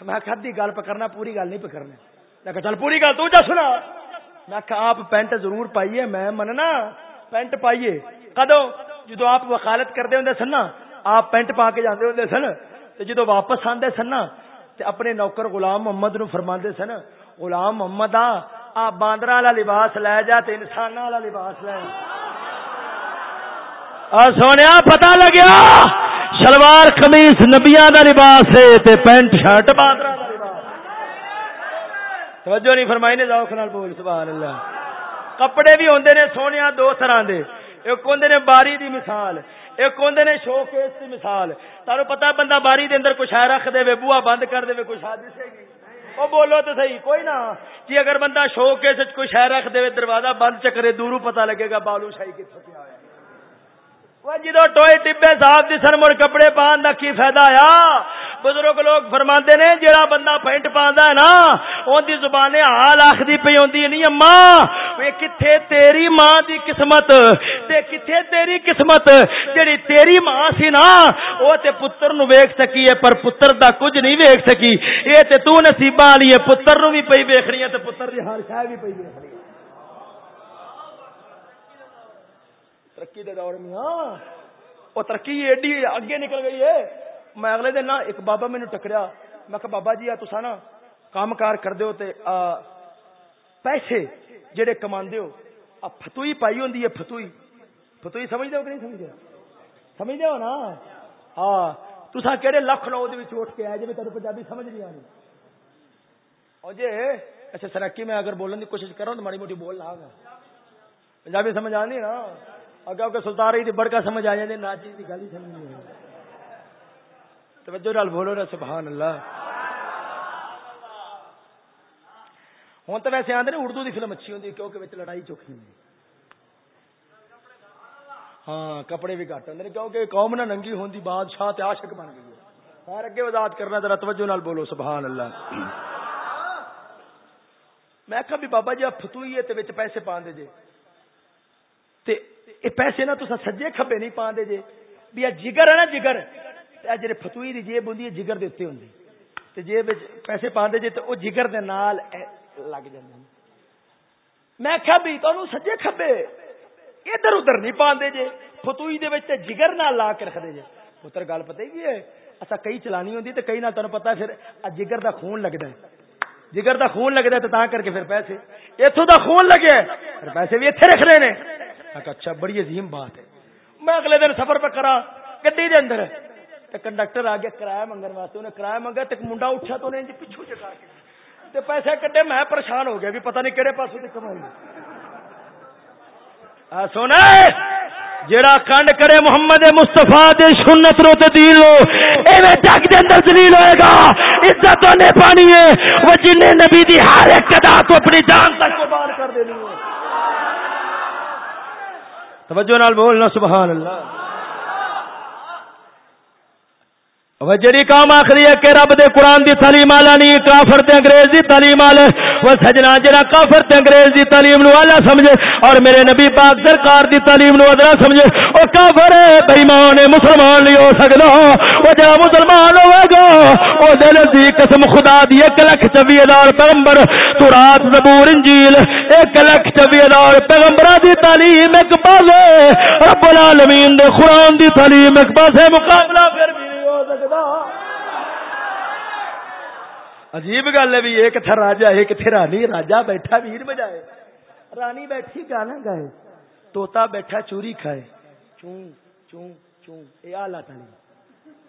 میں کہا دی گل پکڑنا، پوری گل نہیں پکڑنا میں کہا، چل پوری گل تو جا سنا میں کہا، آپ پینٹ ضرور پائیے، میں مننا، پینٹ پائیے۔ کدو جدو آپ وکالت کرتے ہوں سن نا، آپ پینٹ پا کے جاندے ہوندے سن، تے جدو واپس آندے سن نا، تے اپنے نوکر غلام محمد نو فرماندے سن، غلام محمد آ آپ باندر والا لباس لے جا تے انسان والا لباس لے سونے پتا لگیا؟ شلوار کمیس نبیا دا لباس ہے تے پینٹ شرٹ باندر توجہ نہیں فرمائی نے، ذوق نال بول، سبحان اللہ۔ کپڑے بھی ہوندے نے سونے دو طرح دے۔ ایک ہوندے نے باری دی مثال، ایک ہوندے نے شو کیس دی مثال۔ تانوں پتہ بندہ باری دے اندر کچھ ہے رکھ دے بوا بند کر دے کچھ آ دسے گی وہ بولو تو صحیح، کوئی نہ۔ جی اگر بندہ شو کیس وچ کچھ ہے رکھ دے دروازہ بند چکرے دورو پتہ لگے گا بالو شاہی کتھوں پیا ہے جدو ٹوئے ٹبے صاحب دی سر مڑ کپڑے پان دا کی فائدہ آیا؟ بزرگ لوگ فرماندے نے جڑا بندہ پینٹ پاندا ہے نا، اون دی زبان حال آکھدی پئی ہوندی نہیں اما اے کتھے تیری ماں دی قسمت، تے کتھے تیری قسمت جڑی تیری ماں سی نا، او تے پتر نو ویکھ سکی ہے، پر پتر دا کچھ نہیں ویکھ سکی۔ اے تے تو نصیباں والی ہے، پتر نو بھی پئی ویکھنی ہے، تے پتر دی ہر شے بھی پئی ویکھنی ترقی دے دور میں ہاں۔ وہ ترقی ایڈی اگے نکل گئی ہے۔ میں اگلے دن نا ایک بابا مینو ٹکریا۔ میں کہ بابا جی آ تسا نا کام کار کر دیو تے، آ، پیسے جڑے کما ہو، آ فتوئی پائی ہوندی ہے فتوئی فتوئی سمجھ دو کہ نہیں سمجھ سمجھ ہو نا؟ ہاں۔ تسا کہڑے لکھ لو دے اٹھ کے آئے جی تیرے پنجابی سمجھ نہیں آنی اور جی اچھا سرکی میں اگر بولنے کی کوشش کروں تو ماڑی موٹی بول رہا گا۔ پنجابی سمجھ آنی نا؟ اگر کہ سلطان رہی تھی بڑکا سمجھ آ جائے نہ چیز کی گل ہی سمجھ نہیں توجہ نال بولو نا، سبحان اللہ۔ ہوں تو ویسے آدھے اردو کی فلم اچھی ہوتی کیونکہ لڑائی چوکھی ہوتی ہاں کپڑے بھی گھٹ ہوں کیونکہ قوم نہ ننگی ہوندی، بادشاہ تے عاشق بن گئی ہے۔ خیر اگے وضاحت کرنا، ذرا توجہ نال بولو، سبحان اللہ۔ میں کہا بھی بابا جی آپ فتوئی ہے پیسے پا دے جے۔ تے یہ پیسے نا تو سجے کھبے نہیں پا جے بھی جگر ہے نا جگر جی فتوئی دی جیب ہوں جگر دے ہوں تے جیب پیسے پا جے تو وہ جگر دے نال لگ جائے میں کیا بھی تو سجے کھبے ادھر ادھر نہیں پا دے جے فتوئی دے تے جگر نال لا کے رکھ دے جے پتر گل پتہ ہی ہے اچھا کئی چلانی ہوندی تے کئی نہ تمہیں پتا پھر جگر دا خون لگتا ہے جگر دا خون لگتا ہے تو کر کے پھر پیسے اتوں دا خون لگے پھر پیسے بھی اتنے رکھ رہے ہیں اچھا بڑی عظیم بات ہے۔ میں اگلے دن سفر پہ کرا، گڈی دے اندر۔ کنڈکٹر آ گیا، کرایہ منگن واسطے۔ انہیں کرایہ منگا تو منڈا اٹھا تو انہیں پچھو چکا کے۔ تے پیسے کٹے میں پریشان ہو گیا بھی پتہ نہیں کہڑے پاس سے کمائی سونا جڑا کنڈ کرے محمد مستفا دے سنت رو تے دین لو ایویں جگ دے اندر ذلیل ہوئے گا۔ عزت نے پانی ہے، وہ جن نبی دی ہر ایک ادا کو اپنی جان تک قربان کر دینی ہے۔ توجہ نال بولنا سبحان اللہ۔ جڑی کام آخری ہے کہ رب دے قرآن دی تعلیم والا نہیں، کافر تے انگریز دی تعلیم والا وہ سجنا جڑا کافر تے انگریز دی تعلیم نو والا سمجھے۔ اور میرے نبی پاک سرکار دی تعلیم نو ادرا سمجھے۔ او کافر ہے بے ایمان مسلمان نہیں ہو سکدا او جڑا مسلمان ہوے گا، او دے نزدیک قسم خدا دی 1 لاکھ 24 ہزار پیغمبر۔ تورات زبور انجیل 1 لاکھ 24 ہزار پیغمبراں دی تعلیم ایک پاسے۔ رب العالمین دے قرآن دی تعلیم ایک پاسے مقابلہ پھر بھی۔ سکتا۔ عجیب گل ہے بھی ایک تھا راجا ایک تھے رانی، راجا بیٹھا ویر بجائے۔ رانی بیٹھی گانا گائے توتا بیٹھا چوری کھائے۔ چون چون چون اے آلہ تعلیم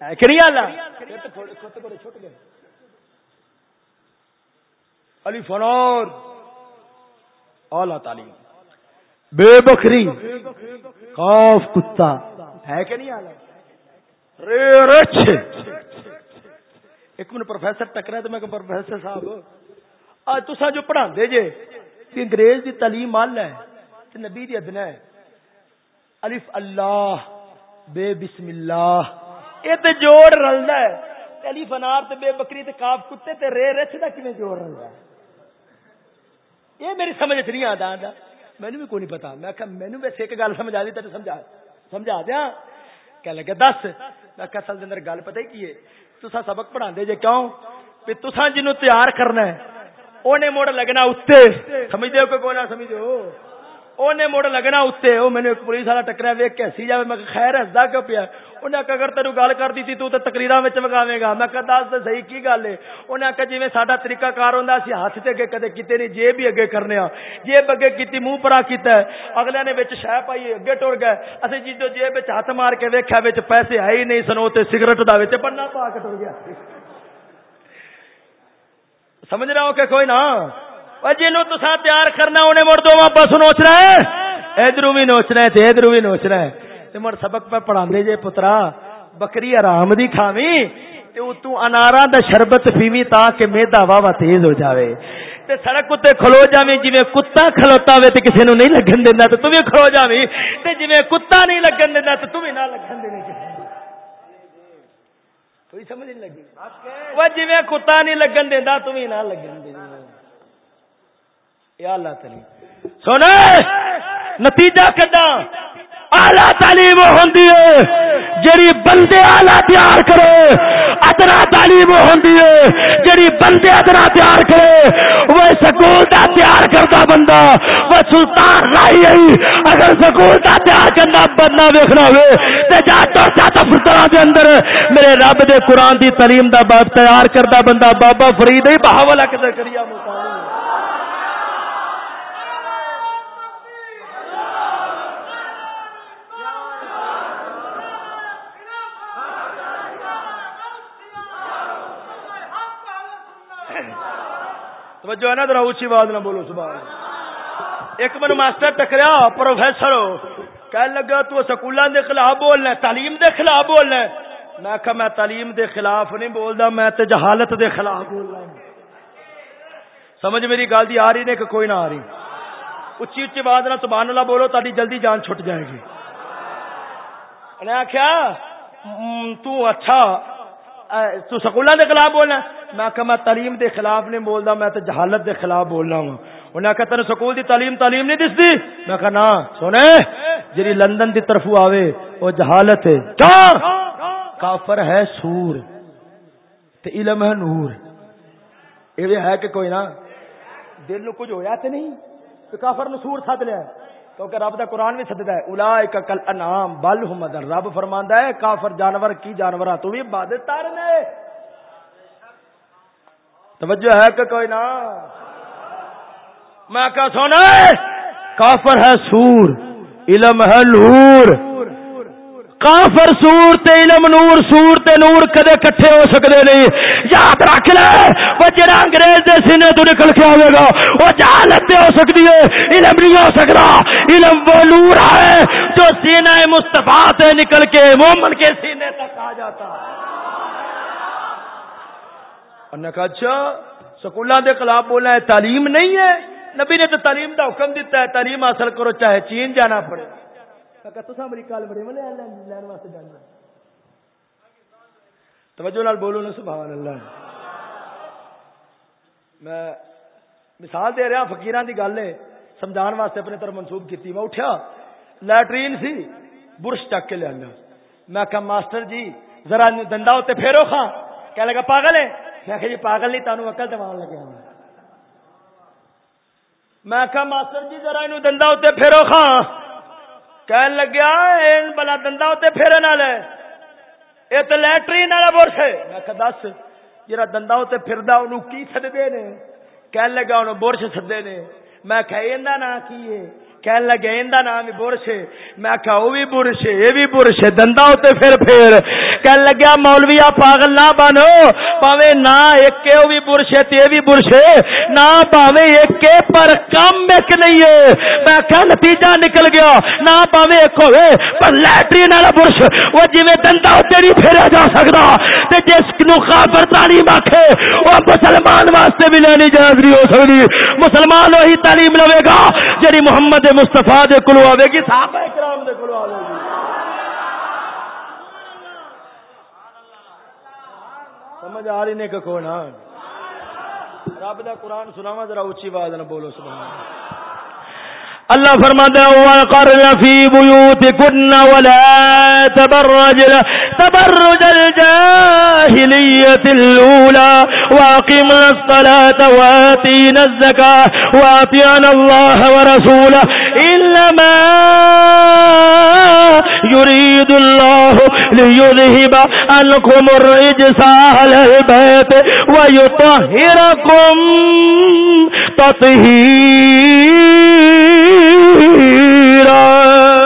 ہے کہ نہیں آلہ؟ چھوٹ گئے۔ علی فنور، آلہ تعلیم۔ بے بکری، خوف کتا۔ ہے کہ نہیں آلہ؟ ایک من پروفیسر ٹکرا تو میں کہ پروفیسر صاحب۔ آج تو جو پڑھا دے جے کہ انگریز دی تعلیم مال ہے تو نبی دی ادنا ہے۔ الف اللہ، بے بسم اللہ۔ یہ تے جوڑ رلدا ہے۔ الف انار تے بے بکری تے کاف کتے تے رے رچ دا کیویں جوڑ رلدا ہے؟ یہ میری سمجھ نہیں آتا آتا مینو بھی کوئی نہیں پتا۔ میں کہ مینو ویسے ایک گل سمجھا دی تے سمجھا سمجھا دیا کہ لگا دس. میں اصل اندر جی, گل پتہ کی ہے؟ تسا سبق پڑھا دے جے کیوں؟ بھی تسا جنو تیار کرنا ہے۔ اونے موڑ لگنا اتنے سمجھ دے کہ نہ سمجھ دو اونے موڑ لگنا اتنے او میں نے پولیس والا ٹکرا ویک کے ہسی جاوے۔ میں خیر، ہسدا کیوں پیا انہیں آخیا اگر تینوں گل کر دی تو تقریر وگاوے گا میں کہ دس تو صحیح کی گل ہے انہیں آخیا جی سا طریقہ کار ہوں اسی ہاتھ سے اگے کدے کیتے نہیں جیب بھی اگے کرنے جیب اگے کی منہ پرا کیتا ہے اگلے نے بچ شہ پائی اگے ٹر گئے اسی جی جو جیب ہاتھ مار کے ویکیا بچ پیسے ہے ہی نہیں سنو تو سگرٹ کا بننا پا کے ٹر گیا سمجھ رہا ہو کہ کوئی نہ جنوں تو تیار کرنا انہیں مڑ دو واپس نوچنا ہے ادھر بھی نوچنا ہے ادھر بھی نوچنا ہے مڑ سبق پہ پڑھا جے پترا، بکری آرام دی کھاوی تو انارا دا شربت پیوی تا کہ میدا واہ تیز ہو جاوے۔ تے سڑک تے کھلو جاویں، جویں کتا کھلوتا ہوے تے کسے نو نہیں لگن دیندا تے تو بھی کھلو جاویں۔ تے جویں کتا نہیں لگن دیندا تے تو بھی نہ لگن دینی کوئی سمجھ نہیں لگی؟ وہ جویں کتا نہیں لگن دیندا تو بھی نہ لگن دینی یا اللہ تعالی سن نتیجہ کڈا آلہ تعلیم ہوندی ہے، جڑی بندے آلہ تیار کرے، ادنا تعلیم ہوندی ہے، جڑی بندے ادنا تیار کرے، وہ سکول دا تیار کرتا بندہ، وہ سلطان رائی آئی اگر سکول دا تیار کرنا بندہ ویکھنا ہوئے، تے جا تو جا دفتر دے اندر میرے رب دے قرآن دی تعلیم دا باب تیار کرتا بندہ بابا فرید ہی بہاولا کدھر کریا مقام توجہ ہے نا ذرا اونچی آواز نہ بولو، سبحان ایک من ماسٹر ٹکریا، پروفیسر۔ کہنے لگا، تو سکولوں دے خلاف بولنا تعلیم دے خلاف بولنا میں کہا، میں تعلیم دے خلاف نہیں بولدا میں تے جہالت دے خلاف بولنا سمجھ میری گل دی، آ رہی نے کہ کوئی نہ آ رہی۔ اچھی اچھی آواز نہ، سبحان اللہ بولو تاری جلدی جان چھٹ جائے گی۔ انہیں آخیا تو اچھا تو سکولوں دے خلاف بولنا میں کہ میں تعلیم دے خلاف نہیں بولدا، میں تے جہالت دے خلاف بولنا ہوں۔ انہیں آخیا تین سکول دی تعلیم تعلیم نہیں دستی میں کہا نا سونے جی لندن دی طرف آوے، وہ جہالت ہے۔ کافر ہے سور، تے علم ہے نور۔ یہ ہے کہ کوئی نا دل نو کچھ ہویا تے نہیں تو کافر نو سور سد لیا۔ کیونکہ رب دا قرآن بھی سدتا ہے الا کل انعام بل ہمدر رب فرماندا ہے، کافر جانور، کی جانور تو بھی عبادت تار نے۔ توجہ ہے کہ کوئی نہ۔ میں کیا سونا کافر ہے سور، علم ہے لور کافر سور تے علم نور سور تے نور کدے کٹھے ہو سکتے نہیں؟ یاد رکھ لے، وہ جڑا انگریز دے سینے تو نکل کے آئے گا، وہ جہالت تے ہو سکتی ہے، علم نہیں ہو سکتا علم وہ نور ہے جو سینہ مصطفیٰ سے نکل کے مومن کے سینے تک آ جاتا۔ ہے انہیں کہا اچھا سکولوں کے خلاف بولنا ہے، تعلیم نہیں ہے۔ نبی نے تو تعلیم کا حکم دیتا ہے، تعلیم حاصل کرو، چاہے چین جانا پڑے۔ امریکہ بڑے لین واسطے جانا توجہ نال بولو نا، سبحان اللہ۔ میں مثال دے رہا ہاں، فکیران کی گل ہے، سمجھان واسطے اپنے طرف منسوب کی میں اٹھیا، لیٹرین سی، برش چک کے لیا میں کہا، ماسٹر جی ذرا دندا اتنے پھیرو خاں۔ کہہ لگا، پاگل ہے؟ میں جی پاگل نہیں تمہیں اکل دمان لگا ہاں۔ میں کہ ماسٹر جی ذرا دندا اتنے پھیرو خاں۔ کہن لگیا بلا دندا اتنے پھیرے نہ لے یہ تو لٹرین والا برش ہے۔ میں کہ دس جا دندا اتنے پھردا انہوں کی سدتے نے؟ کہن لگا انہوں برش سدے نے۔ میں کہ نا کی ہے؟ کہن لگے اندا نام بھی برش میں کہ وہ بھی برش یہ بھی برش دندا اتنے پھر پھر کہن لگیا، مولویا پاگل نہ بنو۔ پاوے نہ ایک کے وہ بھی برش ہے تے بھی برش نہ پاوے ایک پر کم ایک نہیں ہے۔ میں آخیا نتیجہ نکل گیا۔ نہ پاوے ایک ہوئے پر لیٹرین والا برش۔ وہ جی دندا اتنے نہیں پھیرا جا سکتا تے جس نو خافر تعلیم آخے وہ مسلمان واسطے بھی لینی جائز نہیں ہو سکتی مسلمان وہی تعلیم لوے گا جی محمد مستفا دے کلو آئے گی، صحابہ کرام دے کلو آئے گی۔ سمجھ آ رہی نے کہ کون رب دا قرآن سناوا ذرا اچھی آواز نہ بولو، سبحان اللہ۔ اللہ فرماتا ہے، وقرن فی بیوتکن ولا تبرج تبرج الجاہلیت الاولى واقمنا الصلاة واتینا الزکاة واتینا اللہ ورسولہ انما يريد الله ليذهب عنكم الرجس أهل البيت ويطهركم تطهيرا میرا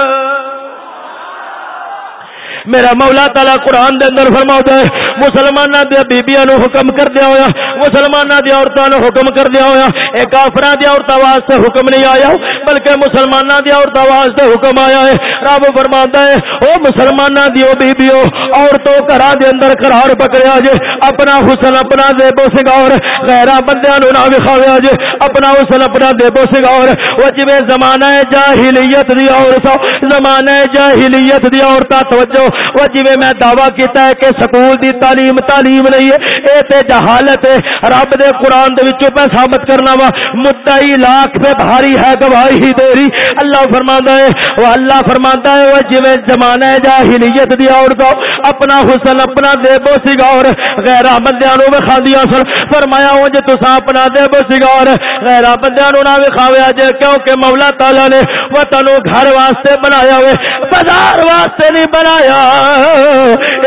میرا مولا تالا قرآن دے اندر فرما ہے مسلمان دیا بیبیا نو حکم کر دیا ہوا مسلمان دیا عورتوں نے حکم کر دیا ہوا ایک آفر دیا عورتوں واسطے حکم نہیں آیا، بلکہ مسلمان دیا عورتوں واسطے حکم آیا ہے۔ رب فرما ہے وہ مسلمان دیو بیبیو، عورتوں گھر دے اندر قرار پکڑیا جے، اپنا حسن، اپنا دیبو سنگار غیر بندیاں نو نہ وکھاویا جے، اپنا حسن، اپنا دیبو سنگار وہ جویں زمانہ جاہلیت دی عورت زمانہ جاہلیت دی عورت توجہ وہ جی میں دعویٰ کیتا ہے کہ سکول دی تعلیم تعلیم نہیں ہے، اے تے جہالت ہے۔ رب دے قرآن دے وچوں پہ ثابت کرنا وا، مدعی لاکھ پہ بھاری ہے، گواہی تیری۔ اللہ فرماندا ہے، وہ اللہ فرماندا ہے، وہ جی زمانہ جاہلیت دی عورت اپنا حسن، اپنا دیبو سگار غیر بندیاں نو وکھاندیاں سن۔ فرمایا، وہ جے تساں اپنا دیبو سگار غیر بندیاں نو نہ وکھاویا جے، کیونکہ مولا تعالی نے وطن گھر واسطے بنایا ہوئے، بازار واسطے نہیں بنایا۔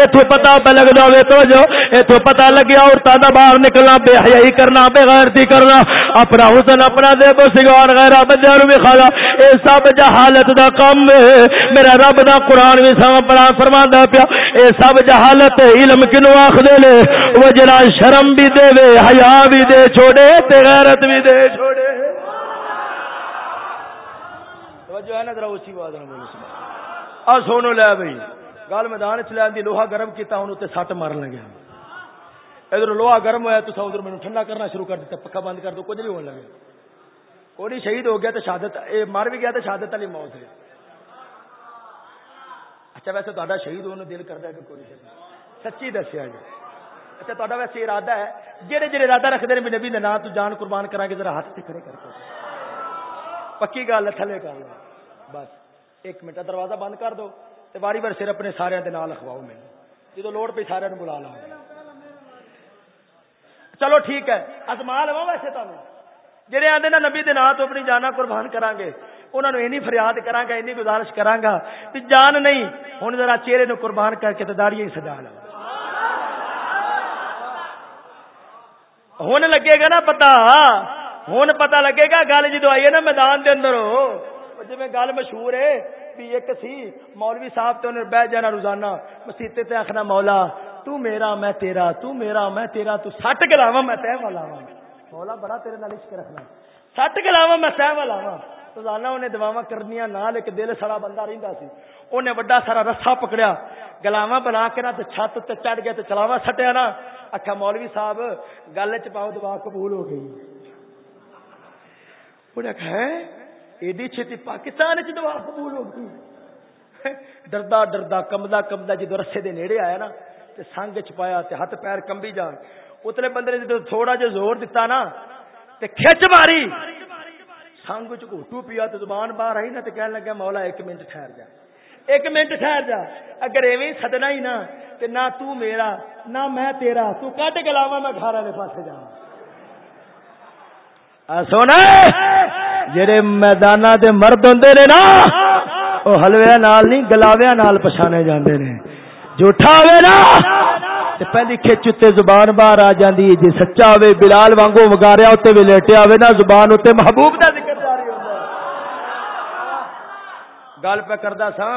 اتو پتا پہ لگ جائے تو جو اتو پتا لگیا عورتوں کا باہر نکلنا، بے حیائی کرنا، بے غیرتی کرنا۔ اپنا حسن اپنا دے بو سگار غیر بندے بھی کھانا یہ سب جہالت دا کم میرا رب دا قرآن بھی سب بڑا فرما پیا۔ یہ سب جہالت علم کنو آخ دے لے۔ وہ جرا شرم بھی دے وے، حیا بھی دے چھوڑے تے غیرت بھی دے چھوڑے۔ جو ہے نا ذرا اسی بات نہ بولو اور سونو لے بھائی۔ گل میدان چ لیا لوہا گرم کیا ہوں اتنے سٹ مارن لگیا ادھر لوہا گرم ہوا تو ادھر میرے ٹھنڈا کرنا شروع کر دیا پکا بند کر دو، کچھ نہیں ہونے لگے۔ کوئی شہید ہو گیا تو شہادت یہ مر بھی گیا تو شہادت والی موت ہے۔ اچھا ویسے تا شہید ہونے دل کرتا ہے کہ کوئی سچی دسیا جی۔ اچھا تا ویسے ارادہ ہے جہے جہے ارادہ رکھتے ہیں نبی نے نام تو جان قربان کرا گے ذرا ہاتھ سے کھڑے کر کے۔ پکی گل ہے، تھلے کر لو۔ بس، ایک منٹ، دروازہ بند کر دو۔ تے واری بار سر اپنے سارے دے نال لکھواؤ میں۔ جدو لوڑ پہ سارے بلا لا چلو ٹھیک ہے ازما لوا ویسے تمہیں جہے آدھے نا نبی دن تو اپنی جانا قربان کرا گے انہوں نے اینی فریاد کرا گا اینی گزارش کرا گا کہ جان نہیں ہوں ذرا چہرے نو قربان کر کے داڑی ہی سجا لو ہوں لگے گا نا پتا ہوں پتا لگے گا گل جدو آئی ہے نا میدان دے اندر جی گل مشہور ہے بھی ایک سی۔ مولوی صاحب تو انہیں بہ جانا روزانہ۔ مسیتے تے آخنا، مولا، تو میرا، میں تیرا، تو میرا، میں تیرا، تو سٹ کے لاوا میں تہ والا مولا، بڑا تیرے نال عشق رکھنا۔ سٹ کے لاوا میں تہ والا روزانہ انہیں دعوا کرنی نال ایک دل سڑا بندہ رہندا سی۔ انہیں بڑا سارا رسا پکڑیا۔ گلاوا بنا کے نا تے چھت تے چڑھ گیا تے چلاوا سٹیا نا۔ اکھا مولوی صاحب، گل چ پاؤ دعا قبول ہو گئی۔ انہیں کہا ایڈی چھتی پاکستان چ دعا قبول ہو گئی۔ ڈردا ڈردا کمدا کمدا جدو رسے دے نیڑے آیا نا، تے سنگ چ پایا تے ہاتھ پیر کمبی جان۔ اتنے بندے نے جدو تھوڑا جا زور دیتا نا، تے کھچ ماری۔ سنگ چ گھوٹو پیا تو زبان باہر آئی نا تے کہنے لگا مولا ایک منٹ ٹھہر جا۔ ایک منٹ ٹھہر جا۔ اگر ایویں سدنا ہی نا، تے نہ تو میرا، نہ میں تیرا، تو کٹ کے میں گھر والے پاس جا سونا! جڑے میدان دے مرد ہوں نے نا وہ حلوے نال نہیں گلاویا نال پچھانے جاندے نے۔ جھوٹا ہوئے نا، تے پہلی کھچ تے زبان باہر آ جاندی جے سچا ہوئے، بلال وانگو وگاریا اوتے وی لیٹیا ہوئے نا، زبان اوتے محبوب دا ذکر جاری ہوندا گل پہ کردا سا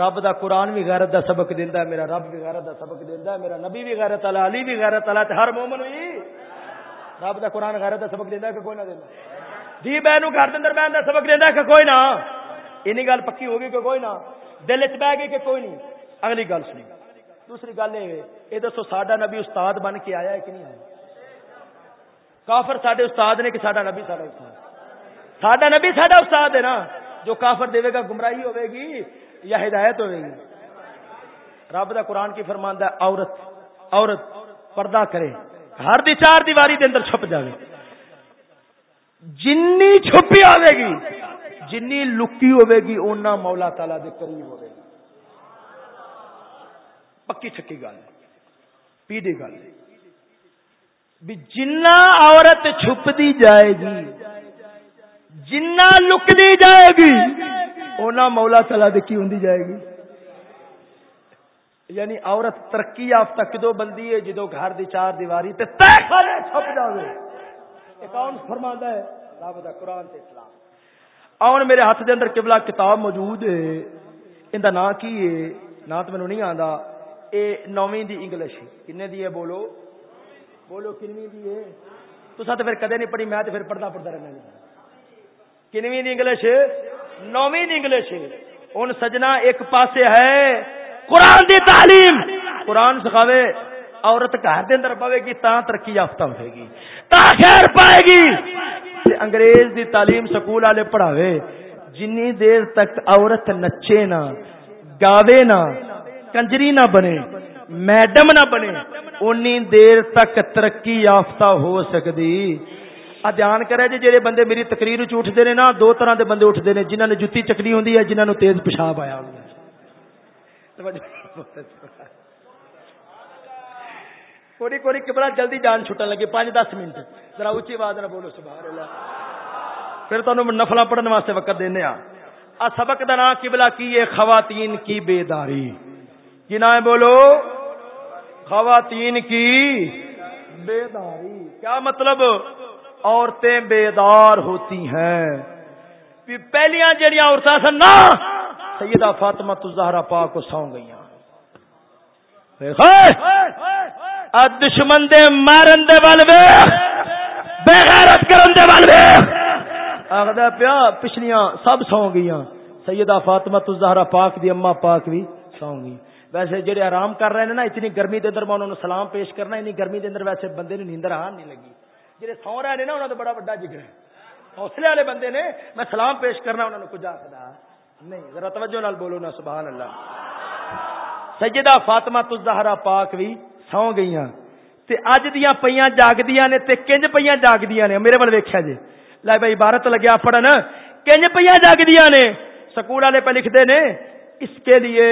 رب دا قرآن بھی غیرت دا سبق دیندا ہے، میرا رب بھی غیرت دا سبق دیندا ہے، میرا نبی بھی غیرت والا، علی بھی غیرت والا، تے ہر مومن بھی رب دا قرآن غیرت دا سبق دیندا ہے کہ کوئی نہ دیندا۔ جی دھی بہن گھر کے اندر بہن کا سبق دینا کہ کوئی نہ۔ این گل پکی ہوگی کہ کوئی نہ۔ دل چ بہ گئی کہ کوئی نہیں اگلی گل سنی۔ دوسری گل یہ یہ دسو سڈا نبی استاد بن کے آیا ہے کہ نہیں آیا؟ کافر سڈے استاد نے کہ سڈا نبی سڈا استاد؟ سڈا نبی سڈا استاد ہے نا۔ جو کافر دے گا گمراہی ہوے گی یا ہدایت ہوے گی؟ رب دا قرآن کی فرماندہ عورت عورت پردہ کرے۔ ہر دی چار دیواری دے اندر چھپ جائے جنی چھپی آئے گی، جنی لکی ہوے گی، اونا مولا تالا دے قریب ہوے گی۔ پکی چھکی گل پیڑی گل۔ بھی جنا عورت چھپتی جائے گی جنا لکتی جائے گی، اونا مولا تالا دے کی ہوں جائے گی؟ یعنی عورت ترقی یافتہ کدو بندی ہے، جدو گھر دی چار دیواری تے تے خانے چھپ جاوے۔ یہ کون فرماندا ہے رب دا قرآن تے اسلام۔ آن میرے ہاتھ دے اندر قبلہ کتاب موجود ہے۔ ان دا نام کی ہے؟ نام تو مینوں نہیں آندا۔ اے نویں دی انگلش۔ کنے دی ہے؟ بولو۔ بولو کنویں دی ہے۔ تو ساتھ پھر کدے نہیں پڑھی میں تے پھر پڑھدا پڑھدا رہنا کنویں دی انگلش۔ نویں دی انگلش۔ ہن سجنا ایک پاسے ہے۔ قرآن دی تعلیم۔ قرآن سکھاوے۔ عورت گھر دے اندر پوے گی تا ترقی یافتہ ہوے گی تا خیر پائے گی۔ تے انگریز دی تعلیم سکول والے پڑھاوے، جنی دیر تک عورت نچے نہ، گاوے نہ، کنجری نہ بنے، میڈم نہ بنے، اونی دیر تک ترقی یافتہ ہو سکتی دھیان کرے جی جہے بندے میری تقریر اٹھتے ہیں نا، دو طرح دے بندے اٹھتے ہیں جنہوں نے جتی چکنی ہوں جنہوں نے تیز پیشاب آیا ہوں کوڑی کوڑی کبڑا جلدی جان چھٹن لگے پانچ دس منٹ۔ ذرا اچھی آواز نہ بولو سبحان اللہ پھر تمہیں نفلا پڑھنے واسطے وقت دینا آ۔ سبق کا نام کبلا کی ہے؟ خواتین کی بیداری۔ کی نام بولو۔ خواتین کی بیداری۔ کیا مطلب؟ عورتیں بیدار ہوتی ہیں۔ پہلیاں جڑیاں عورتیں سن نا، سیدہ فاطمہ تو زہرا پاک کو سو گئی دشمن دے مارن دے وال بغیرت کرن دے وال آخدا پیا، پچھلیاں سب سو گئی سیدہ فاطمہ تو زہرا پاک دی اما پاک بھی سو گئی ویسے جڑے آرام کر رہے ہیں نا، اتنی گرمی دے اندر میں انہوں نے سلام پیش کرنا، اتنی گرمی دے اندر ویسے بندے نے نیندر آن نہیں لگی۔ جڑے سو رہے ہیں نا انہوں نے بڑا بڑا جگر ہے۔ حوصلے والے بندے نے، میں سلام پیش کرنا انہوں نے کچھ آخدا۔ نہیں، ذرا توجہ نال بولو نا، سبحان اللہ۔ سیدہ فاطمہ تزہرا پاک بھی سو گئی تے اج دیاں پیاں جاگدیاں نے تے کنج پیاں جاگدیاں نے میرے ول ویکھیا جی لے بھائی عبارت لگیا پڑھن کنج پیاں جاگدیاں نے سکول والے پہ لکھتے نے اس کے لیے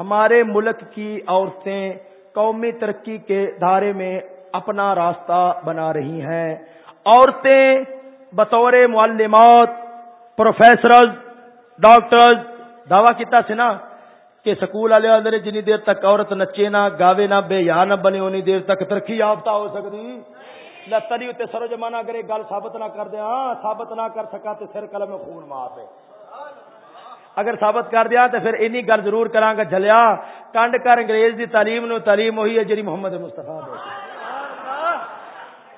ہمارے ملک کی عورتیں قومی ترقی کے دھارے میں اپنا راستہ بنا رہی ہیں. عورتیں بطور معلمات پروفیسرز ڈاکٹر دعوی کیتا سی نا کہ سکول والے آدھے جنی دیر تک عورت نچے نہ گاوے نہ بے یا نہ بنے انی دیر تک ترقی یافتہ ہو سکتی۔ لتری اتنے سرو جمانا کرے، گل ثابت نہ کر دیا ہاں، ثابت نہ کر سکا تو سر قلم خون معاف ہے۔ اگر ثابت کر دیا تو پھر اینی گل ضرور کرا گا۔ جلیا کنڈ کر، انگریز دی تعلیم نو تعلیم وہی ہے جی محمد مستفا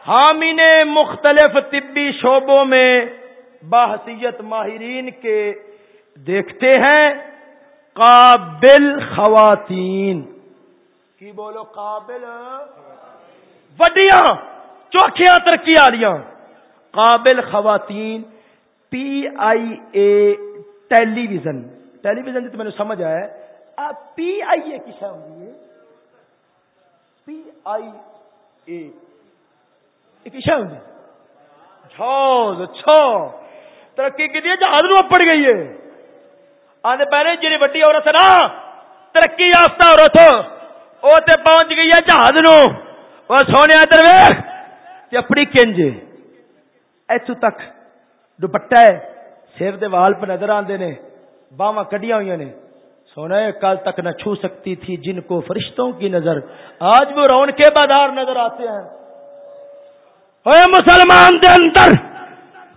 حامی نے مختلف طبی شعبوں میں باحثیت ماہرین کے دیکھتے ہیں۔ قابل خواتین۔ کی بولو قابل؟ وڈیاں چوکھیاں ترقی والیاں۔ قابل خواتین P I A television television تو میں نے سمجھ آیا پی آئی اے کس ہے۔ پی آئی اے جھاز اچھا۔ ترقی کی جہاز نو پڑ گئی ہے۔ آدھے پہلے جی وڈی عورت نا، ترقی یافتہ عورت وہ تے پہنچ گئی ہے جہاز نو۔ وہ سونے ادھر ویخ چپڑی کنج اتو تک دوپٹا ہے، سر دے وال پہ نظر آتے نے باوا کڈیاں ہوئی نے۔ سونا کل تک نہ چھو سکتی تھی جن کو فرشتوں کی نظر۔ آج وہ رون کے بازار نظر آتے ہیں۔ اے مسلمان دے اندر،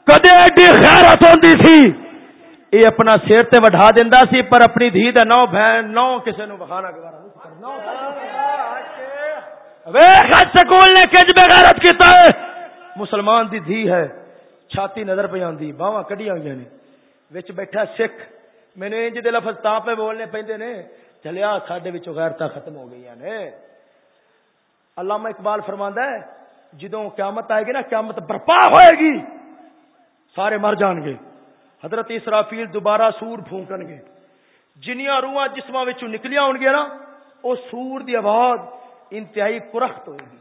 کدے ایڈی خیرت ہوتی تھی؟ یہ اپنا سیر تے وڈا دینا سی، پر اپنی دھی دا نو بہن، نو کسی نو بخانا گوارا نہیں کرنا ویکھ سکول نے کج بغیرت کیتا ہے۔ مسلمان دی دھی ہے، چھاتی نظر پہ آندی، باواں کڈیاں ہوئی نے وچ بیٹھا سکھ میں نے انج دے لفظ تا پہ بولنے پیندے نے۔ چلیا ساڈے وچوں غیرتاں ختم ہو گئی نے۔ علامہ اقبال فرماندا ہے، جدوں قیامت آئے گی نا، قیامت برپا ہوئے گی، سارے مر جان گے۔ حضرت اسرافیل دوبارہ سور پھونکن گے۔ جنیاں روحاں جسماں وچوں نکلیاں ہون گیا نا، او سور دی آواز انتہائی کرخت ہوئے گی۔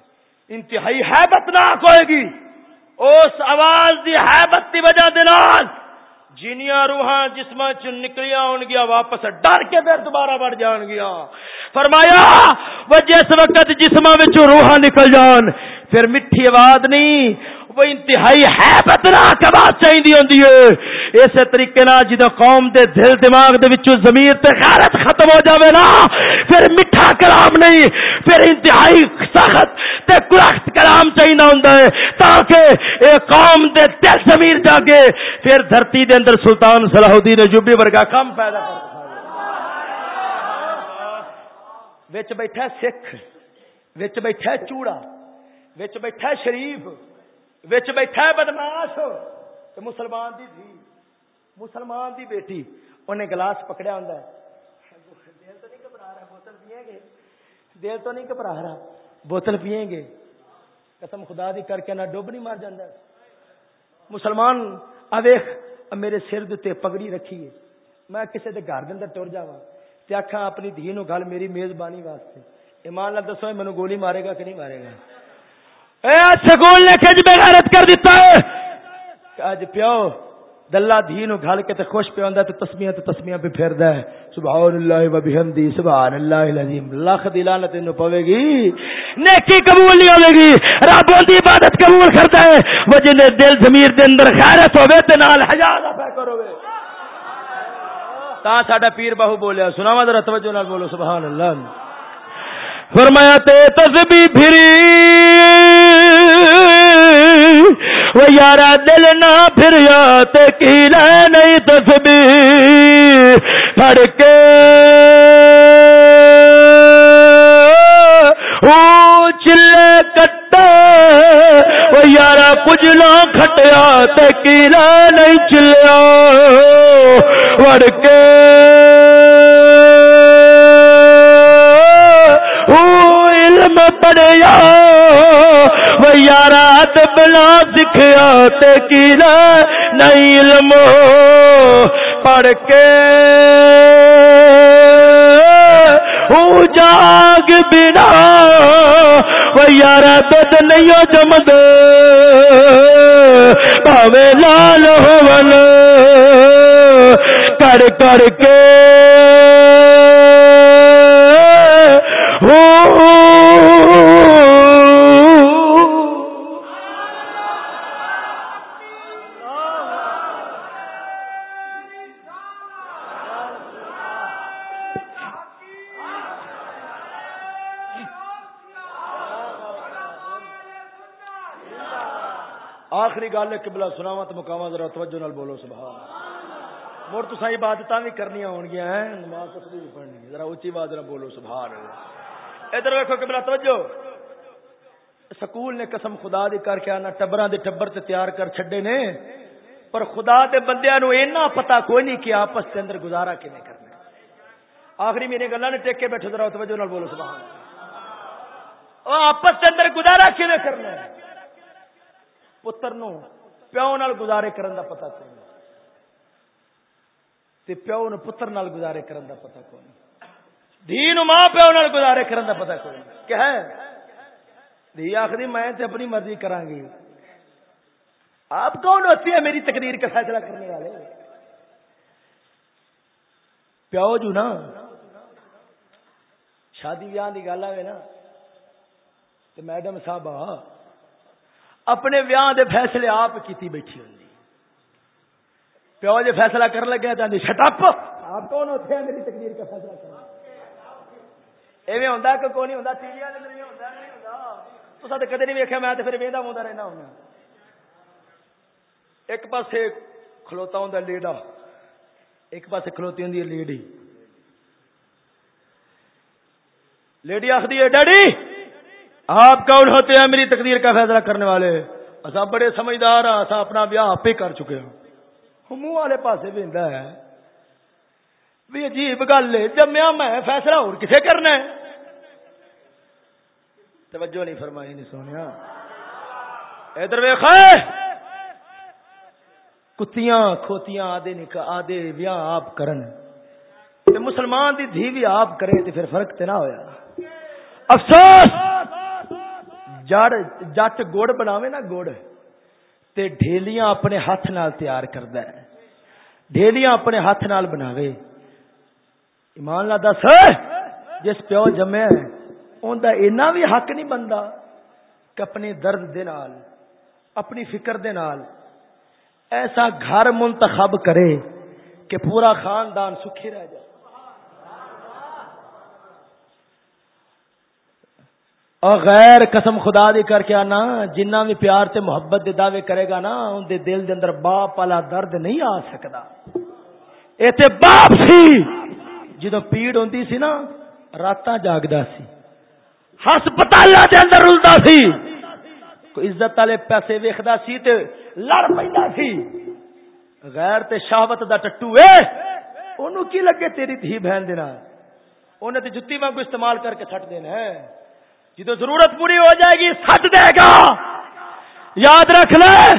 انتہائی حیبت ناک ہوئے گی۔ اس آواز دی حیبت دی وجہ دے نال جنیاں روحاں جسماں چ نکلیاں ہون گیا واپس ڈر کے پھر دوبارہ بڑھ جان گیا فرمایا، وہ جس وقت جسماں وچوں روحاں نکل جان، پھر مٹھی آواز نہیں وہ انتہائی ہے بدناک بات چاہیے ہوندی ہے۔ اسی طریقے نال جدوں قوم دے دل دماغ دے وچوں ضمیر تے غیرت ختم ہو جاوے نا، پھر میٹھا کلام نہیں، پھر انتہائی سخت تے کڑخت کلام چاہیے ہوندا ہے، تاکہ اے قوم دے دل ضمیر جاگے۔ پھر دھرتی دے اندر سلطان صلاح الدین ایوبی ورگا کم پیدا کر وچ بیٹھا سکھ، وچ بیٹھا چوڑا، وچ بیٹھا شریف وچ بیٹھا ہے بدماش تو مسلمان دی تھی مسلمان دی بیٹی انہیں گلاس پکڑیا ہوں دل تو نہیں گھبرا رہا، بوتل پیئیں گے؟ دل تو نہیں گھبرا رہا، بوتل پیئیں گے۔ قسم خدا دی کر کے نہ ڈوب نہیں مار جاندہ مسلمان اویخ میرے سر دے پگڑی رکھی ہے۔ میں کسی دے گھر دے اندر ٹر جاواں، تے آکھاں اپنی دھی نو گل میری میزبانی واسطے۔ ایمان اللہ دسو مینوں گولی مارے گا کہ نہیں مارے گا؟ سکول نے کج بغیرت کر دیتا ہے۔ اج پیو دلہ دھی نو گھل کے تے خوش پہ ہوندا تے تسمیاں تے تسمیاں پہ پھردا ہے۔ سبحان اللہ و بحمدی سبحان اللہ العظیم۔ لاکھ دی لعنت نو پوے گی۔ نیکی قبول نہیں ہوے گی۔ رب دی عبادت قبول کرتا ہے۔ وجہ نے دل ضمیر دے اندر غیرت ہوے تے نال حیا دا فکر ہوے تا ساڈا پیر باہو بولیا سناواں ذرا توجہ نال بولو سبحان اللہ فرمایا تے تسبی پھری۔ وہ یارا دل نہ پھر یا تے کیلا نہیں تسبی پڑ کے چلے کٹے وہ یارا کچھ نہ کھٹیا تے کیلا نہیں چلیا۔ وڑ کے وہ یارا بنا سکھیا تے نہیں علم پڑھ کے جاگ بنا۔ وہ یار دد نہیں جمد۔ پاوے لال ہون۔ کر کر کے قبلہ سناوا تو مقام ذرا توجہ نال بولو، سبحان مڑ تو عبادت بھی کرنی ہون گیا ہیں، نماز تصویر پڑھنی ذرا اچھی بات ذرا بولو، سبحان اللہ۔ ادھر ویکو قبلہ، توجہ۔ سکول نے قسم خدا دی کر کے آنا، ٹبراں دے ٹبر تے تیار کر چھڈے نے۔ پر خدا دے بندیاں نو اینا پتہ کوئی نہیں کہ آپس دے اندر گزارا کیویں کرنا آخری میری گلاں نے ٹیک کے بیٹھے ذرا توجہ نال بولو، سبحان اللہ۔ آپس دے اندر گزارا کیویں کرنا ہے؟ پتر نو پیو نال گزارے کرن دا پتہ کوئی تے پیو نو پتر نال گزارے کرن دا پتہ کوئی دھی نو ماں پیو نال گزارے کرن دا پتہ کوئی کہ ہے؟ دھی آخری میں تے اپنی مرضی کراں گی۔ آپ کون ہوتی ہے میری تقدیر کا فیصلہ کرنے والے؟ پیو جو نا، شادی بیاہ کی گل آئے نا تو میڈم صاحب اپنے ویاہ دے فیصلے آپ کیتی بیٹھی ہوں پیو جی فیصلہ کر لگے چاہتے شٹپ آپ کون ہوتے ہیں میری تقدیر کا فیصلہ کرنا ایویں ہوتا کہ کون نہیں تو کدے میں تو پھر وہدا ہوتا رہنا ہوں۔ ایک پاسے کھلوتا لیڈا ایک پاسے کھلوتی لیڈی۔ آخری ہے ڈیڈی! آپ کون ہوتے ہیں میری تقدیر کا فیصلہ کرنے والے؟ اصا بڑے سمجھدار ہاں اصا اپنا بیاہ آپ ہی کر چکے ہوں منہ والے پاسے بھی ہے بھی عجیب گل ہے جمیا میں فیصلہ اور کسے کرنا ہے؟ توجہ نہیں فرمائی، نہیں سونے ادھر ویخ کتیاں کھوتیاں آدھے نکا آدھے ویاہ آپ کرن۔ مسلمان دی دھی بھی آپ کرے تو پھر فرق تے نہ ہویا۔ افسوس! جڑ جٹ گڑ بناوے نا گڑ، تے ڈھیلیاں اپنے ہاتھ نال تیار کردا ہے۔ ڈھیلیاں اپنے ہاتھ نال بناوے۔ ایمان لا دس، جس پیو جمے اوندا اینا بھی حق نہیں بندا کہ اپنے درد دے نال، اپنی فکر دے نال ایسا گھر منتخب کرے کہ پورا خاندان سکھی رہ جائے۔ اور غیر قسم خدا دی کر کے آنا، جنہ بھی پیار تے محبت دے دعوے کرے گا نا، ان دے دل دے اندر باپ والا درد نہیں آ سکتا۔ ایتھے باپ سی! جدو پیڑ ہوندی سی نا، راتاں جاگدا سی۔ ہسپتال دے اندر رلدا سی۔ کوئی عزت والے پیسے ویکھدا سی تے لڑ پیندا سی۔ غیر تے شہوت دا ٹٹو، اے! اونوں کی لگے تیری دھی بہن دینا اونے تے جُتی وانگو استعمال کر کے چھٹ دینا ہے۔ جدو ضرورت پوری ہو جائے گی سٹ دے گا۔ یاد رکھ لے۔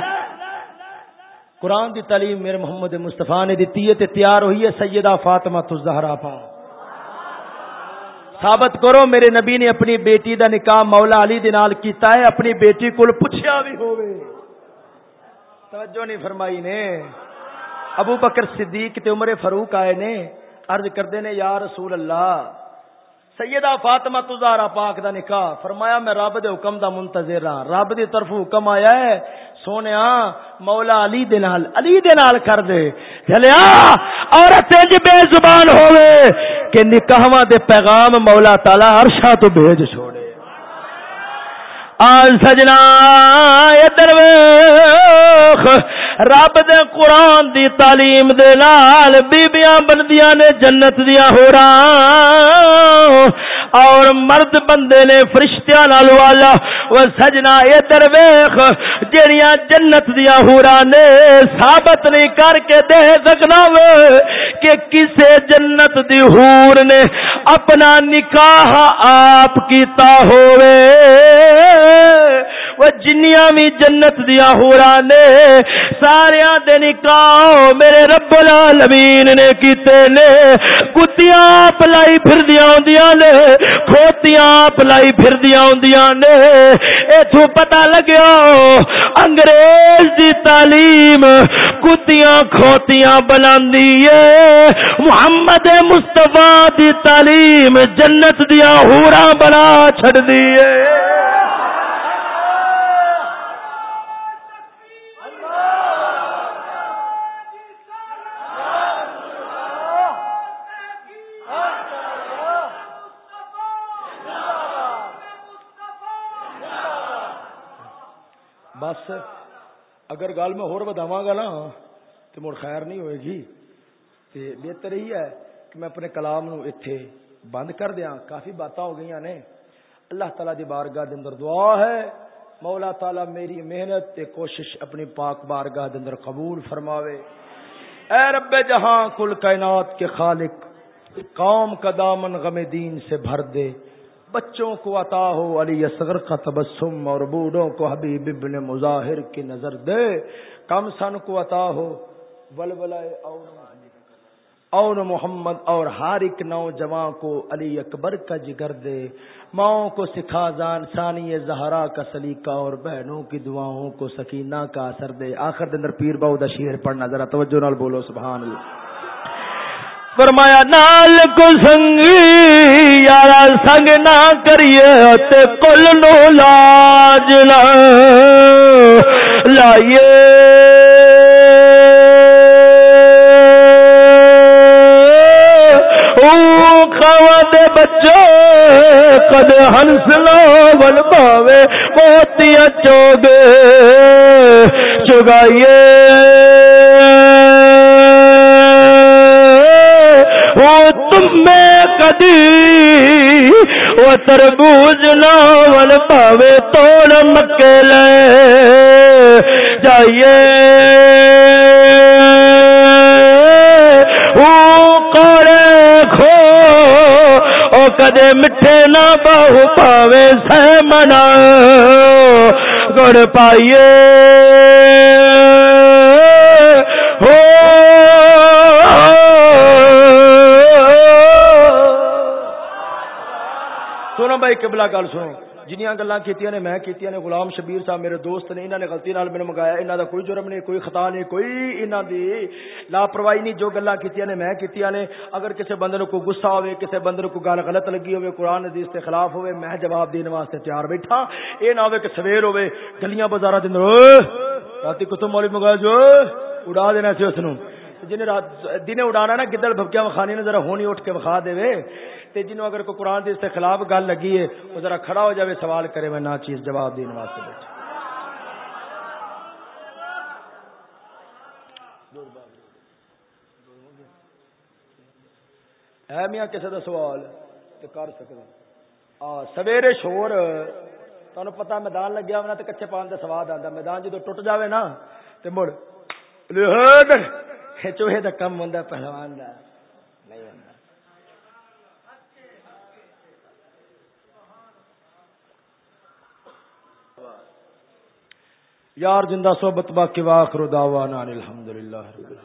قرآن دی تعلیم میرے محمد مصطفیٰ نے دیتی ہے تیار ہوئی ہے سیدہ فاطمہ تو زہرا پا۔ ثابت کرو، میرے نبی نے اپنی بیٹی دا نکاح مولا علی دے نال کیتا ہے، اپنی بیٹی کو پوچھا بھی ہوئے توجہ نہیں فرمائی نے۔ ابو بکر صدیق تے عمر فاروق آئے نے، عرض کردے نے، یا رسول اللہ سیدہ فاطمہ تزارا پاک دا نکاح۔ فرمایا، میں رب دے حکم دا منتظر ہاں رب دی طرف حکم آیا ہے۔ سونے، مولا علی دے نال، علی دے نال کر دے۔ چلیا عورت انج بے زبان ہوے کہ نکاحواں دے پیغام مولا تعالی عرشا تو بھیج چھوڑے۔ آج سجنا ادھر رب دے قرآن دی تعلیم دے نال بیبیاں بندیاں نے جنت دیا ہو رہا اور مرد بندے نے فرشتیاں نال والا وہ سجنا اے درویخ جیڑیاں جنت دیا ہو نے ثابت نہیں کر کے دے سکنا وے کہ کسے جنت دی ہور نے اپنا نکاح آپ کیتا ہوئے وہ جنیاں بھی جنت دیا ہورا نے سارے دے نکاح میرے رب العالمین نے کیتے نے۔ کتیاں پلائی پھر دیا ہوندیاں نے، کھوتیاں پلائی پھر دیا ہوندیاں نے۔ ایتھوں پتہ لگیا، انگریز دی تعلیم کتیاں کھوتیاں بلاندی ہے۔ محمد مصطفیٰ دی تعلیم جنت دیا ہورا بنا چھڑ دی ہے۔ بس اگر گل میں ہور بداواں گا نا تو مڑ خیر نہیں ہوئے گی۔ تے بہتر ہی ہے کہ میں اپنے کلام نو ایتھے بند کر دیاں۔ کافی باتاں ہو گئیاں نے۔ اللہ تعالی دی بارگاہ دے اندر دعا ہے۔ مولا تعالی میری محنت تے کوشش اپنی پاک بارگاہ دے اندر قبول فرماوے۔ اے رب جہاں کل کائنات کے خالق، قوم کا دامن غم دین سے بھر دے۔ بچوں کو عطا ہو علی اصغر کا تبسم اور بوڑھوں کو حبیب ابن مظاہر کی نظر دے۔ کم سن کو عطا ہو اور محمد اور ہر ایک نوجوان کو علی اکبر کا جگر دے۔ ماؤں کو سکھا جان ثانی زہرا کا سلیقہ اور بہنوں کی دعاؤں کو سکینہ کا اثر دے۔ آخر دن پیر باؤ دشیر پڑھنا، ذرا توجہ نال بولو، سبحان اللہ۔ فرمایا، نال کو سنگی، یارا سنگ نہ کریے تے کل نو لاج نہ لائیے۔ دے بچے کد ہنس لو بل پاوے، موتیاں چوگے، چگائیے۔ میں کدی وہ تربوج ناول پاوے توڑ مکے لے جائیے۔ کھو، او کدے مٹھے نہ بہو پاوے سہ منا گڑ پائیے۔ بھائی قبلہ گل سنو جنیاں گلاں کیتیاں نے، میں کیتیاں نے، غلام شبیر صاحب میرے دوست نے، انہاں نے غلطی نال مینوں منگایا، انہاں دا کوئی جرم نہیں، کوئی خطا نہیں، کوئی انہاں دی لاپرواہی نہیں، جو گلاں کیتیاں نے، میں کیتیاں نے۔ اگر کسے بندے نو کوئی غصہ ہوے کسے بندے نو کوئی گل غلط لگی ہوے قران حدیث کے خلاف ہوے میں جواب دین واسطے تیار بیٹھا۔ اے نہ ہوے کہ سویر ہوے گلیاں بازاراں دے اندر راتی کتب مولوی منگایا جو، اڑا دینا سی اس نو جن دن اڑانا نا، گدڑ بھبکیا وکھانی نے ذرا ہونی اٹھ کے وکھا دے تے جنوں اگر کوئی قرآن دے اس کے خلاف گل لگی ہے، وہ ذرا کھڑا ہو جاوے، سوال کرے، میں نہ چیز جواب دین واسطے بیٹھا۔ ہے میاں کسی کا سوال؟ تو کر سکتا سویرے شور تمہیں پتا میدان لگیا ہونا تو کچے پان کا سواد آتا میدان جدو ٹوٹ جاوے نا تو مڑ۔ چوہے کا کم ہوں پہلوان کا نہیں ہوں یار زندہ صحبت باقی واخر دعوانا الحمدللہ